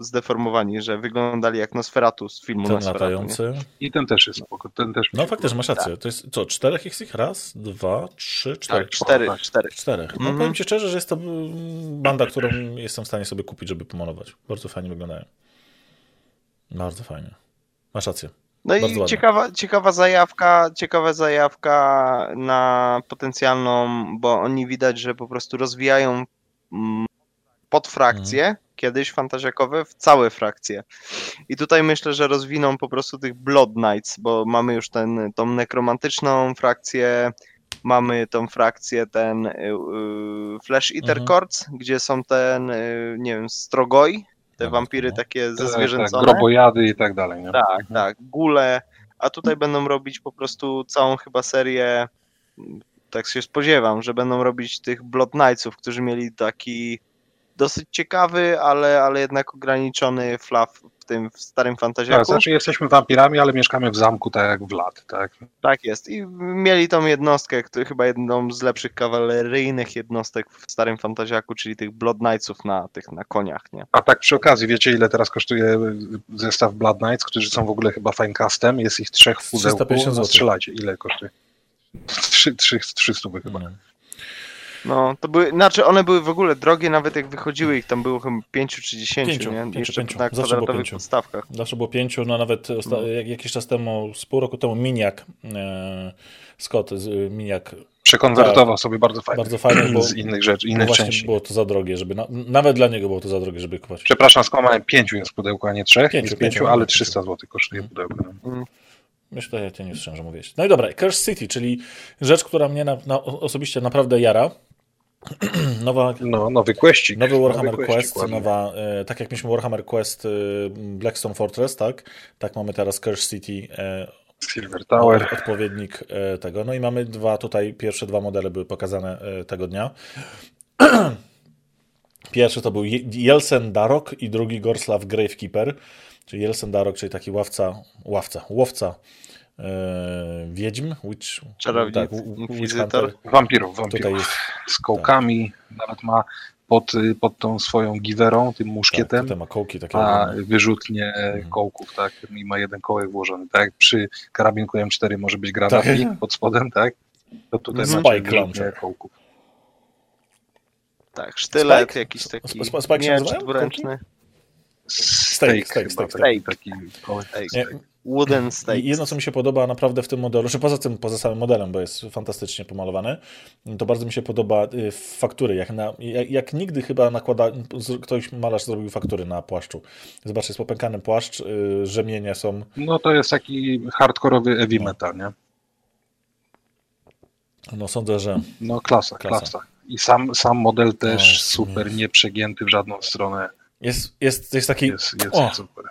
zdeformowani, że wyglądali jak Nosferatu z filmu Ten Nosferatu. nie? latający. I ten też jest spoko. Ten też No faktycznie, masz Tak. rację. To jest co, czterech jest ich? Raz, dwa, trzy, cztery. Tak, cztery, tak. cztery. Czterech. No Mhm. powiem ci szczerze, że jest to mm, banda, którą jestem w stanie sobie kupić, żeby pomalować. Bardzo fajnie wyglądają. Bardzo fajnie. Masz rację. No Bardzo i ładne. ciekawa, ciekawa zajawka, ciekawa zajawka na potencjalną, bo oni widać, że po prostu rozwijają mm, podfrakcje, Mhm. kiedyś fantaziakowe, w całe frakcje. I tutaj myślę, że rozwiną po prostu tych Blood Knights, bo mamy już ten, tą nekromantyczną frakcję, mamy tą frakcję, ten y, y, Flesh Eater Mhm. Gdzie są ten, y, nie wiem, Strogoi, te Nawet, wampiry no. takie Tak, tak, zezwierzęcone. grobojady i tak dalej, nie? Tak, tak, gule, a tutaj będą robić po prostu całą chyba serię, tak się spodziewam, że będą robić tych Blood Knightsów, którzy mieli taki dosyć ciekawy, ale, ale jednak ograniczony flaw tym w starym Tak, fantaziaku. znaczy jesteśmy wampirami, ale mieszkamy w zamku tak jak w lat, tak? Tak jest. I mieli tą jednostkę, która chyba jedną z lepszych kawaleryjnych jednostek w starym fantaziaku, czyli tych Blood Knightsów na tych na koniach, nie? A tak przy okazji, wiecie ile teraz kosztuje zestaw Blood Knights, którzy są w ogóle chyba fine custom? Jest ich trzech w pudełku. 350 No, zł. Strzelajcie, ile kosztuje? Trzy, trzy, trzy stówy chyba. No. No, to były, znaczy one były w ogóle drogie, nawet jak wychodziły ich tam było chyba 5 czy 10, Pięciu, nie? pięciu, Jeszcze pięciu. na Zawsze było kwadratowych pięciu. podstawkach. Zawsze było pięciu, no nawet osta- No. jak, jakiś czas temu, z pół roku temu Miniak, e, Scott z e, Miniak, Przekonwertował sobie bardzo fajnie. bardzo fajnie, bo, z innych rzeczy, bo innych właśnie części. było to za drogie, żeby, na, nawet dla niego było to za drogie, żeby kupować. Przepraszam, skłamałem, pięciu jest w pudełku, a nie trzech. Pięciu, jest pięciu, pięciu, ale pięciu. 300 300 zł kosztuje pudełko. no. Myślę, że ja cię nie słyszałem, że mówiłeś. No i dobra, Curse City, czyli rzecz, która mnie na, na, osobiście naprawdę jara. Nowa No, nowy questik. Nowy Warhammer questik, Quest, ładny. nowa, e, tak jak mieliśmy Warhammer Quest e, Blackstone Fortress, tak? Tak mamy teraz Curse City, e, Silver Tower. od- odpowiednik e, tego. No i mamy dwa, tutaj pierwsze dwa modele były pokazane e, tego dnia. Pierwszy to był Je- Jelsen Darok i drugi Gorslav Gravekeeper, czyli Jelsen Darok, czyli taki ławca, ławca, łowca e, wiedźm, witch, Czarownic, tak, inkwizytor. Wampirów, wampirów. jest Z kołkami, nawet ma pod, pod tą swoją giwerą, tym tak, muszkietem, tutaj ma kołki takie ma ogromne. wyrzutnie kołków, tak? I ma jeden kołek włożony, tak? Przy karabinku M4 może być granatnik Tak. pod spodem, tak? To tutaj Spike macie kołków. Tak, sztylet Spike? jakiś taki. Sp- Spike miecz dwuręczny. Steak, steak, steak, taki, steak. taki Wooden steak. I jedno, co mi się podoba naprawdę w tym modelu, że poza tym, poza samym modelem, bo jest fantastycznie pomalowany, to bardzo mi się podoba y, faktury. Jak, na, jak, jak nigdy chyba nakłada, ktoś malarz zrobił faktury na płaszczu. Zobacz, jest popękany płaszcz, y, rzemienie są. No to jest taki hardkorowy heavy No. metal, nie? No sądzę, że No klasa, Klasa. klasa. I sam, sam model też jest- super, jest. nie przegięty w żadną stronę. Jest, jest, jest taki Jest, jest O! super.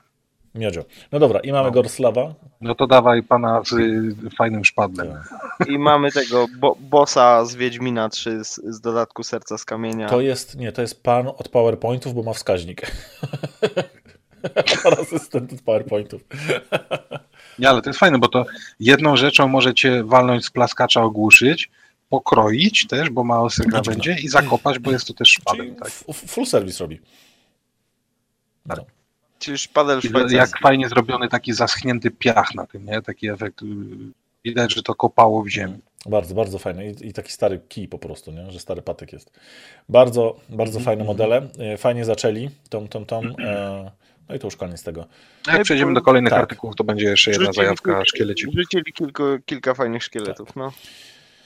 miodzio. No dobra, i mamy No. Gorslawa. No to dawaj pana z y, fajnym szpadlem. I mamy tego bo bossa z Wiedźmina 3 z, z dodatku Serca z Kamienia. To jest, nie, to jest pan od PowerPointów, bo ma wskaźnik. Pan asystent od PowerPointów. Nie, ale to jest fajne, bo to jedną rzeczą możecie walnąć z plaskacza, ogłuszyć, pokroić też, bo ma ostre Znaczy, krawędzie i zakopać, bo jest to też szpadem. Tak. full service robi. Czyli szpadel szwajcarski. Jak fajnie zrobiony taki zaschnięty piach na tym, nie? Taki efekt. y, Widać, że to kopało w ziemi. Bardzo, bardzo fajny. I, I taki stary kij po prostu, nie? że stary patyk jest. Bardzo, bardzo fajne modele. E, Fajnie zaczęli tą, tą, tą. E, no i to już koniec tego. A Jak przejdziemy do kolejnych Tak. artykułów, to będzie jeszcze jedna zajawka szkielecików. Wrzucili kilku, kilka fajnych szkieletów, no.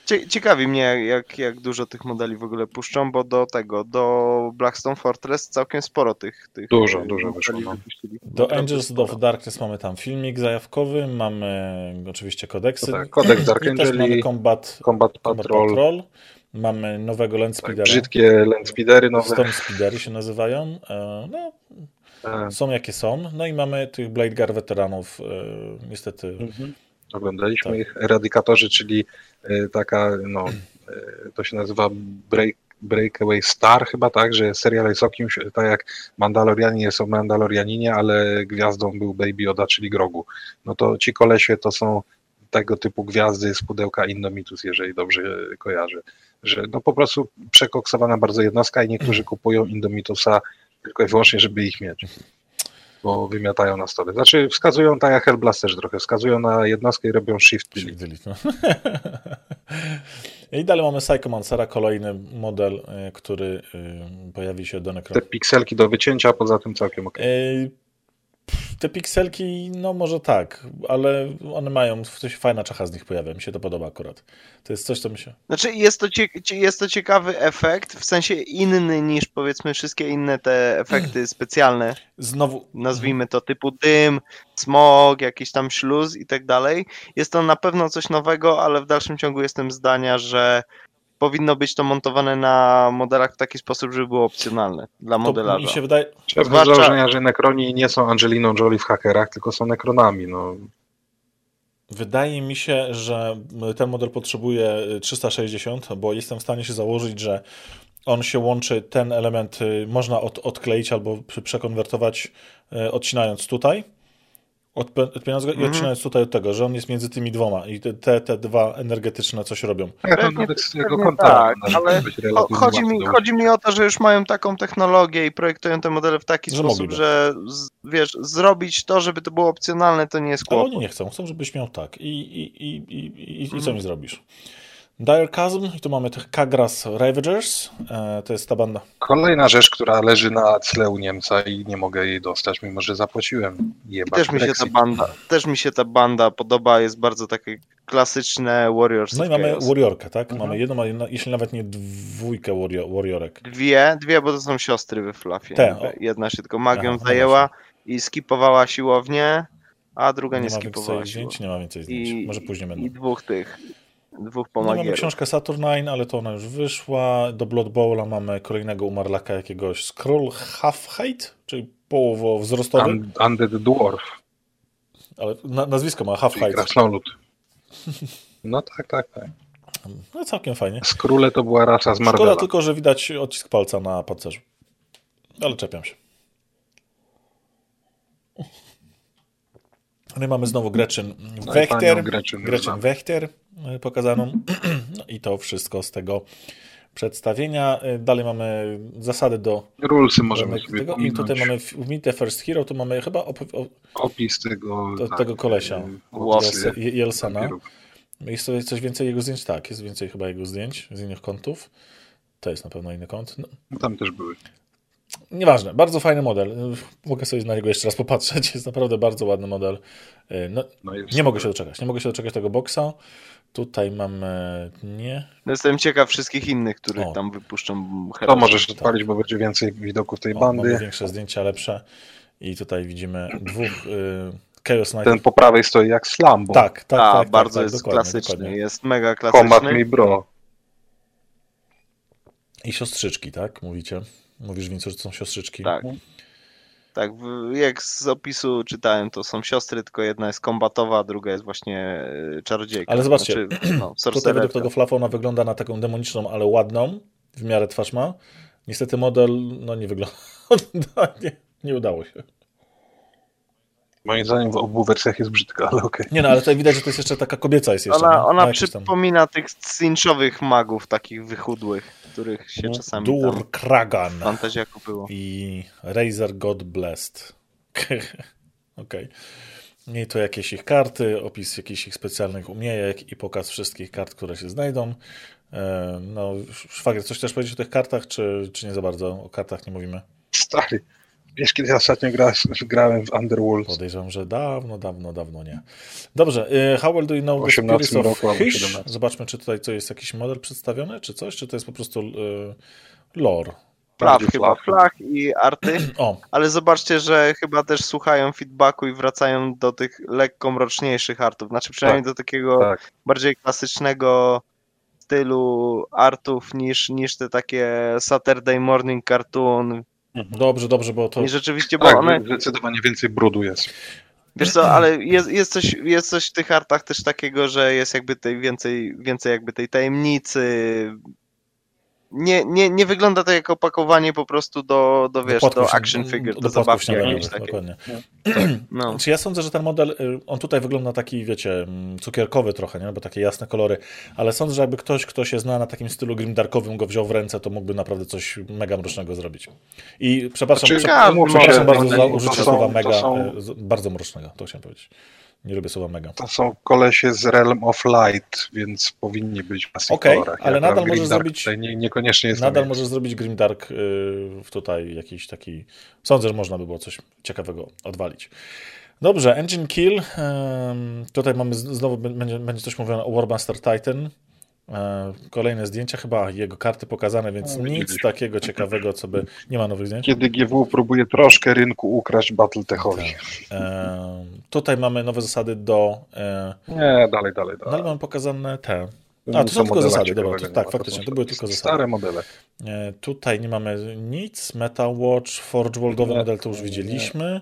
Cie, ciekawi mnie, jak, jak dużo tych modeli w ogóle puszczą, bo do tego, do Blackstone Fortress całkiem sporo tych. tych Dużo, e, dużo wyszło, no. Do Angels of Darkness mamy tam filmik zajawkowy, mamy oczywiście kodeksy. To tak, kodeks Dark I też mamy Combat, Combat Combat Patrol, Patrol. Mamy nowego tak, Landspeedera. brzydkie landspeedery nowe. Stone Speedery się nazywają. E, No, E, są jakie są. No i mamy tych Blade Guard weteranów. Niestety mhm. Oglądaliśmy Tak. ich. Eradykatorzy, czyli taka, no, e, to się nazywa break, Breakaway Star chyba, tak, że serial jest o kimś, tak jak Mandalorianie jest o Mandalorianinie, ale gwiazdą był Baby Yoda, czyli Grogu. No to ci kolesie to są tego typu gwiazdy z pudełka Indomitus, jeżeli dobrze kojarzę. Że no po prostu przekoksowana bardzo jednostka i niektórzy kupują Indomitusa tylko i wyłącznie, żeby ich mieć. Bo wymiatają na stole. Znaczy wskazują tak jak Hellblasterzy trochę, wskazują na jednostkę i robią shift delete. Delete, no. I dalej mamy Psychomancera, kolejny model, e, który e, pojawi się do Necron. Te pikselki do wycięcia, poza tym całkiem ok. Te pikselki, no może tak, ale one mają, coś fajna czacha z nich pojawia, mi się to podoba akurat. To jest coś, co mi się... Znaczy jest to, jest to ciekawy efekt, w sensie inny niż powiedzmy wszystkie inne te efekty specjalne, Znowu, nazwijmy to typu dym, smog, jakiś tam śluz i tak dalej. Jest to na pewno coś nowego, ale w dalszym ciągu jestem zdania, że powinno być to montowane na modelach w taki sposób, żeby było opcjonalne dla to mi modelarza. się wydaje, Trzeba zwłaszcza- z założenia, że Necroni nie są Angeliną Jolie w hakerach, tylko są Necronami. No. Wydaje mi się, że ten model potrzebuje 360, bo jestem w stanie się założyć, że on się łączy, ten element y, można od, odkleić albo przekonwertować, y, odcinając tutaj, odpinając go i Mhm. odcinając tutaj od tego, że on jest między tymi dwoma i te, te, te dwa energetyczne coś robią. Ja to nawet z tego tak, ale Chodzi mi, chodzi mi o to, że już mają taką technologię i projektują te modele w taki Że sposób, mogliby. że z, wiesz, zrobić to, żeby to było opcjonalne, to nie jest Ale kłopot. oni nie chcą, chcą, żebyś miał tak. I, i, i, i, i, i co Mhm. mi zrobisz? Dire Chasm, i tu mamy tych Kagras Ravagers, e, to jest ta banda. Kolejna rzecz, która leży na tle u Niemca i nie mogę jej dostać, mimo że zapłaciłem. I Jebać też mi się ta banda, też mi się ta banda podoba, jest bardzo takie klasyczne Warriors No i mamy Chaos. Warriorkę, tak? Mhm. Mamy jedną, jedna, jeśli nawet nie dwójkę warrior, Warriorek. Dwie, dwie, bo to są siostry we Flafie. Te. Jedna się tylko magią Aha, no zajęła i skipowała siłownię, a druga nie, Nie ma więcej skipowała zdjęć? Nie ma więcej zdjęć. I, Może później I będą. dwóch tych, dwóch No, mamy pomagierów. książkę Saturnine, ale to ona już wyszła. Do Blood Bowla mamy kolejnego umarlaka jakiegoś Skrull Half Height, czyli połowo wzrostowy, Un- Undead Dwarf, ale na, nazwisko ma Half Height. krasnolud. No tak, tak, tak. No całkiem fajnie. Skróle to była rasa z Szkoda Marvela. tylko, że widać odcisk palca na pancerzu. Ale czepiam się. No i mamy znowu Gretchen No Wechter. Gretchen. Wechter y, pokazaną. No i to wszystko z tego przedstawienia. Y, Dalej mamy zasady do Rulesy możemy do sobie tego. I tutaj mamy w Meet the First Hero, tu mamy chyba op- opis tego, Do tak, tego kolesia. Je- Jelsena. Jest tutaj coś więcej jego zdjęć? Tak, jest więcej chyba jego zdjęć z innych kątów. To jest na pewno inny kąt. No, No, Tam też były. Nieważne, bardzo fajny model. Mogę sobie na niego jeszcze raz popatrzeć. Jest naprawdę bardzo ładny model. No, No nie mogę się doczekać. Nie mogę się doczekać tego boksa. Tutaj mamy. Nie. No Jestem ciekaw wszystkich innych, których O. tam wypuszczą To możesz odpalić, bo będzie więcej widoków tej O, mamy bandy. większe zdjęcia, lepsze. I tutaj widzimy dwóch y, Chaos Knight. Ten po prawej stoi jak Slambo. Tak, tak, A, tak. bardzo tak, jest dokładnie, klasyczny, dokładnie. jest mega Combat klasyczny. me bro. I siostrzyczki, tak? Mówicie. Mówisz, Wincu, że to są siostrzyczki. Tak. Tak, jak z opisu czytałem, to są siostry, tylko jedna jest kombatowa, a druga jest właśnie e, czarodziejka. Ale zobaczcie, znaczy, no, tutaj według tego flafa ona wygląda na taką demoniczną, ale ładną, w miarę twarz ma. Niestety model, no nie wygląda, nie, nie udało się. Moim zdaniem w obu wersjach jest brzydka, ale okej. Okay. Nie no, ale tutaj widać, że to jest jeszcze taka kobieca jest jeszcze. Ona, ona przypomina tych cinchowych magów, takich wychudłych, których się no, czasami Dur Kragan. Fantazjaku było. I Razor God Blessed. okej. Okay. I to jakieś ich karty, opis jakichś ich specjalnych umiejek i pokaz wszystkich kart, które się znajdą. E, no, szwagier, coś też powiedzieć o tych kartach, czy, czy nie za bardzo? O kartach nie mówimy. Stary, Wiesz, kiedy ostatnio grałem w Underworld? Podejrzewam, że dawno, dawno, dawno nie. Dobrze, y, how well do you know the Spirits of Hish? Zobaczmy, czy tutaj co jest jakiś model przedstawiony, czy coś, czy to jest po prostu y, lore. Flaw chyba, flag i arty, o. ale zobaczcie, że chyba też słuchają feedbacku i wracają do tych lekko mroczniejszych artów, znaczy przynajmniej tak, do takiego tak. bardziej klasycznego stylu artów niż, niż te takie Saturday Morning Cartoon. Dobrze, dobrze, bo to... I rzeczywiście, bo tak, one... zdecydowanie więcej brudu jest. Wiesz co, ale jest, jest, coś, jest coś w tych artach też takiego, że jest jakby tej więcej, więcej jakby tej tajemnicy, nie, nie, nie wygląda to jak opakowanie po prostu do, do wiesz, do, do action figure, do, do zabawki jakieś Dokładnie. No. Czy ja sądzę, że ten model, y, on tutaj wygląda taki, wiecie, mm, cukierkowy trochę, nie? bo takie jasne kolory, ale sądzę, że jakby ktoś, kto się zna na takim stylu grimdarkowym go wziął w ręce, to mógłby naprawdę coś mega mrocznego zrobić. I przepraszam, znaczy, przepraszam bardzo za użycie słowa mega, są... Y, bardzo mrocznego, to chciałem powiedzieć. Nie lubię słowa mega. To są kolesie z Realm of Light, więc powinni być w Okej, okay, ale nadal możesz zrobić... Nie, niekoniecznie jest Nadal możesz zrobić Grimdark w tutaj jakiś taki... Sądzę, że można by było coś ciekawego odwalić. Dobrze, Engine Kill. Tutaj mamy znowu będzie, będzie coś mówione o Warmaster Titan. E, kolejne zdjęcia, chyba jego karty pokazane, więc no, nic takiego ciekawego, co by. Nie ma nowych zdjęć. Kiedy GW próbuje troszkę rynku ukraść Battletechowi. Tak. E, tutaj mamy nowe zasady do. E, nie, dalej, dalej, dalej. No, ale mam pokazane te. A, to są tylko zasady, dobra, to, tak, faktycznie, to, były tylko zasady. Stare modele. E, tutaj nie mamy nic. Metal Watch, Forge Worldowy model to już widzieliśmy.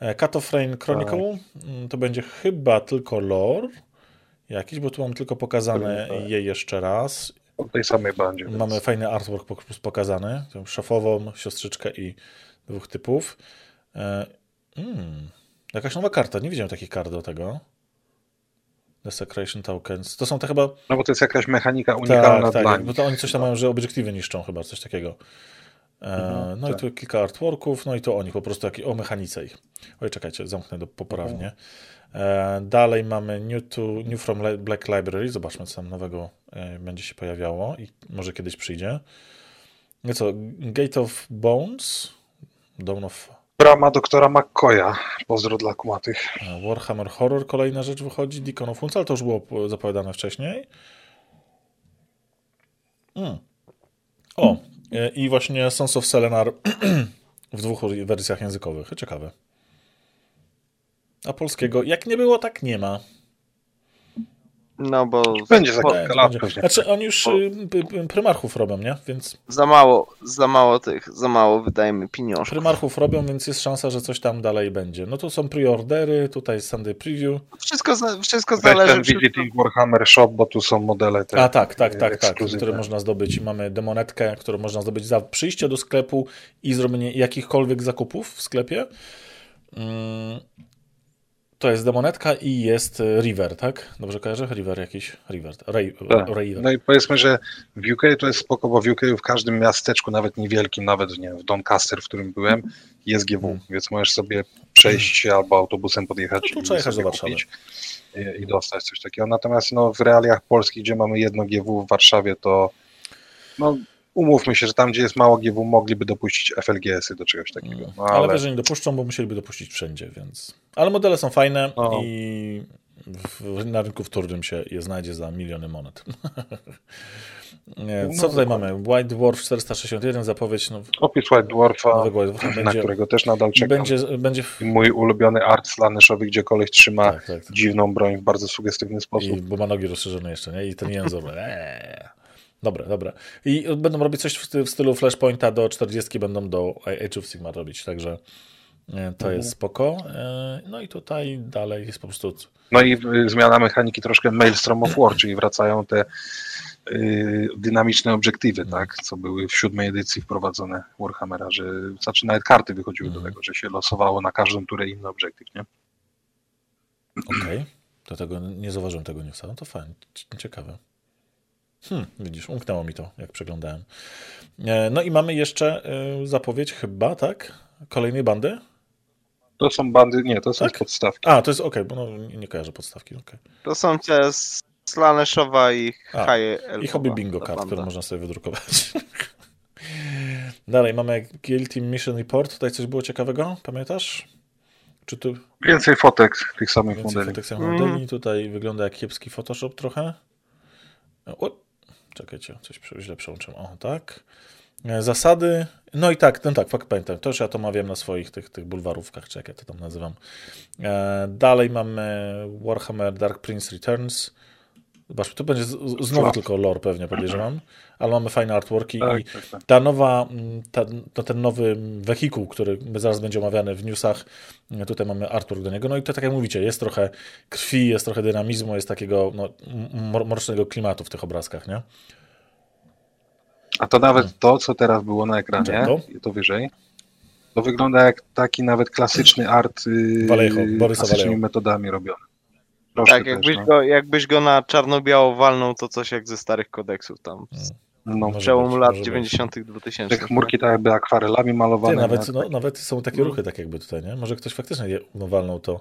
E, Cut of Rain Chronicle tak. to będzie chyba tylko lore jakiś, bo tu mam tylko pokazane je jeszcze raz. O tej samej bandzie. Mamy więc. fajny artwork pokazany, szefową, siostrzyczkę i dwóch typów. E, mm, jakaś nowa karta, nie widziałem takich kart do tego. Desecration Tokens. To są te chyba... No bo to jest jakaś mechanika unikalna tak, tak, bo to oni coś tam mają, że obiektywy niszczą chyba, coś takiego. E, mhm, no tak. i tu kilka artworków, no i to o nich, po prostu taki, o mechanice ich. Oj, czekajcie, zamknę do poprawnie. Mhm. E, dalej mamy New, to, New from Black Library. Zobaczmy, co tam nowego e, będzie się pojawiało i może kiedyś przyjdzie. No co, Gate of Bones, Dawn of... Brama doktora McCoya. Pozdro dla kumatych. E, Warhammer Horror, kolejna rzecz wychodzi. Deacon of Uncal, to już było zapowiadane wcześniej. Mm. O, i właśnie Sons of Selenar w dwóch wersjach językowych. Ciekawe. A polskiego jak nie było, tak nie ma. No bo... Będzie za kilka lat będzie. Znaczy oni już bo... prymarchów robią, nie? Więc... Za mało, za mało tych, za mało wydajemy pieniążków. Prymarchów robią, więc jest szansa, że coś tam dalej będzie. No tu są preordery, tutaj jest Sunday Preview. Wszystko, wszystko zależy... Ten Visiting Warhammer Shop, bo tu są modele te A tak, tak, tak, tak, które można zdobyć. Mamy demonetkę, którą można zdobyć za przyjście do sklepu i zrobienie jakichkolwiek zakupów w sklepie. To jest demonetka i jest River, tak? Dobrze kojarzę? River jakiś? River. Ray, tak. No i powiedzmy, że w UK to jest spoko, bo w UK w każdym miasteczku, nawet niewielkim, nawet nie w Doncaster, w którym byłem, jest GW, hmm. więc możesz sobie przejść hmm. albo autobusem podjechać no, i sobie kupić i, i, dostać coś takiego. Natomiast no, w realiach polskich, gdzie mamy jedno GW w Warszawie, to no, umówmy się, że tam, gdzie jest mało GW, mogliby dopuścić FLGS-y do czegoś takiego. No, ale... ale że nie dopuszczą, bo musieliby dopuścić wszędzie, więc... Ale modele są fajne no. i w, na rynku wtórnym się je znajdzie za miliony monet. Nie, co no, tutaj mamy? White Dwarf 461, zapowiedź. No, Opis White Dwarfa, White na którego też nadal czekam. Będzie, będzie... I mój ulubiony art slaneszowy, gdzie koleś trzyma tak, tak, tak. dziwną broń w bardzo sugestywny sposób. I, bo ma nogi rozszerzone jeszcze, nie? I ten język. Dobre, dobre. I będą robić coś w stylu Flashpointa do 40, będą do Age of Sigma robić, także E, to jest spoko. E, no i tutaj dalej jest po prostu. No i zmiana mechaniki troszkę Maelstrom of War, czyli wracają te y, dynamiczne obiektywy, tak, co były w siódmej edycji wprowadzone Warhammera, że znaczy nawet karty wychodziły do tego, że się losowało na każdą turę inny obiektyw, nie? Okej, do tego nie zauważyłem tego newsa. No to fajnie, ciekawe. Hmm, widzisz, umknęło mi to, jak przeglądałem. E, No i mamy jeszcze e, zapowiedź chyba, tak? Kolejnej bandy? To są bandy, nie, to są Tak? podstawki. A, to jest okej, bo no, nie, nie kojarzę podstawki. okej. To są te Slaneshowa i Haje I hobby bingo card, które można sobie wydrukować. Dalej mamy Guilty Mission Report. Tutaj coś było ciekawego, pamiętasz? Czy tu Więcej fotek tych samych więcej modeli. fotek samych modeli? Tutaj wygląda jak kiepski Photoshop trochę. O, czekajcie, coś źle przełączyłem. O, tak. E, Zasady. No i tak, ten tak, fakt pamiętam. To już ja to omawiam na swoich tych, tych bulwarówkach, czy jak ja to tam nazywam. E, dalej mamy Warhammer Dark Prince Returns. Zobaczmy, to będzie z, znowu tylko lore pewnie podejrzewam, ale mamy fajne artworki Tak, i tak, tak. ta nowa, mm, ta, no ten nowy wehikuł, który zaraz będzie omawiany w newsach, tutaj mamy artwork do niego, no i to tak jak mówicie, jest trochę krwi, jest trochę dynamizmu, jest takiego no, mrocznego klimatu w tych obrazkach, nie? A to nawet to, co teraz było na ekranie, to wyżej, to wygląda jak taki nawet klasyczny art yy, Vallejo, Borysa klasycznymi metodami robiony. Troszkę Tak, też, jakbyś, no. go, jakbyś go na czarno-biało walnął, to coś jak ze starych kodeksów tam. Z No, Może przełomu być, lat może być. 90., 2000. te chmurki tak jakby akwarelami malowane. Ty, nawet, no, nawet są takie No. ruchy tak jakby tutaj, nie? Może ktoś faktycznie je uwalnął to.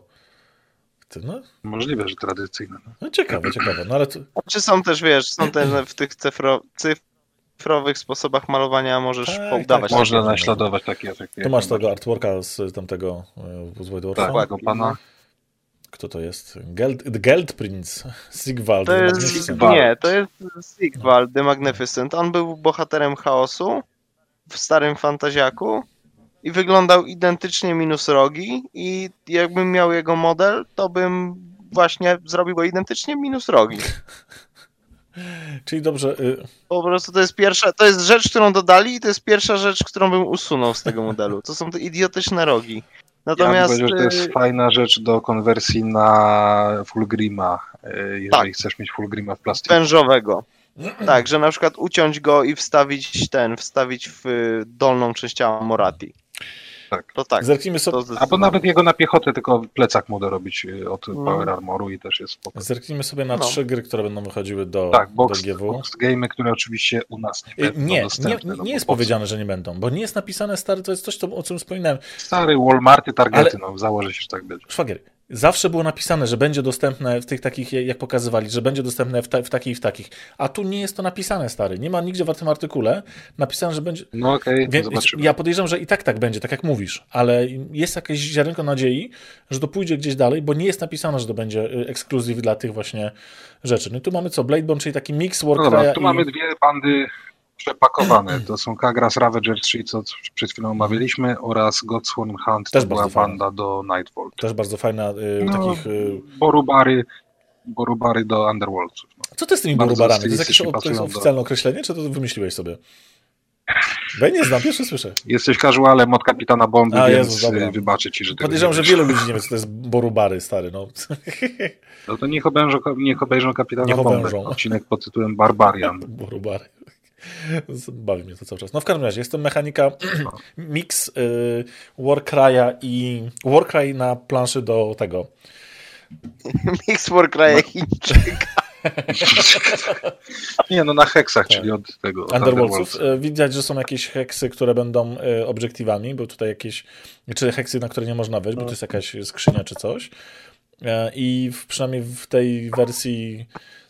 Ty, No, Możliwe, że tradycyjne. No. no ciekawe, ciekawe, no ale to, Czy są też, wiesz, są te w tych cyfro, cyfrowych sposobach malowania możesz Tak, poudawać. tak, Można tak, naśladować takie efekty. tu masz tego artworka z tamtego e, z White Tak, Dwarfa. tego pana. Kto to jest? Geld, The Geld Prince. Sigvald. To jest. Sigvald. nie, to jest Sigvald the Magnificent. On był bohaterem chaosu w starym fantaziaku i wyglądał identycznie minus rogi i jakbym miał jego model, to bym właśnie zrobił go identycznie minus rogi. Czyli dobrze, y, Po prostu to jest pierwsza, to jest rzecz, którą dodali i to jest pierwsza rzecz, którą bym usunął z tego modelu. To są te idiotyczne rogi. Natomiast ja bym że to y, jest fajna rzecz do konwersji na Fulgrima, y, jeżeli Tak. chcesz mieć Fulgrima w plastiku. wężowego. Tak, że na przykład uciąć go i wstawić ten, wstawić w y, dolną część ciała Morati. Tak. To tak. zerknijmy, sobie, To Albo nawet jego na piechotę, tylko plecak mu dorobić y, od No. Power Armoru i też jest spoko. zerknijmy sobie na No. trzy gry, które będą wychodziły do, Tak, do box, GW. box game, które oczywiście u nas nie Y, będą Nie, nie, dostępne. nie, no nie jest powiedziane, że nie będą, bo nie jest napisane stary, to jest coś, to, o czym wspominałem. Stary Walmarty, Targety, Ale- no założę się, że tak będzie. Szwagier, zawsze było napisane, że będzie dostępne w tych takich, jak pokazywali, że będzie dostępne w, ta, w takich i w takich, a tu nie jest to napisane, stary. Nie ma nigdzie w tym artykule napisane, że będzie... No okej, zobaczymy. ja podejrzewam, że i tak tak będzie, tak jak mówisz, ale jest jakieś ziarenko nadziei, że to pójdzie gdzieś dalej, bo nie jest napisane, że to będzie y, ekskluzyw dla tych właśnie rzeczy. No i tu mamy co? Bladeborn, czyli taki mix No Warcry'a dobra, tu i... mamy dwie bandy przepakowane. To są Kagras Ravager 3, co przed chwilą omawialiśmy, oraz Godsworn Hunt, Też to była fajne. banda do Nightvolt. Też bardzo fajna, y, No, takich... Y... Borubary, Borubary do Underworldsów. No. Co ty z tymi bardzo borubarami? To jest jakieś stylistycznie o- to jest pasują do- oficjalne określenie, czy to wymyśliłeś sobie? Bo ja nie znam, pierwszy słyszę. Jesteś casualem od kapitana bomby, A, więc Jezus, y, wybaczę ci, że tego Podejrzewam, nie że wielu ludzi nie wie, co to jest borubary, stary, no. No to niech obejrzą, niech obejrzą kapitana Niech obejrzą. Odcinek pod tytułem Barbarian. Borubary. Bawi mnie to cały czas. No w każdym razie, jest to mechanika mix y, Warcry'a i Warcry na planszy do tego. Mix Warcry'a Chińczyk. Nie, no na heksach, Tak. czyli od tego. od Underworldsów. Underworlds. Y, Widać, że są jakieś heksy, które będą y, obiektywami, bo tutaj jakieś, czy heksy, na które nie można wejść, bo to jest jakaś skrzynia czy coś. Y, I w, przynajmniej w tej wersji,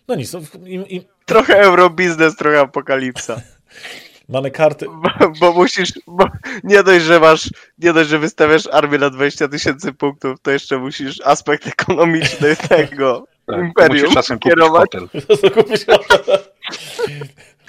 no nic, no, im, im, Trochę eurobiznes, trochę apokalipsa. mamy karty, Bo, bo musisz, bo nie dość, że masz, nie dość, że wystawiasz armię na 20 tysięcy punktów, to jeszcze musisz aspekt ekonomiczny tego Tak, imperium musisz czasem kupić kierować. hotel.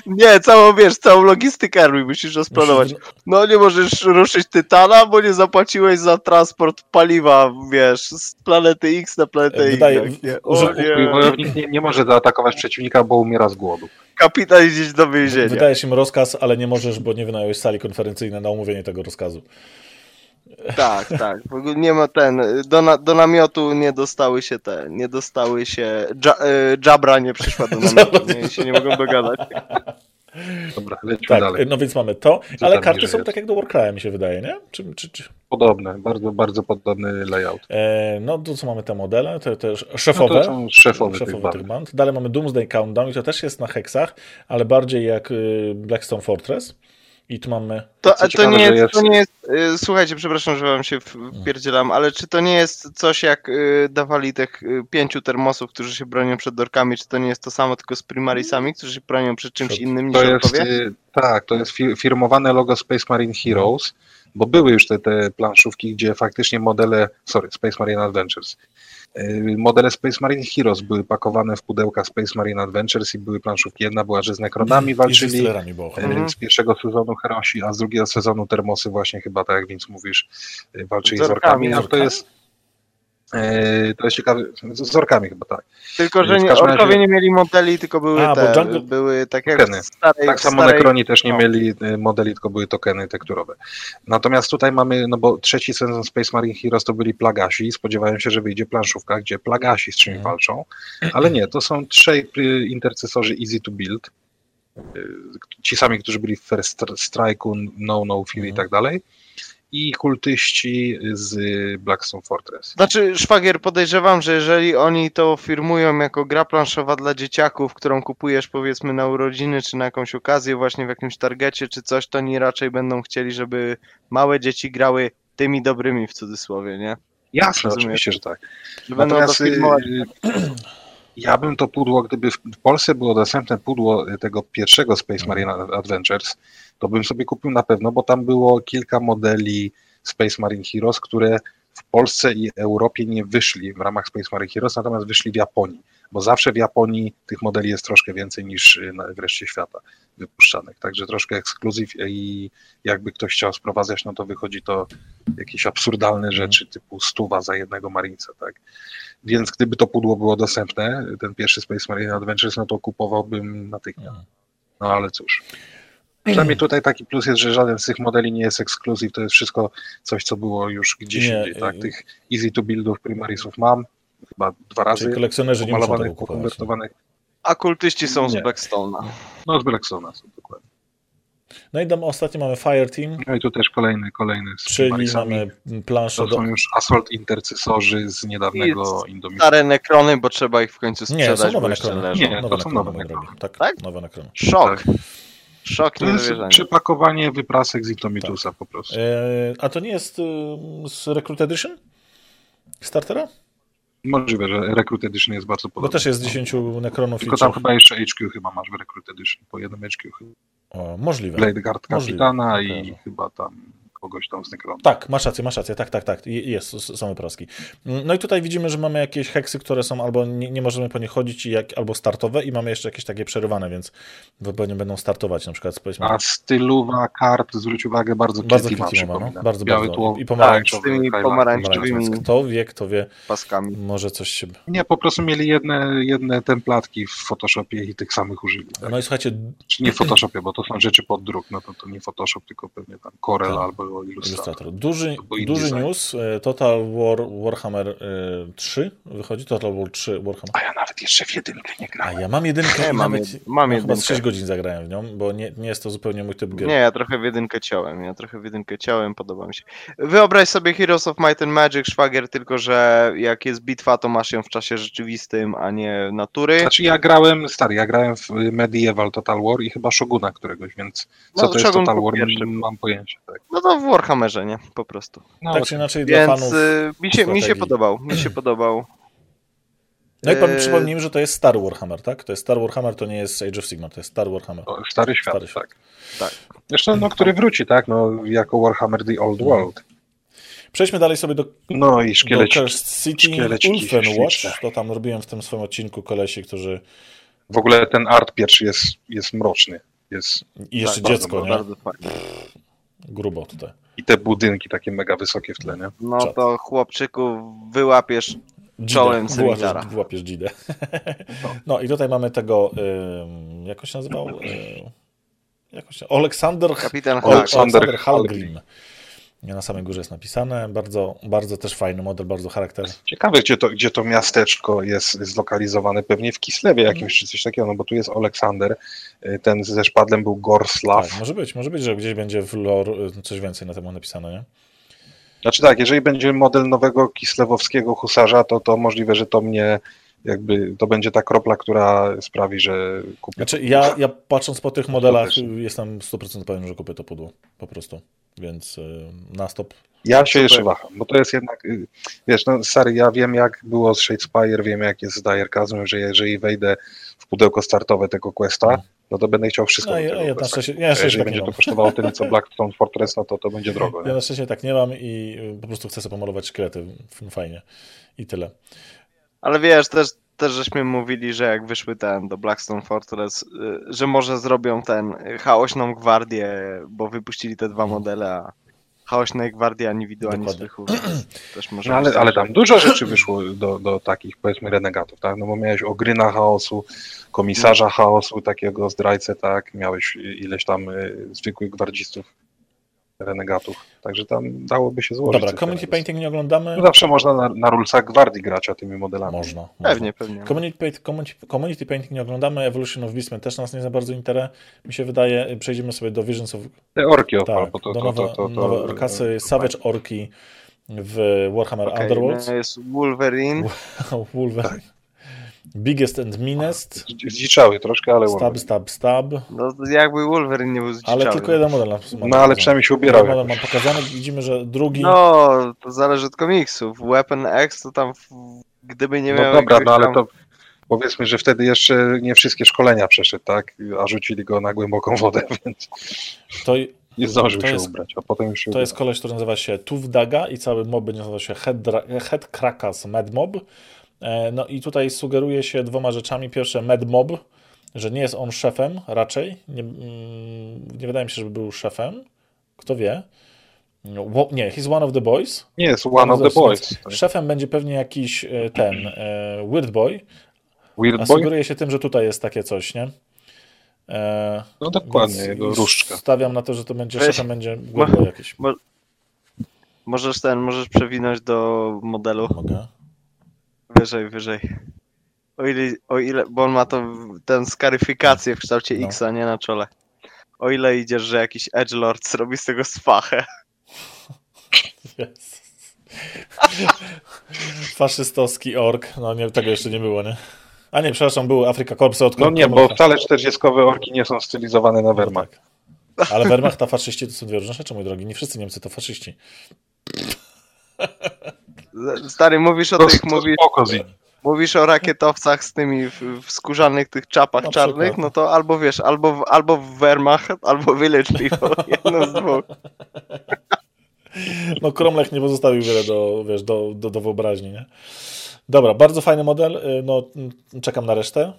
Nie, całą, wiesz, całą logistykę armii musisz rozplanować. No nie możesz ruszyć Tytana, bo nie zapłaciłeś za transport paliwa, wiesz, z planety X na planetę Wydaje- Y. Nie. O, nie. Wojownik nie, nie może zaatakować przeciwnika, bo umiera z głodu. Kapitan idziesz do więzienia. Wydajesz im rozkaz, ale nie możesz, bo nie wynająłeś sali konferencyjnej na omówienie tego rozkazu. Tak, tak. W ogóle nie ma ten. Do, na, do namiotu nie dostały się te. Nie dostały się. Dża, y, Jabra nie przyszła do namiotu. Nie, się nie mogą dogadać. Dobra, lećmy Tak, dalej. no więc mamy to, Co ale karty są jest? tak jak do Warcrafta mi się wydaje, nie? Czy, czy, czy... Podobne, bardzo, bardzo podobny layout. E, no to co mamy te modele, te, te szefowe. No to są szefowe tych tych band. band. Dalej mamy Doomsday Countdown i to też jest na heksach, ale bardziej jak y, Blackstone Fortress. I tu mamy. To, to, ciekawe, nie jest, jest- to nie jest. y, Słuchajcie, przepraszam, że wam się wpierdzielam, ale czy to nie jest coś jak y, dawali tych y, pięciu termosów, którzy się bronią przed dorkami? Czy to nie jest to samo, tylko z primarisami, którzy się bronią przed czymś Przed- innym niż To jest, tak, to jest fi- firmowane logo Space Marine Heroes, bo były już te, te planszówki, gdzie faktycznie modele, sorry, Space Marine Adventures, modele Space Marine Heroes były pakowane w pudełka Space Marine Adventures i były planszówki. Jedna była, że z Nekronami I z walczyli, y, Mhm. z pierwszego sezonu Herosi, a z drugiego sezonu Termosy właśnie chyba, tak jak więc mówisz, y, walczyli z orkami, a to jest y, to jest ciekawe, z z orkami chyba tak. Tylko, że nie, każdym razie- orkowie nie mieli modeli, tylko były A, te, Jungle- były tak jak Tokeny. starej, Tak samo starej, Necroni też nie no. mieli y, modeli, tylko były tokeny tekturowe. Natomiast tutaj mamy, no bo trzeci sezon Space Marine Heroes to byli Plagasi, spodziewają się, że wyjdzie planszówka, gdzie Plagasi z czymś walczą, ale nie, to są trzej y, intercesorzy easy to build, Y, ci sami, którzy byli w First Strike'u, No No Fury i Mhm. tak dalej, i kultyści z Blackstone Fortress. Znaczy, szwagier, podejrzewam, że jeżeli oni to firmują jako gra planszowa dla dzieciaków, którą kupujesz powiedzmy na urodziny, czy na jakąś okazję właśnie w jakimś targecie, czy coś, to oni raczej będą chcieli, żeby małe dzieci grały tymi dobrymi w cudzysłowie, nie? Jasne, Rozumiem. oczywiście, że tak. Że Natomiast y, ja bym to pudło, gdyby w Polsce było dostępne pudło tego pierwszego Space Marine Adventures, to bym sobie kupił na pewno, bo tam było kilka modeli Space Marine Heroes, które w Polsce i Europie nie wyszli w ramach Space Marine Heroes, natomiast wyszli w Japonii, bo zawsze w Japonii tych modeli jest troszkę więcej niż y, na- w reszcie świata wypuszczanych, także troszkę ekskluzyw i jakby ktoś chciał sprowadzać, no to wychodzi to jakieś absurdalne rzeczy typu stuwa za jednego marińca, tak. Więc gdyby to pudło było dostępne, ten pierwszy Space Marine Adventures, no to kupowałbym natychmiast. Mhm. No ale cóż. Przynajmniej tutaj taki plus jest, że żaden z tych modeli nie jest ekskluzyw, to jest wszystko coś, co było już gdzieś Nie, indziej. Tak? y- Tych easy to buildów primarisów mam, chyba dwa razy, Czyli kolekcjonerzy nie muszą tego kupować. A kultyści są z Nie. Blackstone'a. No z Blackstone'a są dokładnie. No i dam, ostatnio mamy Fireteam, No i tu też kolejny, kolejny z czyli mamy planszę To do... są już Assault Intercesorzy z niedawnego Indomie. Stare nekrony, bo trzeba ich w końcu Nie, sprzedać, są nowe leżą. Nie, nowe to są nowe robić. Tak, Tak? nowe nekrony. Szok. Szok, To jest przepakowanie wyprasek z Intomitusa po prostu. E, a to nie jest y, z Recruit Edition? Startera? Możliwe, że Recruit Edition jest bardzo Bo podobny. też jest 10 nekronów Tylko i tam trzech. chyba jeszcze HQ chyba masz w Recruit Edition, po jednym HQ chyba. O, możliwe. Blade Guard Możliwe. kapitana i chyba tam kogoś tam z Necronu. Tak, masz rację, masz rację, tak, tak, tak, Je- jest, s- są wypraski. No i tutaj widzimy, że mamy jakieś heksy, które są albo nie, nie możemy po nie chodzić, jak, albo startowe i mamy jeszcze jakieś takie przerywane, więc pewnie będą startować, na przykład powiedzmy A stylowa kart, zwróć uwagę, bardzo, Bardzo ma, no. Bardzo, Biały bardzo. tło, I pomarańczowy. Tak, z tymi highlight. pomarańczowymi pomarańczowe. Kto wie, kto wie, paskami. może coś się... Nie, po prostu mieli jedne, jedne templatki w Photoshopie i tych samych użyli. Tak? No i słuchajcie, Czy nie w Photoshopie, bo to są rzeczy pod druk, no to, to nie Photoshop, tylko pewnie tam Corel Tak. albo Illustrator. ilustrator. Duży, duży news, e, Total War Warhammer e, 3 wychodzi, Total War 3 Warhammer. A ja nawet jeszcze w jedynkę nie A grałem. ja mam jedynkę Nie, mam nawet mam no, chyba z jedynkę. 6 godzin zagrałem w nią, bo nie, nie jest to zupełnie mój typ gry. Nie, ja trochę w jedynkę ciąłem, ja trochę w jedynkę ciąłem, podoba mi się. Wyobraź sobie Heroes of Might and Magic, szwagier, tylko że jak jest bitwa, to masz ją w czasie rzeczywistym, a nie natury. Znaczy ja grałem, stary, ja grałem w Medieval Total War i chyba Shoguna któregoś, więc co No, to jest Shogun Total był War, pierwszy. mam pojęcie. Tak. No to w Warhammerze, nie? Po prostu. No, tak czy inaczej dla Więc fanów... y, mi, się, mi się strategii. podobał, mi się podobał. No i Eee, przypomnijmy, że to jest Star Warhammer, tak? To jest Star Warhammer, to nie jest Age of Sigmar, to jest Star Warhammer. To Stary świat, Stary świat. tak. Tak. Zresztą, no, który wróci, tak, no, jako Warhammer The Old Mhm. World. Przejdźmy dalej sobie do, No i do szkieleciki. Cursed City szkieleciki Ulfenwatch. śliczne. To tam robiłem w tym swoim odcinku kolesi, którzy... W ogóle ten art pierwszy jest, jest mroczny. Jest, I jeszcze Tak, dziecko, bardzo, nie? Bardzo fajnie. Grubo tutaj. I te budynki takie mega wysokie w tle, nie? No Czad. to chłopczyku, wyłapiesz. Czołem Semitara. Wyłapiesz dzidę. No i tutaj mamy tego, ym, jak on się nazywał? Się... Aleksander, kapitan. Aleksander Aleksander Hallgrim. Na samej górze jest napisane. Bardzo, bardzo też fajny model, bardzo charakter. Ciekawe, gdzie to, gdzie to miasteczko jest zlokalizowane. Pewnie w Kislewie jakimś czy coś takiego, no bo tu jest Aleksander. y, Ten ze szpadlem był Gorslav. Tak, może być, może być, że gdzieś będzie w lore y, coś więcej na temat napisane, nie? Znaczy tak, jeżeli będzie model nowego kislewowskiego husarza, to, to możliwe, że to mnie jakby, to będzie ta kropla, która sprawi, że kupię. Znaczy, ja, ja patrząc po tych modelach, jestem 100% pewien, że kupię to pudło. Po prostu. Więc y, na stop. Ja się jeszcze waham, bo to jest jednak, y, wiesz, no stary, ja wiem jak było z Shadespire, wiem jak jest z Direcasm, że jeżeli wejdę w pudełko startowe tego Questa, no to będę chciał wszystko No, ja, ja na szczęście, ja A na szczęście jeżeli tak nie będzie to mam. kosztowało tyle co Blackstone Fortress, no to to będzie drogo. Ja Nie? na szczęście tak nie mam i y, po prostu chcę sobie pomalować szkielety. Fajnie. I tyle. Ale wiesz, też, też żeśmy mówili, że jak wyszły ten do Blackstone Fortress, y, że może zrobią ten y, chaośną gwardię, bo wypuścili te dwa modele, a chaośnej gwardii ani widu, ani słychu. Też może No ale, ale tam dużo rzeczy wyszło do, do takich powiedzmy renegatów, tak? No bo miałeś ogryna chaosu, komisarza chaosu, takiego zdrajcę, tak? Miałeś ileś tam y, zwykłych gwardzistów renegatów, także tam dałoby się złożyć. Dobra, community painting nie oglądamy. No zawsze można na, na rulesach gwardii grać, a tymi modelami. Można. można. Pewnie, pewnie. Community, community, community painting nie oglądamy, Evolution of Beastmen też nas nie za bardzo interę. Mi się wydaje, przejdziemy sobie do Visions of... Te orki odpal, Tak, bo to, do nowe, to, to, to, nowe orkasy, Savage Orki w Warhammer Okej, Underworlds. no jest Wolverine. Wolverine. Biggest and meanest. Zdziczały troszkę, ale Stab, stab, stab. No jakby Wolverine nie był Ale zdziczały. tylko jeden model. No ale przynajmniej się ubierał Jeden model mam pokazany. Widzimy, że drugi... No, to zależy od komiksów. Weapon X to tam, gdyby nie No miał dobra, jakiegoś no ale tam- to powiedzmy, że wtedy jeszcze nie wszystkie szkolenia przeszedł, tak? A rzucili go na głęboką wodę, więc To, nie zdążył To się jest- ubrać, a potem już się to jest koleś, który nazywa się Tufdaga i cały mob będzie nazywał się Head- Head Krakas Mad Mob. E, No i tutaj sugeruje się dwoma rzeczami. Pierwsze, Mad Mob, że nie jest on szefem raczej. Nie, mm, nie wydaje mi się, żeby był szefem. Kto wie. Nie, he's one of the boys. Nie, jest one of the boys. Szefem będzie pewnie jakiś e, ten e, Weird Boy, Weird a boy? sugeruje się tym, że tutaj jest takie coś, nie? E, No dokładnie, jego różdżka. Stawiam na to, że to będzie Weź- szefem będzie Weird Boy jakiś. Możesz ten, możesz przewinąć do modelu. Mogę. Wyżej, wyżej. O ile, o ile, bo on ma to, tę skaryfikację w kształcie No. X, a nie na czole. O ile idziesz, że jakiś edgelord zrobi z tego sfachę. Jezus. Faszystowski ork. No nie, tego jeszcze nie było, nie? A nie, przepraszam, były Afryka Korpsy od No nie, bo wcale 40 orki nie są stylizowane na Wehrmacht. Tak. Ale Wehrmacht a faszyści to są dwie różne rzeczy, mój drogi. Nie wszyscy Niemcy to faszyści. Stary, mówisz o tych, mówisz, mówisz o rakietowcach z tymi w, w skórzanych tych czapach Na czarnych, przykład. no to albo wiesz, albo, w- albo w Wehrmacht, albo Village People, jedno z dwóch. No Kromlech nie pozostawił wiele do, wiesz, do, do, do wyobraźni, nie? Dobra, bardzo fajny model. Y, No, mm, czekam na resztę.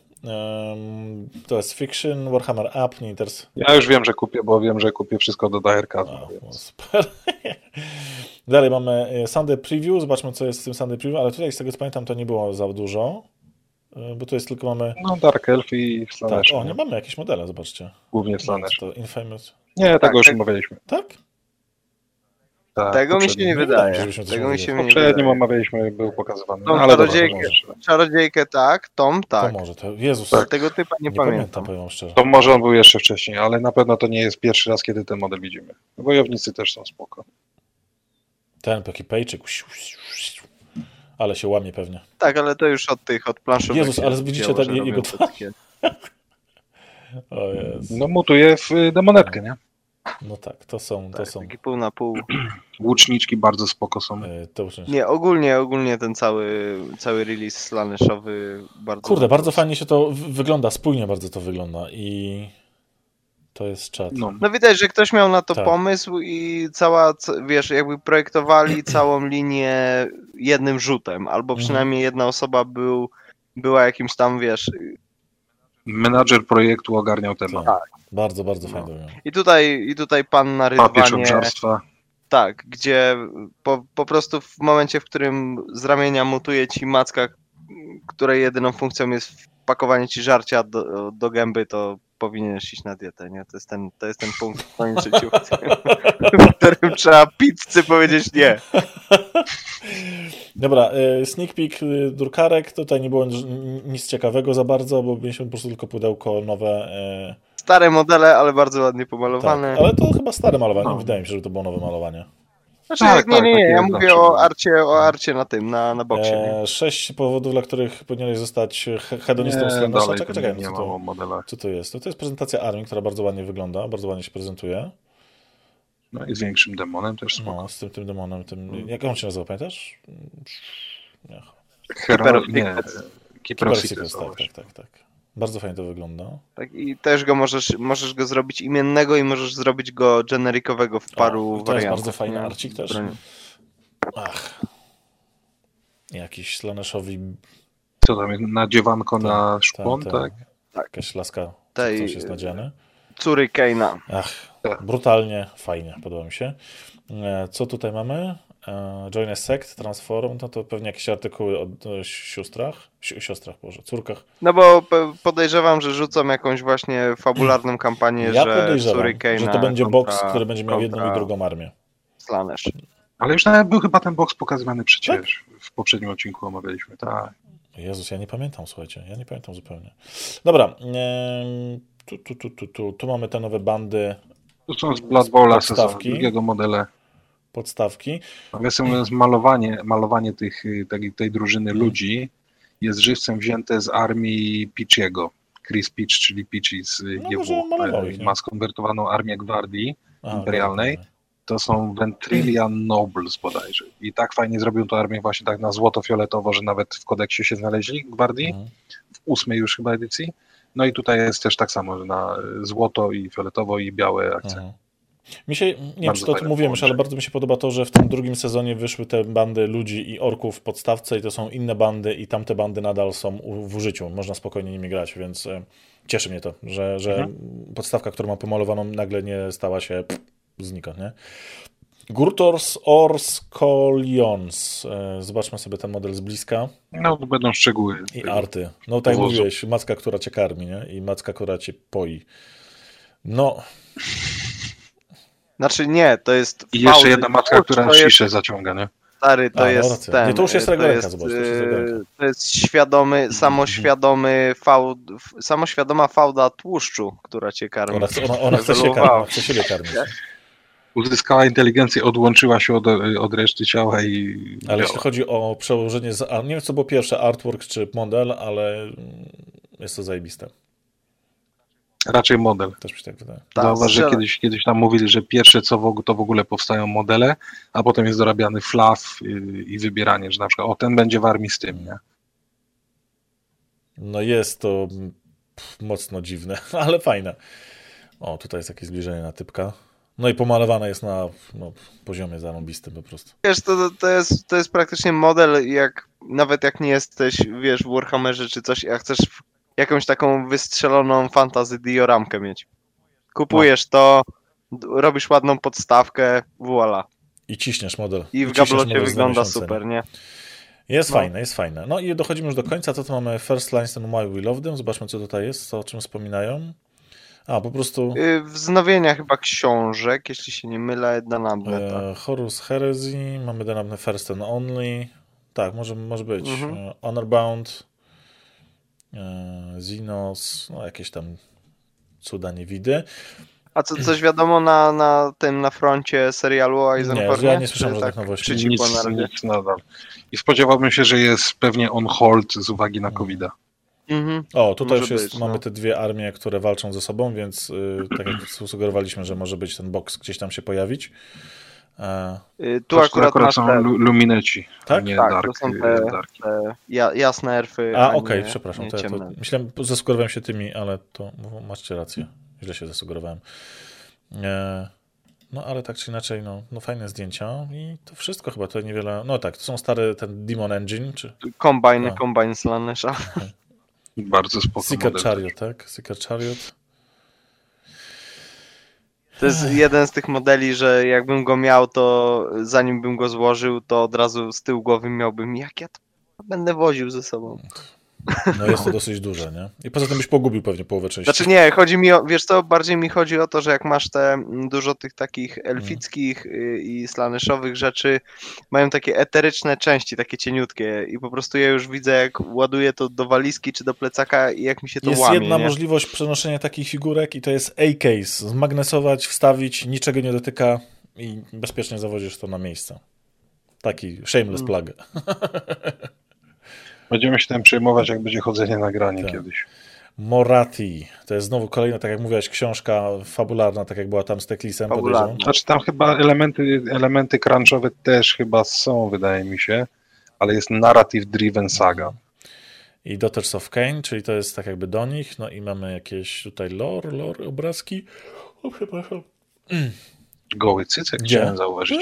To jest Fiction, Warhammer Up, nie interes... Ja już wiem, że kupię, bo wiem, że kupię wszystko do Direcast. A, no, super. Dalej mamy y, Sunday Preview. Zobaczmy, co jest w tym Sunday Preview, ale tutaj, z tego co pamiętam, to nie było za dużo, y, bo tu jest tylko mamy... No Dark Elf i Tak, Slanesh. o, nie mamy jakieś modele, zobaczcie. Głównie Slanesh. To Infamous. Nie, Tak, tego już tak. omawialiśmy. Tak? Tak, Tego mi się nie wydaje Tego mi się nie wydaje. omawialiśmy, był pokazywany. Tą No, ale dobra, czarodziejkę. może. Czarodziejkę tak, Tom tak. To może, to Jezus, Ale Tego typa nie, nie, pamiętam, pamiętam. powiem wam szczerze. To może on był jeszcze wcześniej, ale na pewno to nie jest pierwszy raz, kiedy ten model widzimy. Wojownicy też są spoko. Ten taki pejczyk. Ale się łamie pewnie. Tak, ale to już od tych, od planszowych. Jezus, ale widzicie ten- jego twarz? O jest. No mutuje w y, demonetkę, nie? No tak, to są, to Tak, są. taki pół na pół. Łuczniczki bardzo spoko są. y, To już nie. Nie, ogólnie, ogólnie ten cały, cały release slaneszowy bardzo... Kurde, bardzo fajnie się to wygląda, spójnie bardzo to wygląda i to jest czat. No. No widać, że ktoś miał na to Tak. pomysł i cała, wiesz, jakby projektowali całą linię jednym rzutem, albo Mhm. przynajmniej jedna osoba był, była jakimś tam, wiesz, Menadżer projektu ogarniał temat. Tak. Bardzo, bardzo fajnie No. to wygląda. i tutaj, i tutaj pan na Papież rydwanie, obżarstwa. tak, gdzie po, po prostu w momencie, w którym z ramienia mutuje ci macka, której jedyną funkcją jest wpakowanie ci żarcia do, do gęby, to powinieneś iść na dietę, nie? To jest ten, to jest ten punkt w twoim życiu, w którym, trzeba pizzy powiedzieć nie. Dobra, y, sneak peek y, drukarek. Tutaj nie było nic- ciekawego za bardzo, bo mieliśmy po prostu tylko pudełko nowe. y, Stare modele, ale bardzo ładnie Tak, pomalowane. ale to chyba stare malowanie. No. Nie wydaje mi się, że to było nowe malowanie. Znaczy, Tak, nie, tak, nie, nie, ja jest mówię zawsze. o arcie, o arcie na tym, na, na boksie. E, sześć powodów, dla których powinieneś zostać he- hedonistą Nie, Slendersa. dalej Czekaj, to czekaj, nie, co to, modelach. co to jest? To, to jest prezentacja armii, która bardzo ładnie wygląda, bardzo ładnie się prezentuje. No i z większym demonem też spoko. No, z tym, tym demonem, tym... Jak on się nazywa, pamiętasz? Nie. Hero, Keeper of nie, Secrets. Keeper of Secrets, tak, tak, tak, tak. Bardzo fajnie to wygląda. Tak, I też go możesz, możesz go zrobić imiennego i możesz zrobić go generikowego w paru i to jest wariantach. bardzo fajny arcik też. Broni. Ach. Jakiś slaneszowi... Co tam, jest, nadziewanko na szpon, ten- tak? Jakaś laska, Tej- coś jest nadziane. Córy Keina. Ach, Tak. brutalnie, fajnie, podoba mi się. E, Co tutaj mamy? E, Join a Sect, Transform, no to pewnie jakieś artykuły o o siostrach, si- siostrach, Boże, córkach. No bo podejrzewam, że rzucą jakąś właśnie fabularną kampanię, Ja że że to będzie kontra, box, który będzie miał jedną i drugą armię. Slanesh. Ale już nawet był chyba ten box pokazywany przecież. W poprzednim odcinku omawialiśmy, tak. Jezus, ja nie pamiętam, słuchajcie, ja nie pamiętam zupełnie. Dobra, tu, tu, tu, tu, tu, tu mamy te nowe bandy, To są z Blood Bowla sezonu drugiego modele. Podstawki. Nawiasem mówiąc, malowanie, malowanie tych, tej, tej drużyny Hmm. ludzi jest żywcem wzięte z armii Peachiego. Chris Peach, czyli Peachy z No, GW, e, ma skonwertowaną armię gwardii. Aha, Imperialnej. To są Ventrillian Nobles bodajże. I tak fajnie zrobił to armię właśnie tak na złoto-fioletowo, że nawet w kodeksie się znaleźli gwardii, Mhm. w ósmej już chyba edycji. No i tutaj jest też tak samo, że na złoto i fioletowo i białe akcenty. Mi się, nie wiem, czy to mówiłem już, ale bardzo mi się podoba to, że w tym drugim sezonie wyszły te bandy ludzi i orków w podstawce i to są inne bandy i tamte bandy nadal są w użyciu. Można spokojnie nimi grać, więc e, cieszy mnie to, że, że Mhm. podstawka, którą ma pomalowaną, nagle nie stała się pff, znikąd, nie? Gurtors Ors Colions. E, Zobaczmy sobie ten model z bliska. No będą szczegóły. I arty. No tak Powozu. mówiłeś, macka, która cię karmi, nie? I macka, która cię poi. No, Znaczy nie, to jest I jeszcze fałdy. jedna matka, która to jest, shiszę zaciąga, nie? Stary, to A, no jest racja. ten. Nie, to już jest to zobacz, to jest e. To jest świadomy, samoświadomy fałd, samoświadoma fałda tłuszczu, która cię karmi. ona chce, ona, ona chce się karmić, chce siebie karmić. Uzyskała inteligencję, odłączyła się od, od reszty ciała i Ale jeśli chodzi o przełożenie, z, a nie wiem co było pierwsze, artwork czy model, ale mm, jest to zajebiste. Raczej model. Też mi się tak wydaje. Tak, Zauważ, że kiedyś, kiedyś tam mówili, że pierwsze co w, ogóle- to w ogóle powstają modele, a potem jest dorabiany fluff y, i wybieranie, że na przykład o ten będzie w armii z tym, nie? No jest to mm, mocno dziwne, ale fajne. O, tutaj jest jakieś zbliżenie na typka. No i pomalowana jest na no, poziomie zarąbistym po prostu. Wiesz, to, to, jest, to jest praktycznie model, jak nawet jak nie jesteś, wiesz, w Warhammerze czy coś, a chcesz jakąś taką wystrzeloną fantasy dioramkę mieć. Kupujesz to, robisz ładną podstawkę, voila. I ciśniesz model. I w ciśniesz gablocie wygląda super, nie? Jest No. fajne, jest fajne. No i dochodzimy już do końca. To tu mamy First Lines and Why We Love Them. Zobaczmy, co tutaj jest, co, o czym wspominają. A, po prostu Y, Wznowienia chyba książek, jeśli się nie mylę, Dana Bleta. e, Horus Heresy, mamy dane First and Only. Tak, może, może być. Mhm. E, Honorbound, e, Xenos, no jakieś tam cuda nie widy. A co, coś wiadomo na, na tym, na froncie serialu o Eisenhower? ja nie słyszałem żadnych nowości. Przycichło Nic, nic nadal. I spodziewałbym się, że jest pewnie on hold z uwagi na covid -a. Mhm. O, tutaj Może już jest, być, mamy no. te dwie armie, które walczą ze sobą, więc y, tak jak sugerowaliśmy, że może być ten box gdzieś tam się pojawić. E, Y, Tu akurat, akurat są te, lumineci, Tak? nie Tak, dark, to są y, te- darki. te ja, jasne elfy, a, a okej, nie, przepraszam. nie To, ja to, myślałem, zasugerowałem się tymi, ale to macie rację. Źle się zasugerowałem. E, no ale tak czy inaczej, no, no fajne zdjęcia i to wszystko chyba tutaj niewiele. No tak, to są stare ten Demon Engine, czy Combine, A. Combine Slanesha. Bardzo spoko Seeker. Chariot, tak? Seeker Chariot. To jest jeden z tych modeli, że jakbym go miał, to zanim bym go złożył, to od razu z tyłu głowy miałbym, jak ja to będę woził ze sobą. No jest to dosyć duże, nie? I poza tym byś pogubił pewnie połowę części. Znaczy nie, chodzi mi o, wiesz co, bardziej mi chodzi o to, że jak masz te mm, dużo tych takich elfickich y, i slaneszowych rzeczy, mają takie eteryczne części, takie cieniutkie i po prostu ja już widzę jak ładuję to do walizki czy do plecaka i jak mi się to jest łamie, jedna nie? możliwość przenoszenia takich figurek i to jest A-case. Zmagnesować, wstawić, niczego nie dotyka i bezpiecznie zawozisz to na miejsce. Taki shameless Mm. plug. Będziemy się tym przejmować, jak będzie chodzenie na granie Tak. kiedyś. Morati. To jest znowu kolejna, tak jak mówiłaś, książka fabularna, tak jak była tam z Teklisem. Znaczy tam chyba elementy, elementy crunchowe też chyba są, wydaje mi się, ale jest narrative driven saga. I Daughters of Cain, czyli to jest tak jakby do nich. No i mamy jakieś tutaj lore, lore, obrazki. O, przepraszam. Goły cycek Gdzie? chciałem zauważyć.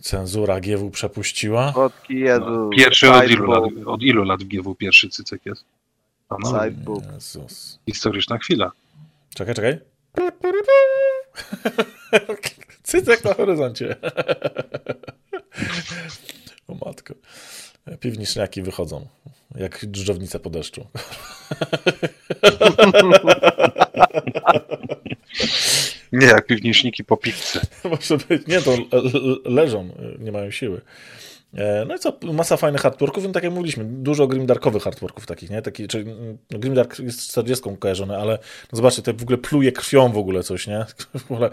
Cenzura GW przepuściła. Kotki jedu, No, pierwszy od ilu, lat, od ilu lat w GW pierwszy cycek jest? A no. Jezus. historyczna chwila. Czekaj, czekaj. Cycek na horyzoncie. O matko. Piwniczniaki wychodzą, jak dżdżownice po deszczu. Nie, jak piwniczniki po piwce. Może być. Nie, to le- le- leżą, nie mają siły. E, No i co, masa fajnych artworków, no tak jak mówiliśmy, dużo grimdarkowych artworków takich, nie? Taki, czyli, no Grimdark jest z 40 kojarzony, ale no zobaczcie, to w ogóle pluje krwią w ogóle coś, nie? W ogóle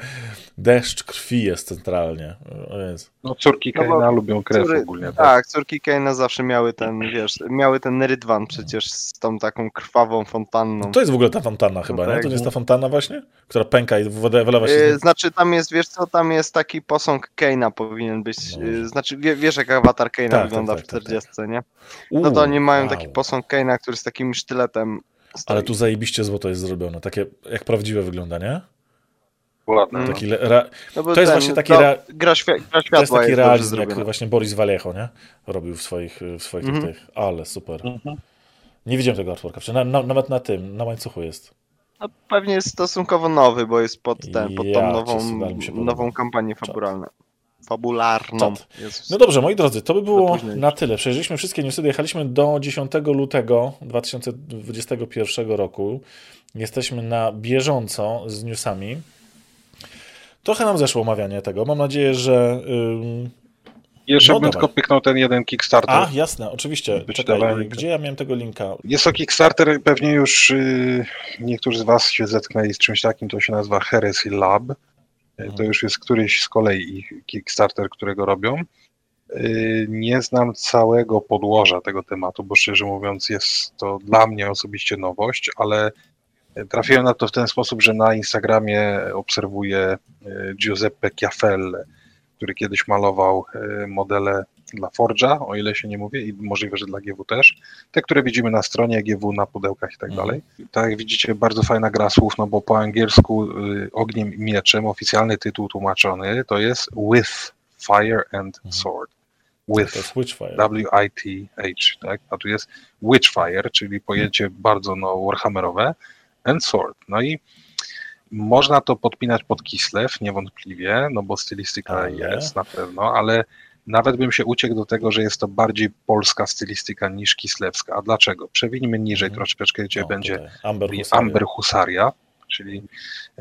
deszcz krwi jest centralnie. O Jezu. No córki No bo Kaina lubią krew Córy- ogólnie. Tak? Tak, córki Kane'a zawsze miały ten, wiesz, miały ten rydwan przecież z tą taką krwawą fontanną. To jest w ogóle ta fontanna chyba, nie? tak, To nie jest no. ta fontanna właśnie? Która pęka i woda wylewa się Yy. Znaczy tam jest, wiesz co, tam jest taki posąg Kane'a powinien być, No. yy, znaczy wie, wiesz jak awatar Kane'a Tak, wygląda tak, w tak, tak, 40, nie? No to oni mają wow. taki posąg Kane'a, który z takim sztyletem stoi. Ale tu zajebiście złoto jest zrobione, takie jak prawdziwe wygląda, nie? Ładne. Mm. Taki le, ra, no bo to jest ten, właśnie taki no, rea- gra, świe, gra to jest taki dobrze realizm, jak właśnie Boris Vallejo, nie? Robił w swoich, w swoich Mhm. tych, tych. Ale super. Mhm. Nie widziałem tego artworka, na, na, nawet na tym, na łańcuchu jest. No, pewnie jest stosunkowo nowy, bo jest pod, ten, pod Ja tą nową, nową kampanię fabularną. Fabularną. No dobrze, moi drodzy, to by było na tyle. Przejrzeliśmy wszystkie newsy, dojechaliśmy do 10 lutego 2021 roku. Jesteśmy na bieżąco z newsami. Trochę nam zeszło omawianie tego. Mam nadzieję, że... Ym... Jeszcze No bym dawaj. tylko pyknął ten jeden Kickstarter. A, jasne, oczywiście. Czekaj, gdzie ja miałem tego linka? Jest to Kickstarter, pewnie już y, niektórzy z Was się zetknęli z czymś takim, to się nazywa Heresy Lab. Mhm. To już jest któryś z kolei ich Kickstarter, którego robią. Y, Nie znam całego podłoża tego tematu, bo szczerze mówiąc jest to dla mnie osobiście nowość, ale trafiłem na to w ten sposób, że na Instagramie obserwuję y, Giuseppe Chiafelle, który kiedyś malował y, modele dla Forge'a, o ile się nie mówię, i możliwe, że dla GW też. Te, które widzimy na stronie GW, na pudełkach i tak Mhm. dalej. Tak jak widzicie, bardzo fajna gra słów, no bo po angielsku y, ogniem i mieczem, oficjalny tytuł tłumaczony, to jest With Fire and Mhm. Sword. To With jest Witchfire. W-I-T-H, tak? A tu jest Witchfire, czyli pojęcie bardzo no, warhammerowe, and Sword. No i można to podpinać pod Kislev, niewątpliwie, no bo stylistyka Ale? jest na pewno, ale nawet bym się uciekł do tego, że jest to bardziej polska stylistyka niż kislewska. A dlaczego? Przewinimy niżej Mhm. troszeczkę, gdzie No, będzie tutaj. Amber Husaria. Amber Husaria, czyli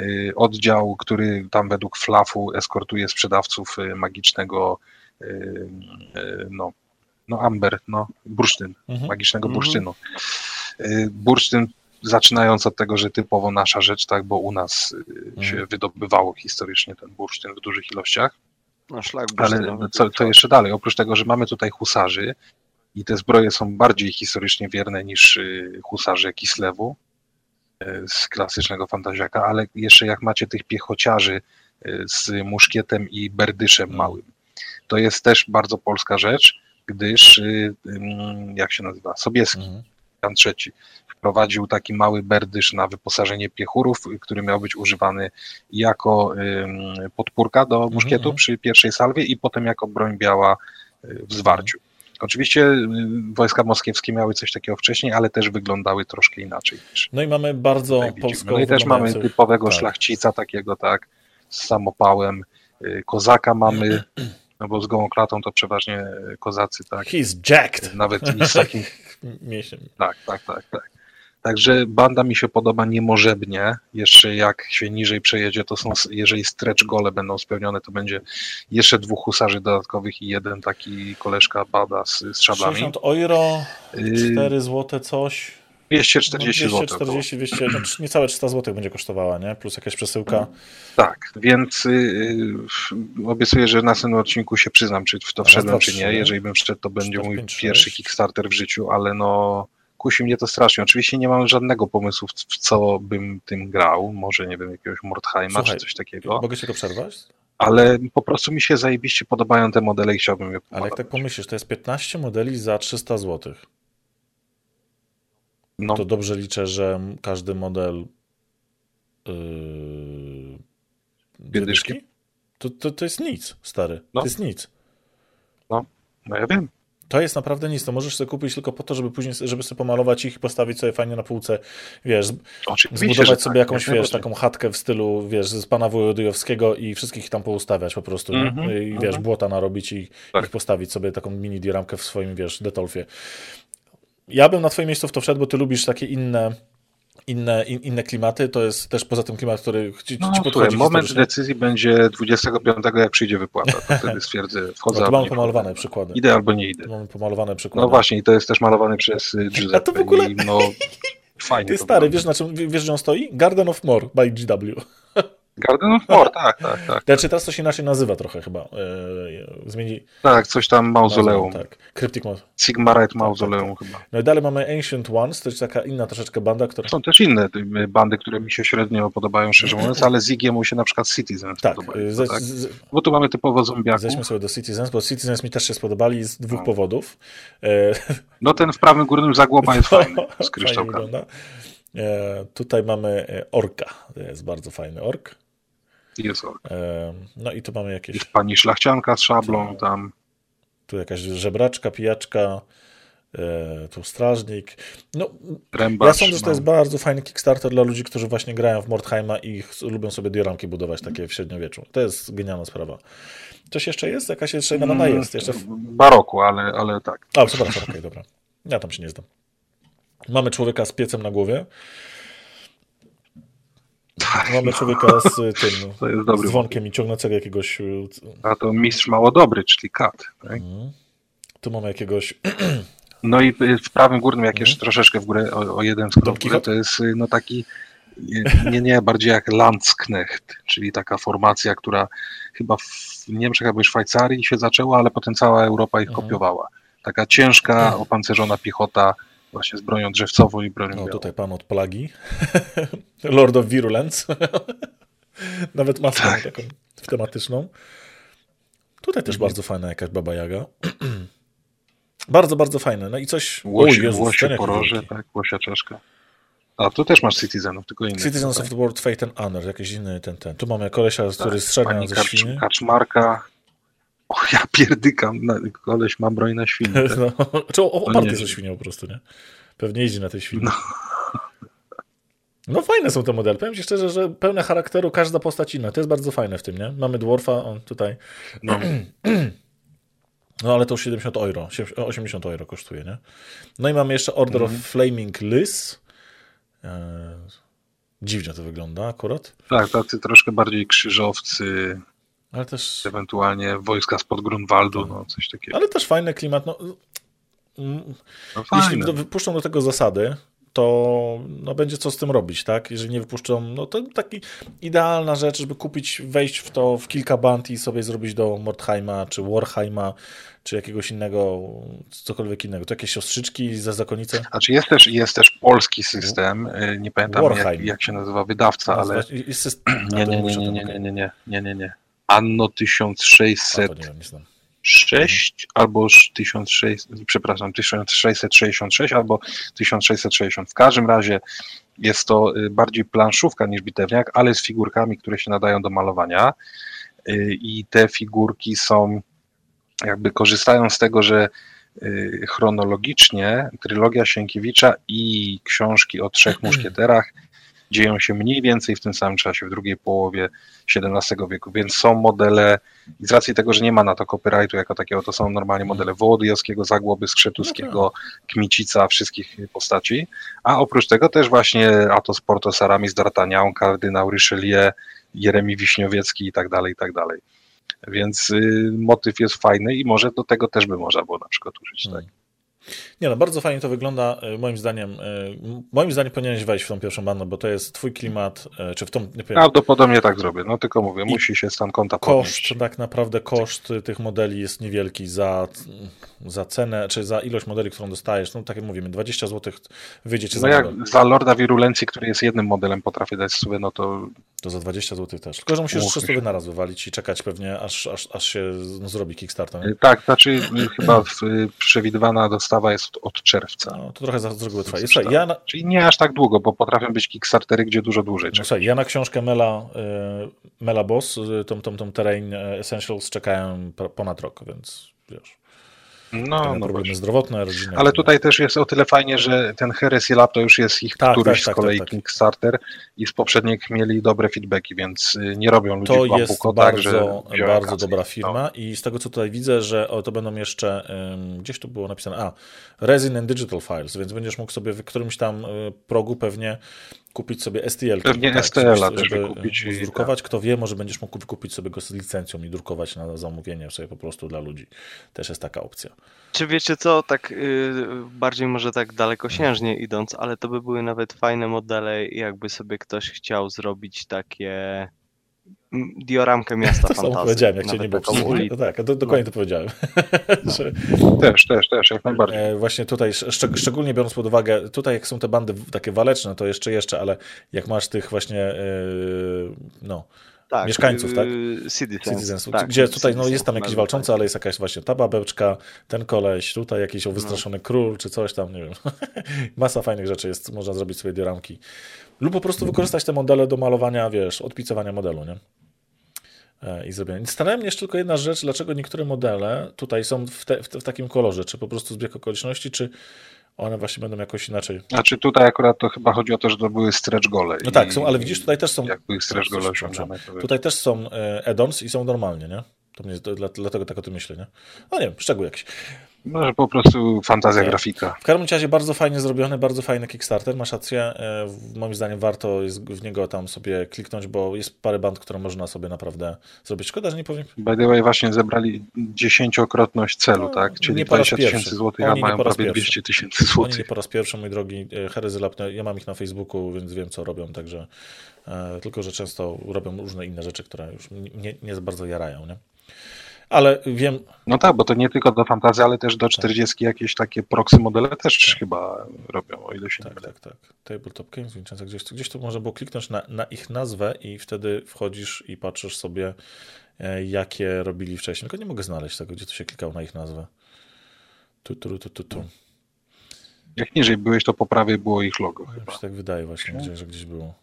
y, oddział, który tam według Flafu eskortuje sprzedawców y, magicznego y, no, no Amber, no bursztyn, Mhm. magicznego Mhm. bursztynu. Bursztyn zaczynając od tego, że typowo nasza rzecz, tak, bo u nas się Mhm. wydobywało historycznie ten bursztyn w dużych ilościach, No szlak ale co, co jeszcze dalej? Oprócz tego, że mamy tutaj husarzy i te zbroje są bardziej historycznie wierne niż y, husarze Kislewu y, z klasycznego fantaziaka, ale jeszcze jak macie tych piechociarzy y, z muszkietem i berdyszem małym, to jest też bardzo polska rzecz, gdyż, jak się nazywa, Sobieski, Mhm. Jan III wprowadził taki mały berdysz na wyposażenie piechurów, który miał być używany jako podpórka do muszkietu mhm. przy pierwszej salwie i potem jako broń biała y, w zwarciu. Oczywiście y, wojska moskiewskie miały coś takiego wcześniej, ale też wyglądały troszkę inaczej. No i mamy bardzo polsko no i też mamy typowego tak. szlachcica takiego, tak, z samopałem, y, kozaka mamy, no bo z gołą klatą to przeważnie kozacy, tak, He's jacked. nawet z takim mięśniem. Tak, tak, tak, tak. Także banda mi się podoba niemożebnie. Jeszcze jak się niżej przejedzie, to są, jeżeli stretch gole będą spełnione, to będzie jeszcze dwóch husarzy dodatkowych i jeden taki koleżka bada z, z szablami. 60 euro, 4 zł coś. 240 no, zł. 240, 200, no, niecałe 300 zł będzie kosztowała, nie? Plus jakaś przesyłka. Tak, więc yy, obiecuję, że na następnym odcinku się przyznam, czy w to wszedłem, czy nie. Jeżeli bym wszedł, to będzie mój pierwszy Kickstarter w życiu, ale no kusi mnie to strasznie. Oczywiście nie mam żadnego pomysłu, w co bym tym grał. Może, nie wiem, jakiegoś Mordheima Słuchaj, czy coś takiego. Mogę się go przerwać? Ale po prostu mi się zajebiście podobają te modele i chciałbym je Ale jak tak pomyślisz, to jest 15 modeli za 300 zł. No. To dobrze liczę, że każdy model yy, Biedyszki? To, to, to jest nic, stary. No. To jest nic. No, no ja wiem. To jest naprawdę nic. To możesz sobie kupić tylko po to, żeby później, żeby sobie pomalować ich i postawić sobie fajnie na półce, wiesz, Oczywiście, zbudować sobie tak, jakąś, wiesz, taką chatkę w stylu, wiesz, z pana Wojodujowskiego i wszystkich tam poustawiać po prostu, mm -hmm, I, wiesz, mm -hmm. błota narobić i tak. ich postawić sobie taką mini dioramkę w swoim, wiesz, detolfie. Ja bym na twoim miejscu w to wszedł, bo ty lubisz takie inne inne, in, inne klimaty, to jest też poza tym klimat, który ci, no, ci podchodzi. Moment decyzji będzie 25, jak przyjdzie wypłata, to wtedy stwierdzę, wchodzę. No, to mamy pomalowane przykłady. Idę albo nie idę. Mamy pomalowane przykłady. No właśnie, i to jest też malowane przez Giuseppe. A to w ogóle... I, no, fajnie. Ty stary, wiesz, na czym, wiesz, że on stoi? Garden of More by GW. Garden of War, tak, tak, tak. Znaczy teraz to się inaczej nazywa trochę chyba. E, zmieni... Tak, coś tam mauzoleum. Tak, Cryptic Sigmarite tak, Mauzoleum tak, tak. chyba. No i dalej mamy Ancient Ones, to jest taka inna troszeczkę banda, która... Są też inne bandy, które mi się średnio podobają, szczerze mówiąc, ale Zigiemu się na przykład Citizens tak, podobają. Ze, tak? Bo tu mamy typowo zombiaków. Zejdźmy sobie do Citizens, bo Citizens mi też się spodobali z dwóch no. powodów. E, no ten w prawym górnym zagłoba jest fajny, z kryształkami. E, tutaj mamy Orka, to jest bardzo fajny ork. Jest ork. No i tu mamy jakieś... Jest pani szlachcianka z szablą tam. Tu jakaś żebraczka, pijaczka, e, tu strażnik. No, Rębacz, ja sądzę, że to no. jest bardzo fajny Kickstarter dla ludzi, którzy właśnie grają w Mordheima i lubią sobie dioramki budować takie w średniowieczu. To jest genialna sprawa. Coś jeszcze jest? Jakaś jeszcze banana mm, jest? Jeszcze w... Baroku, ale, ale tak. A, przepraszam, okej, okay, dobra. Ja tam się nie znam. Mamy człowieka z piecem na głowie. Tak, Mamy no. człowieka z tym to jest dobry dzwonkiem i ciągnącego jakiegoś. Y, A to mistrz mało dobry, czyli kat. Tak? Mhm. Tu mamy jakiegoś. No i w prawym górnym, jak jeszcze mhm. troszeczkę w górę o, o jeden skrop, to jest y, no taki. Nie, nie, bardziej jak Landsknecht, czyli taka formacja, która chyba w Niemczech albo w Szwajcarii się zaczęła, ale potem cała Europa ich mhm. kopiowała. Taka ciężka, opancerzona piechota, właśnie z bronią drzewcową i bronią No tutaj pan od plagi. Lord of Virulence. Nawet maskę tak. taką tematyczną. Tutaj też mhm. bardzo fajna jakaś Baba Jaga. bardzo, bardzo fajne. No i coś... Łosie, Jezus, łosie poroże, tak, łosia czaszka. A tu też masz Citizenów, tylko innych. Citizens of the World, Fate and Honor, jakiś inny ten, ten. Tu mamy kolesia, tak, który strzela ze świnie. Kaczmarka, o, ja pierdykam, koleś ma broń na świnie. Tak? No, czy oparty ze świnią po prostu, nie? Pewnie jeździ na tej świni. No. no. fajne są te modele. Powiem ci szczerze, że pełne charakteru, każda postać inna. To jest bardzo fajne w tym, nie? Mamy dwarfa, on tutaj... No. No ale to już 70 euro, 80 euro kosztuje, nie? No i mamy jeszcze Order of mhm. Flaming Liz. E, dziwnie to wygląda akurat. Tak, tacy troszkę bardziej krzyżowcy, ale też... Ewentualnie wojska spod Grunwaldu, no coś takiego. Ale też fajny klimat. No, mm, no jeśli wypuszczą do tego zasady, to no, będzie co z tym robić, tak? Jeżeli nie wypuszczą, no to taki idealna rzecz, żeby kupić, wejść w to w kilka band i sobie zrobić do Mordheima, czy Warheima, czy jakiegoś innego, cokolwiek innego. To jakieś siostrzyczki za zakonice? Znaczy jest też, jest też polski system, y, nie pamiętam jak, jak, się nazywa wydawca, ale... Jest system... nie, nie, nie, nie, nie, nie, nie, nie, nie, nie, nie. Anno 1606 albo 1600, przepraszam, 1666 albo 1660. W każdym razie jest to y, bardziej planszówka niż bitewniak, ale z figurkami, które się nadają do malowania. Y, I te figurki są, jakby korzystają z tego, że y, chronologicznie trylogia Sienkiewicza i książki o trzech muszkieterach dzieją się mniej więcej w tym samym czasie, w drugiej połowie XVII wieku, więc są modele, i z racji tego, że nie ma na to copyrightu jako takiego, to są normalnie modele Wołodyjowskiego, Zagłoby, Skrzetuskiego, Kmicica, wszystkich postaci, a oprócz tego też właśnie Atos, Portos, Aramis, D'Artagnan, kardynał Richelieu, Jeremi Wiśniowiecki i tak dalej, i tak dalej. Więc y, motyw jest fajny i może do tego też by można było na przykład użyć. Tak? Nie no, bardzo fajnie to wygląda. E, moim zdaniem, e, moim zdaniem powinieneś wejść w tą pierwszą bandę, bo to jest twój klimat, e, czy w tą... Nie Prawdopodobnie tak zrobię, no tylko mówię, I musi się stan konta Koszt, podnieść. tak naprawdę koszt tych modeli jest niewielki za, za cenę, czy za ilość modeli, którą dostajesz. No tak jak mówimy, 20 zł wyjdzie ci no za jak model. za Lorda Wirulencji, który jest jednym modelem, potrafię dać sobie, no to... To za 20 zł też. Tylko, że musisz 300 naraz wywalić i czekać pewnie, aż, aż, aż się no, zrobi Kickstarter. Nie? Tak, znaczy chyba przewidywana dostawa jest od czerwca. No, to trochę za długo trwa. Ja na... Czyli nie aż tak długo, bo potrafią być Kickstartery, gdzie dużo dłużej. No, słuchaj, ja na książkę Mela, y, Mela Boss, y, tą, tą, tą Terrain Essentials czekałem ponad rok, więc wiesz. No, no problemy zdrowotne, rodzinne. Ale tutaj też jest o tyle fajnie, że ten Heresy Lab to już jest ich tak, któryś tak, z kolei tak, tak, Kickstarter i z poprzednich mieli dobre feedbacki, więc y, nie robią ludzi To jest bardzo, tak, bardzo dobra firma no. i z tego co tutaj widzę, że o, to będą jeszcze, um, gdzieś tu było napisane, a, Resin and Digital Files, więc będziesz mógł sobie w którymś tam y, progu pewnie kupić sobie STL. Pewnie tak, STL-a też wykupić. Drukować, kto wie, może będziesz mógł kupić sobie go z licencją i drukować na zamówienie sobie po prostu dla ludzi. Też jest taka opcja. Czy wiecie co, tak yy, bardziej może tak dalekosiężnie idąc, ale to by były nawet fajne modele, jakby sobie ktoś chciał zrobić takie dioramkę miasta to fantazji. To powiedziałem, jak cię nie było no tak, do, dokładnie no. to powiedziałem. No. Też, też, też, jak najbardziej. E, właśnie tutaj, szczeg szczególnie biorąc pod uwagę, tutaj jak są te bandy takie waleczne, to jeszcze, jeszcze, ale jak masz tych właśnie, yy, no, tak, mieszkańców, tak? Y, Citizens. Tak, gdzie tutaj no, jest tam jakiś walczący, ale jest jakaś właśnie ta babeczka, ten koleś, tutaj jakiś wystraszony no. król, czy coś tam, nie wiem. Masa fajnych rzeczy jest, można zrobić sobie dioramki. Lub po prostu wykorzystać te modele do malowania, wiesz, odpicowania modelu, nie? E, I zrobienia. Stanaje mnie jeszcze tylko jedna rzecz, dlaczego niektóre modele tutaj są w, te, w, te, w takim kolorze, czy po prostu zbieg okoliczności, czy one właśnie będą jakoś inaczej. Znaczy tutaj akurat to chyba chodzi o to, że to były stretch gole. No tak, są, ale widzisz, tutaj też są. Jak były stretch gole Tutaj też są e, add-ons i są normalnie, nie? To mnie, dlatego tak o tym myślę, nie? No nie wiem, szczegół jakiś. Może po prostu fantazja nie. grafika. W każdym razie bardzo fajnie zrobiony, bardzo fajny Kickstarter. Masz rację. E, moim zdaniem warto jest w niego tam sobie kliknąć, bo jest parę band, które można sobie naprawdę zrobić. Szkoda, że nie powiem. By the way, właśnie zebrali dziesięciokrotność celu, no, tak? Czyli 20 tysięcy złotych, a mają prawie 200 tysięcy złotych. Oni nie po raz pierwszy, mój drogi e, Herezy Lab, ja mam ich na Facebooku, więc wiem, co robią, także e, tylko, że często robią różne inne rzeczy, które już nie, nie bardzo jarają, nie? Ale wiem... No tak, bo to nie tylko do fantazji, ale też do 40 tak. jakieś takie proxy modele też tak. chyba robią, o ile się tak, nie Tak, tak, Tabletop Games, Vincenzo, gdzieś, gdzieś tu można było kliknąć na, na ich nazwę i wtedy wchodzisz i patrzysz sobie, e, jakie robili wcześniej. Tylko nie mogę znaleźć tego, gdzie tu się klikał na ich nazwę. Tu, tu, tu, tu, tu. Jak niżej byłeś, to po prawej było ich logo. Ja chyba. się tak wydaje właśnie, gdzie, że gdzieś było.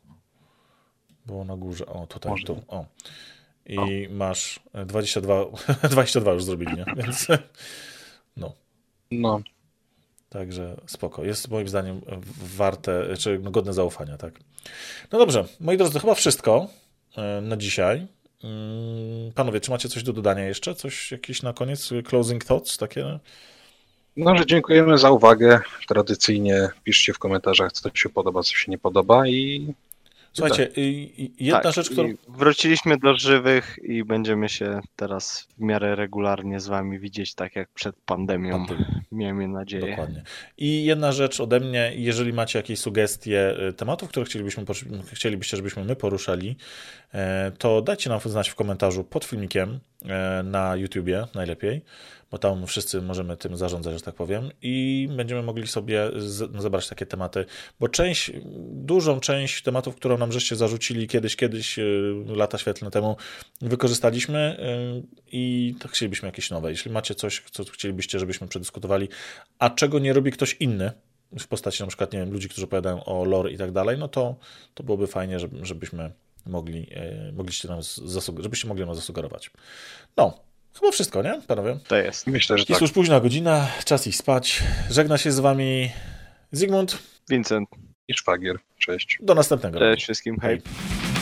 Było na górze. O, tutaj, Może. tu. O i o. masz 22, 22 już zrobili, nie? Więc no. No. Także spoko. Jest moim zdaniem warte, czy godne zaufania, tak. No dobrze, moi drodzy, to chyba wszystko e, na dzisiaj. Mm, panowie, czy macie coś do dodania jeszcze? Coś jakieś na koniec? Closing thoughts takie? No, że dziękujemy za uwagę. Tradycyjnie piszcie w komentarzach, co się podoba, co się nie podoba i Słuchajcie, tak. jedna tak, rzecz, którą... Wróciliśmy do żywych i będziemy się teraz w miarę regularnie z wami widzieć, tak jak przed pandemią. Miejmy nadzieję. Dokładnie. I jedna rzecz ode mnie, jeżeli macie jakieś sugestie y, tematów, które chcielibyśmy, chcielibyście, żebyśmy my poruszali, to dajcie nam znać w komentarzu pod filmikiem na YouTubie najlepiej bo tam wszyscy możemy tym zarządzać, że tak powiem, i będziemy mogli sobie z, zebrać takie tematy, bo część, dużą część tematów, którą nam żeście zarzucili kiedyś, kiedyś, y, lata świetlne temu, wykorzystaliśmy y, i to chcielibyśmy jakieś nowe. Jeśli macie coś, co chcielibyście, żebyśmy przedyskutowali, a czego nie robi ktoś inny, w postaci na przykład, nie wiem, ludzi, którzy opowiadają o lore i tak dalej, no to, to byłoby fajnie, żebyśmy mogli, y, mogliście nam żebyście mogli nam zasugerować. No, Chyba wszystko, nie, panowie? To jest. Myślę, że jest tak. już późna godzina, czas iść spać. Żegna się z wami Zygmunt. Vincent. i szwagier. Cześć. Do następnego. Cześć wszystkim, hej. Hej.